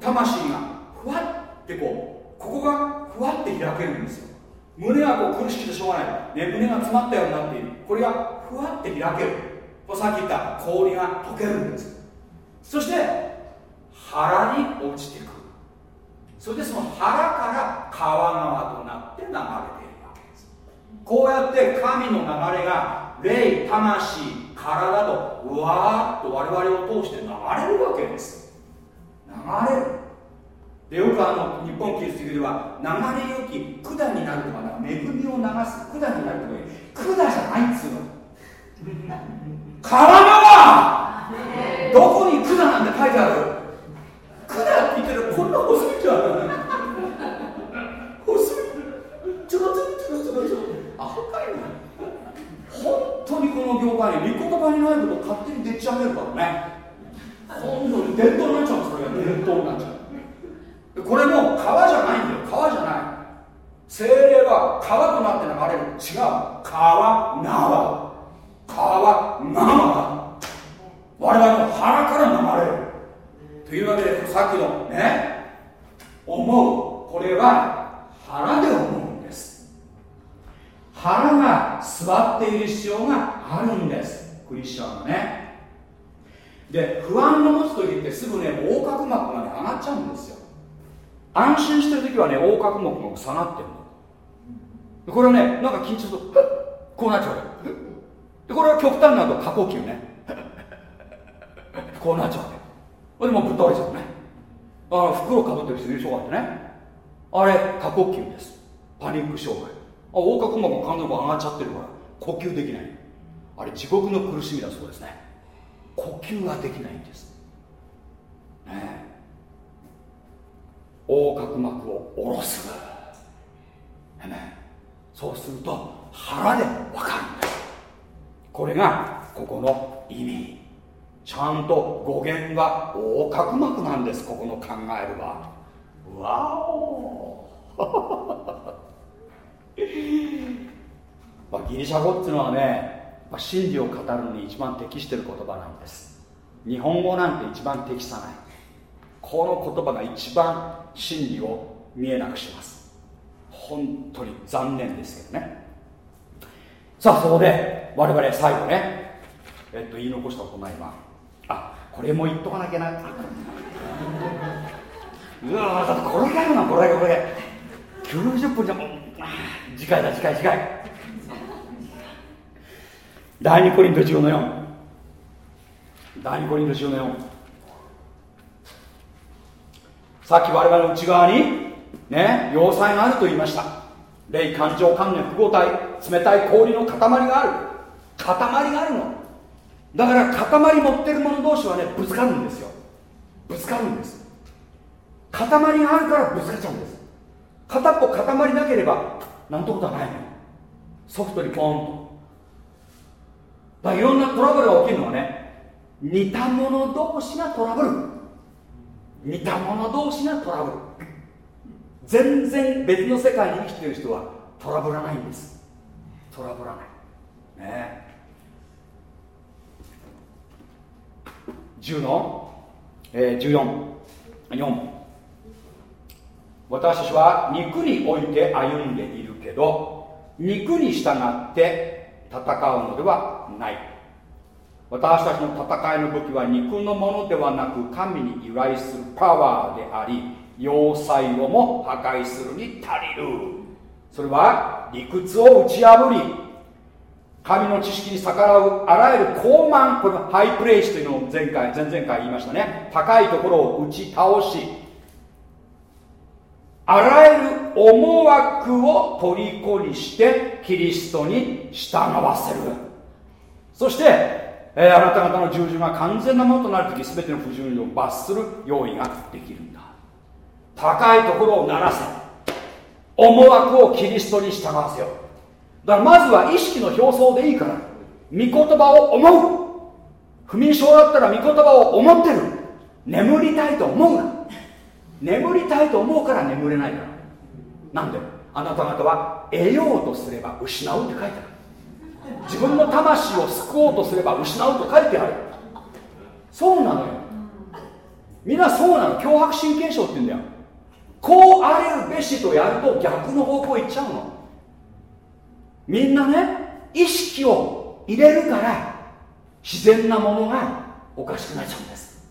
魂がふわってこうここがふわって開けるんですよ。胸がこう苦しくてしょうがない、ね、胸が詰まったようになっている。これがふわって開ける。さっき言った氷が溶けるんです。そして腹に落ちてくる。それでその腹から川川となって流れているわけです。こうやって神の流れが霊魂体とうわーっと我々を通して流れるわけです。流れる。でよくあの日本キリスト教では流れよき管になるとか恵みを流す管になるとか管じゃないっつうの。川川どこに管なんて書いてある？管って言ってるこんな細いじゃん細い。ちょろちょろちょろちょろちょろアホかいな本当にこの業界に御言葉にないこと勝手にでっち上げるからね。今度伝統になっちゃうんですこれが伝統になっちゃう。これも川じゃないんだよ。川じゃない。精霊は川となって流れる。違う。川縄。川生が我々の腹から流れる。というわけでさっきのね思う。これは腹で思うんです。腹が座っている必要があるんです。クリスチャンはね。で不安の持つ時ってすぐね横隔膜がね上がっちゃうんですよ。安心してる時はね横隔膜が下がってるの。これはねなんか緊張するとこうなっちゃうでこれは極端なと過呼吸ね。こうなっちゃうねでもぶっ倒れちゃうね。あの袋かぶってる人いる人があってね。あれ過呼吸です。パニック障害。あ横隔膜が完全に上がっちゃってるから呼吸できない。あれ地獄の苦しみだそうですね。呼吸ができないんです。ねえ。横隔膜を下ろす、ねえ、そうすると腹で分かるんですこれがここの意味。ちゃんと語源が横隔膜なんですここの考えるはわお。まあ、ギリシャ語っていうのはね、まあ、真理を語るのに一番適してる言葉なんです。日本語なんて一番適さない。この言葉が一番真理を見えなくします。本当に残念ですけどね。さあそこで我々最後ね。えっと言い残したことない今あこれも言っとかなきゃな。うわだってこれだよなこれこれ。90分じゃもう次回だ次回次回。第2コリント10の4第2コリント10の4さっき我々の内側にね要塞があると言いました。霊感情観念複合体冷たい氷の塊がある。塊があるの。だから塊持ってる者同士はねぶつかるんですよ。ぶつかるんです。塊があるからぶつかっちゃうんです。片っぽ塊なければなんてことはないのソフトにポンと。だいろんなトラブルが起きるのはね似た者同士がトラブル。似た者同士がトラブル。全然別の世界に生きてる人はトラブらないんです。トラブらない。ね。10の、えー、144私たちは肉において歩んでいるけど肉に従って戦うのではない。私たちの戦いの武器は肉のものではなく神に由来するパワーであり要塞をも破壊するに足りる。それは理屈を打ち破り神の知識に逆らうあらゆる高慢これハイプレイスというのを前回前々回言いましたね。高いところを打ち倒しあらゆる思惑を虜にしてキリストに従わせる。そして、えー、あなた方の従順が完全なものとなるとき全ての不純を罰する用意ができるんだ。高いところを鳴らせ。思惑をキリストに従わせよう。だからまずは意識の表層でいいから御言葉を思う。不眠症だったら御言葉を思ってる。眠りたいと思うな。眠りたいと思うから眠れないから。なんで？あなた方は得ようとすれば失うって書いてある。自分の魂を救おうとすれば失うと書いてある。そうなのよ。みんなそうなの。脅迫神経症って言うんだよ。こうあれるべしとやると逆の方向行っちゃうの。みんなね意識を入れるから自然なものがおかしくなっちゃうんです。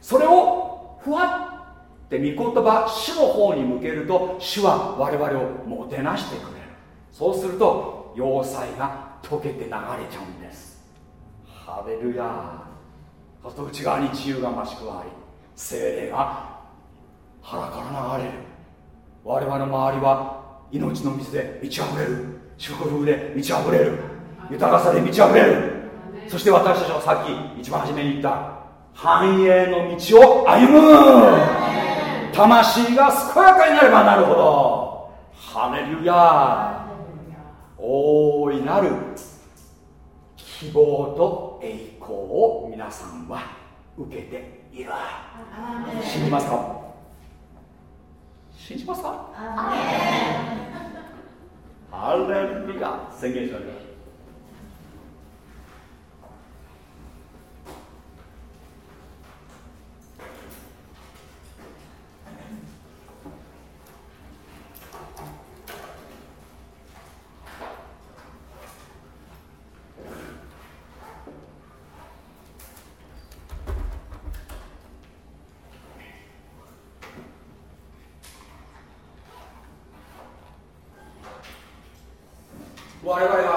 それをふわって御言葉主の方に向けると主は我々をもてなしてくれる。そうすると要塞が溶けて流れちゃうんです。ハレルヤそと内側に自由が増し加わり精霊が腹から流れる。我々の周りは命の水で満ち溢れる。祝福で満ち溢れる。豊かさで満ち溢れる。そして私たちはさっき一番初めに言った繁栄の道を歩む。魂が健やかになればなるほど。ハレルヤ。大いなる希望と栄光を皆さんは受けている。信じますか？信じますか？ハレルヤ。宣言しましょう我々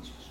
だ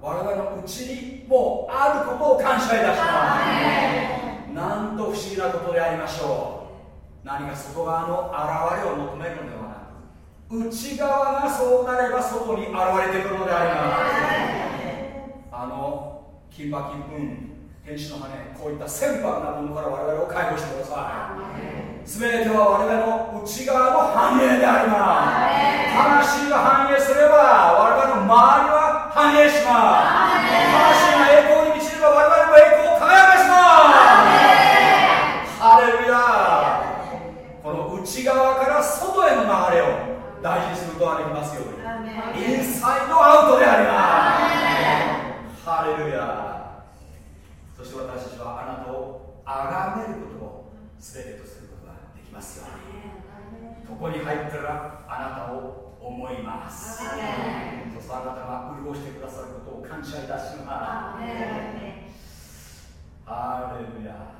我々のうちにもうあることを感謝いたします。なんと不思議なことでありましょう。何か外側の現れを求めるのではなく内側がそうなれば外に現れてくるのであります。あの金馬金粉天使の羽こういった船舶なものから我々を解放してください。全ては我々の内側の繁栄であります。魂が繁栄すれば我々の周りは反映します。魂が栄光に満ちれば我々も栄光を輝かします。ハレルヤこの内側から外への流れを大事にすることができますように。インサイドアウトであります。ハレルヤそして私たちはあなたをあがめることを全てとすることができますように。ここに入ったらあなたを思います。あなたが潤してくださることを感謝いたしますハレルヤ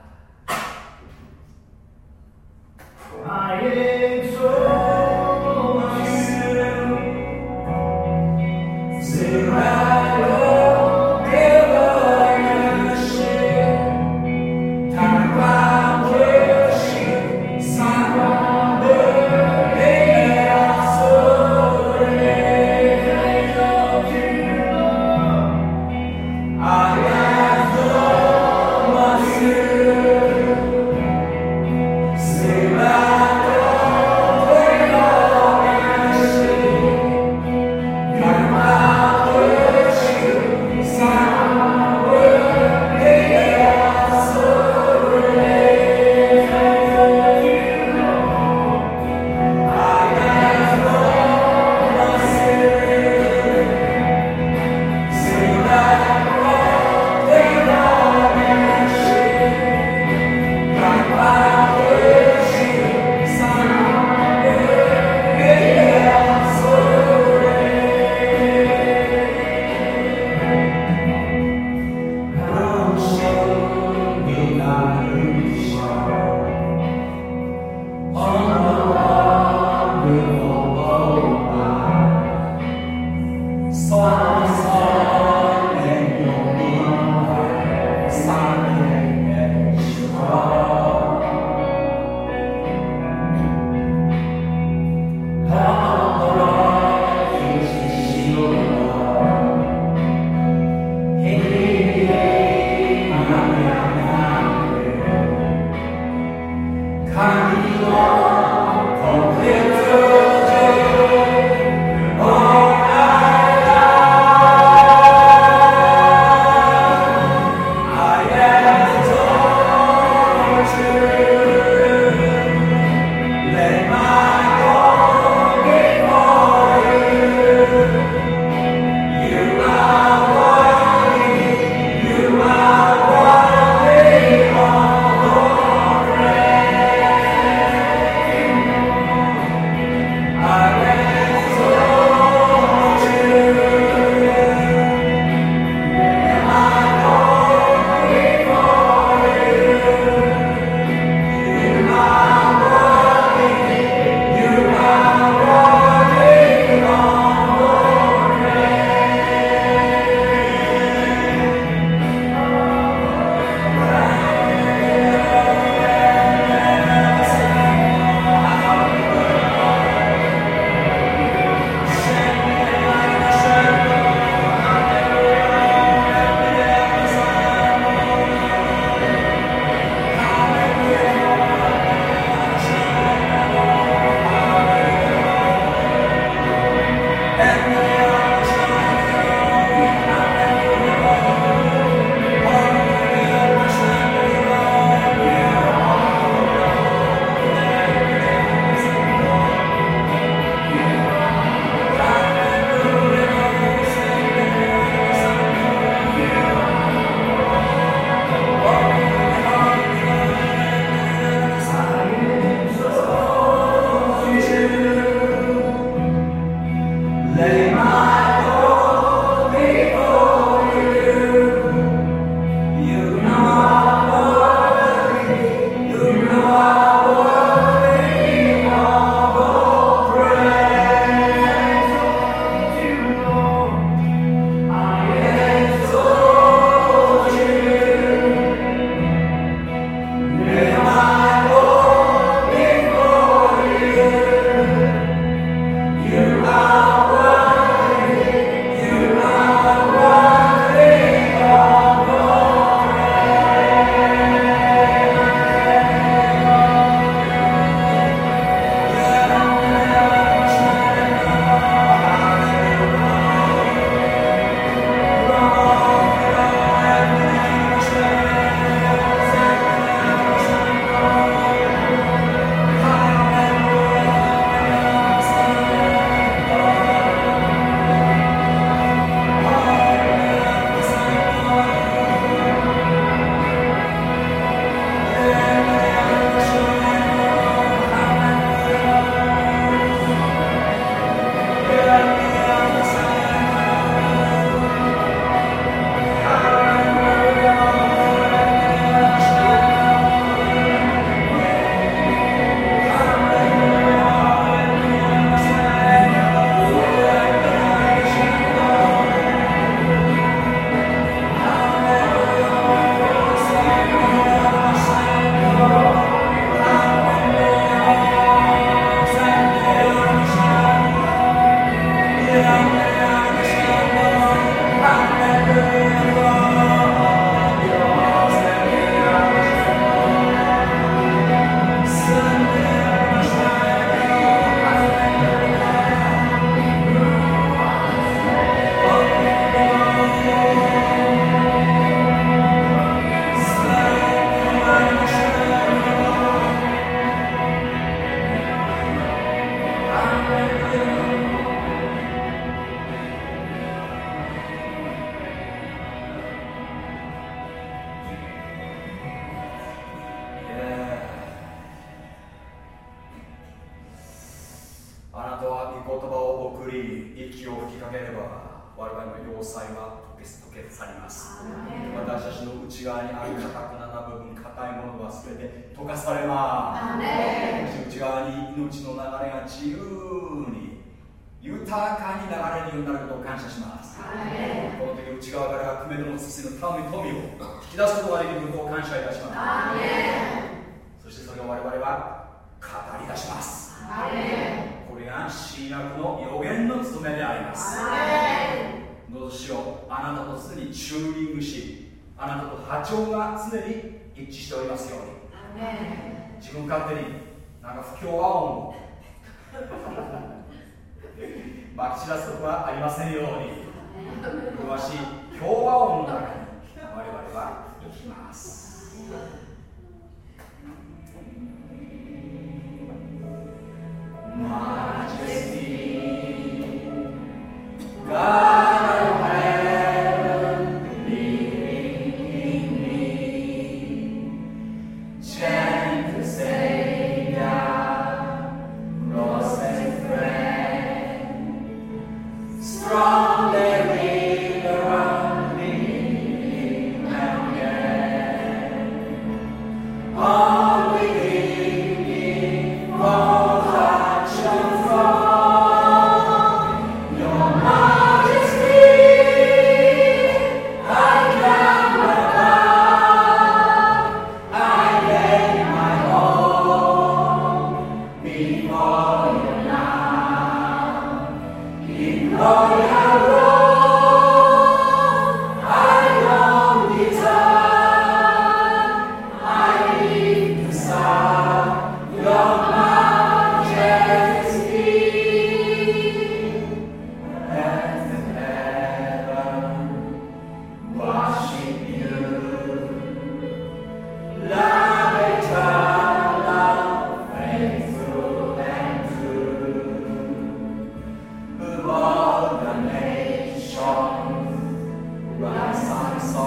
Run, Samson.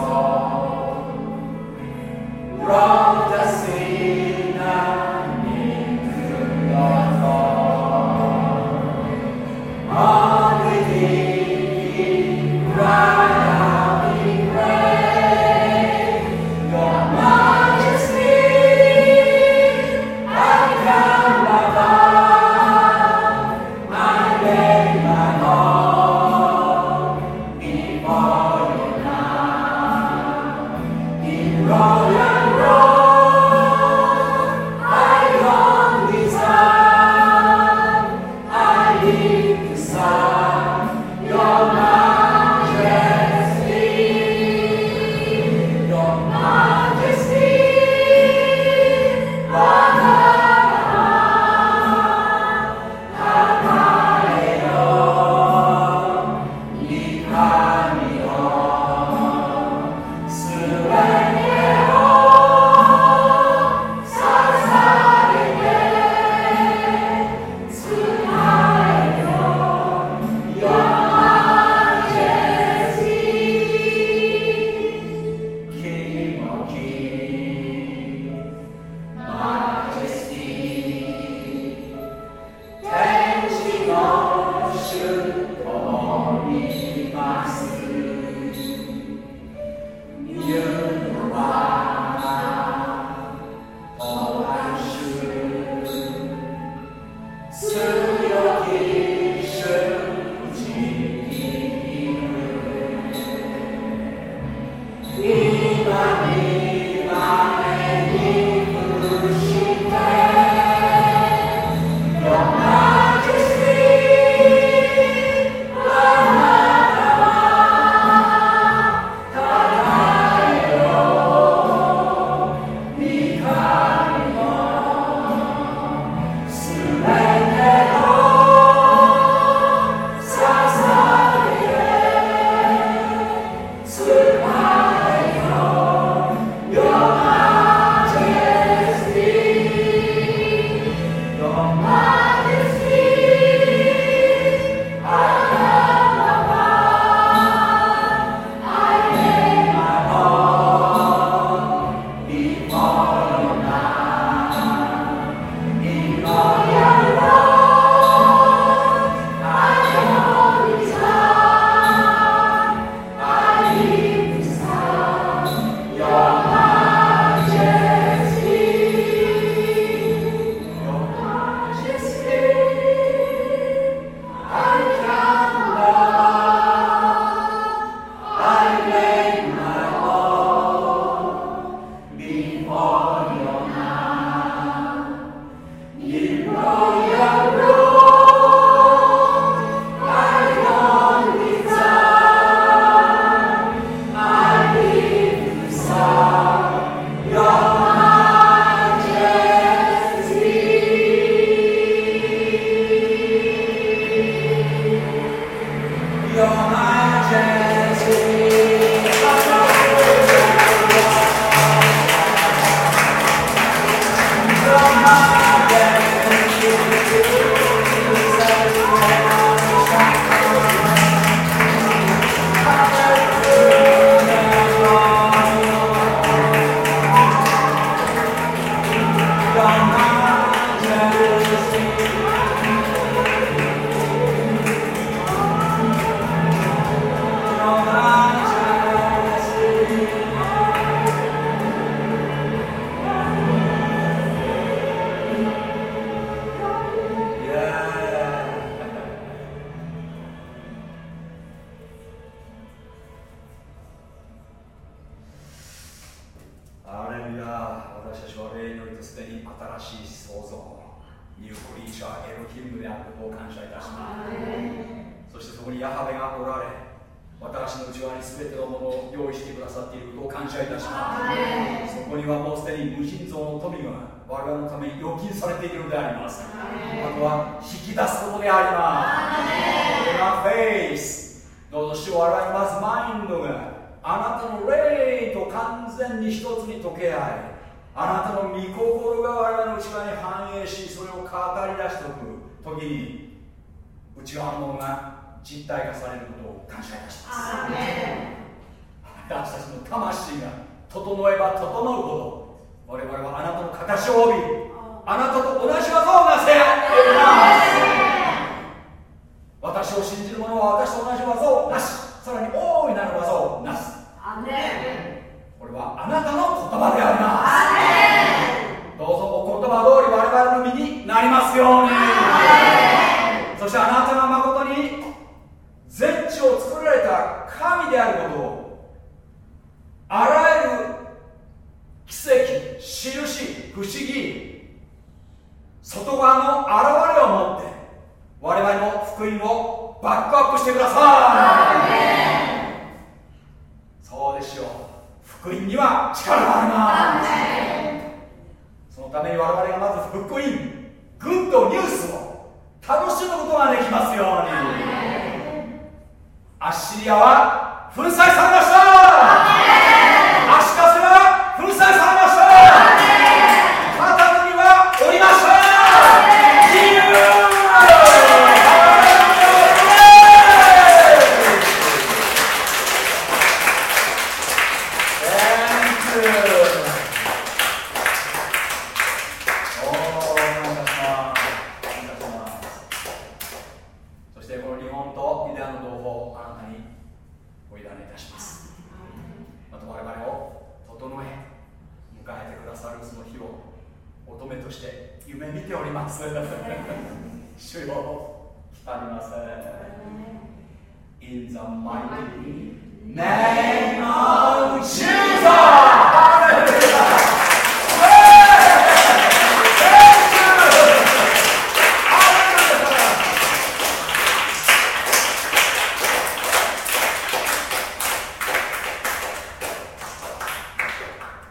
Run.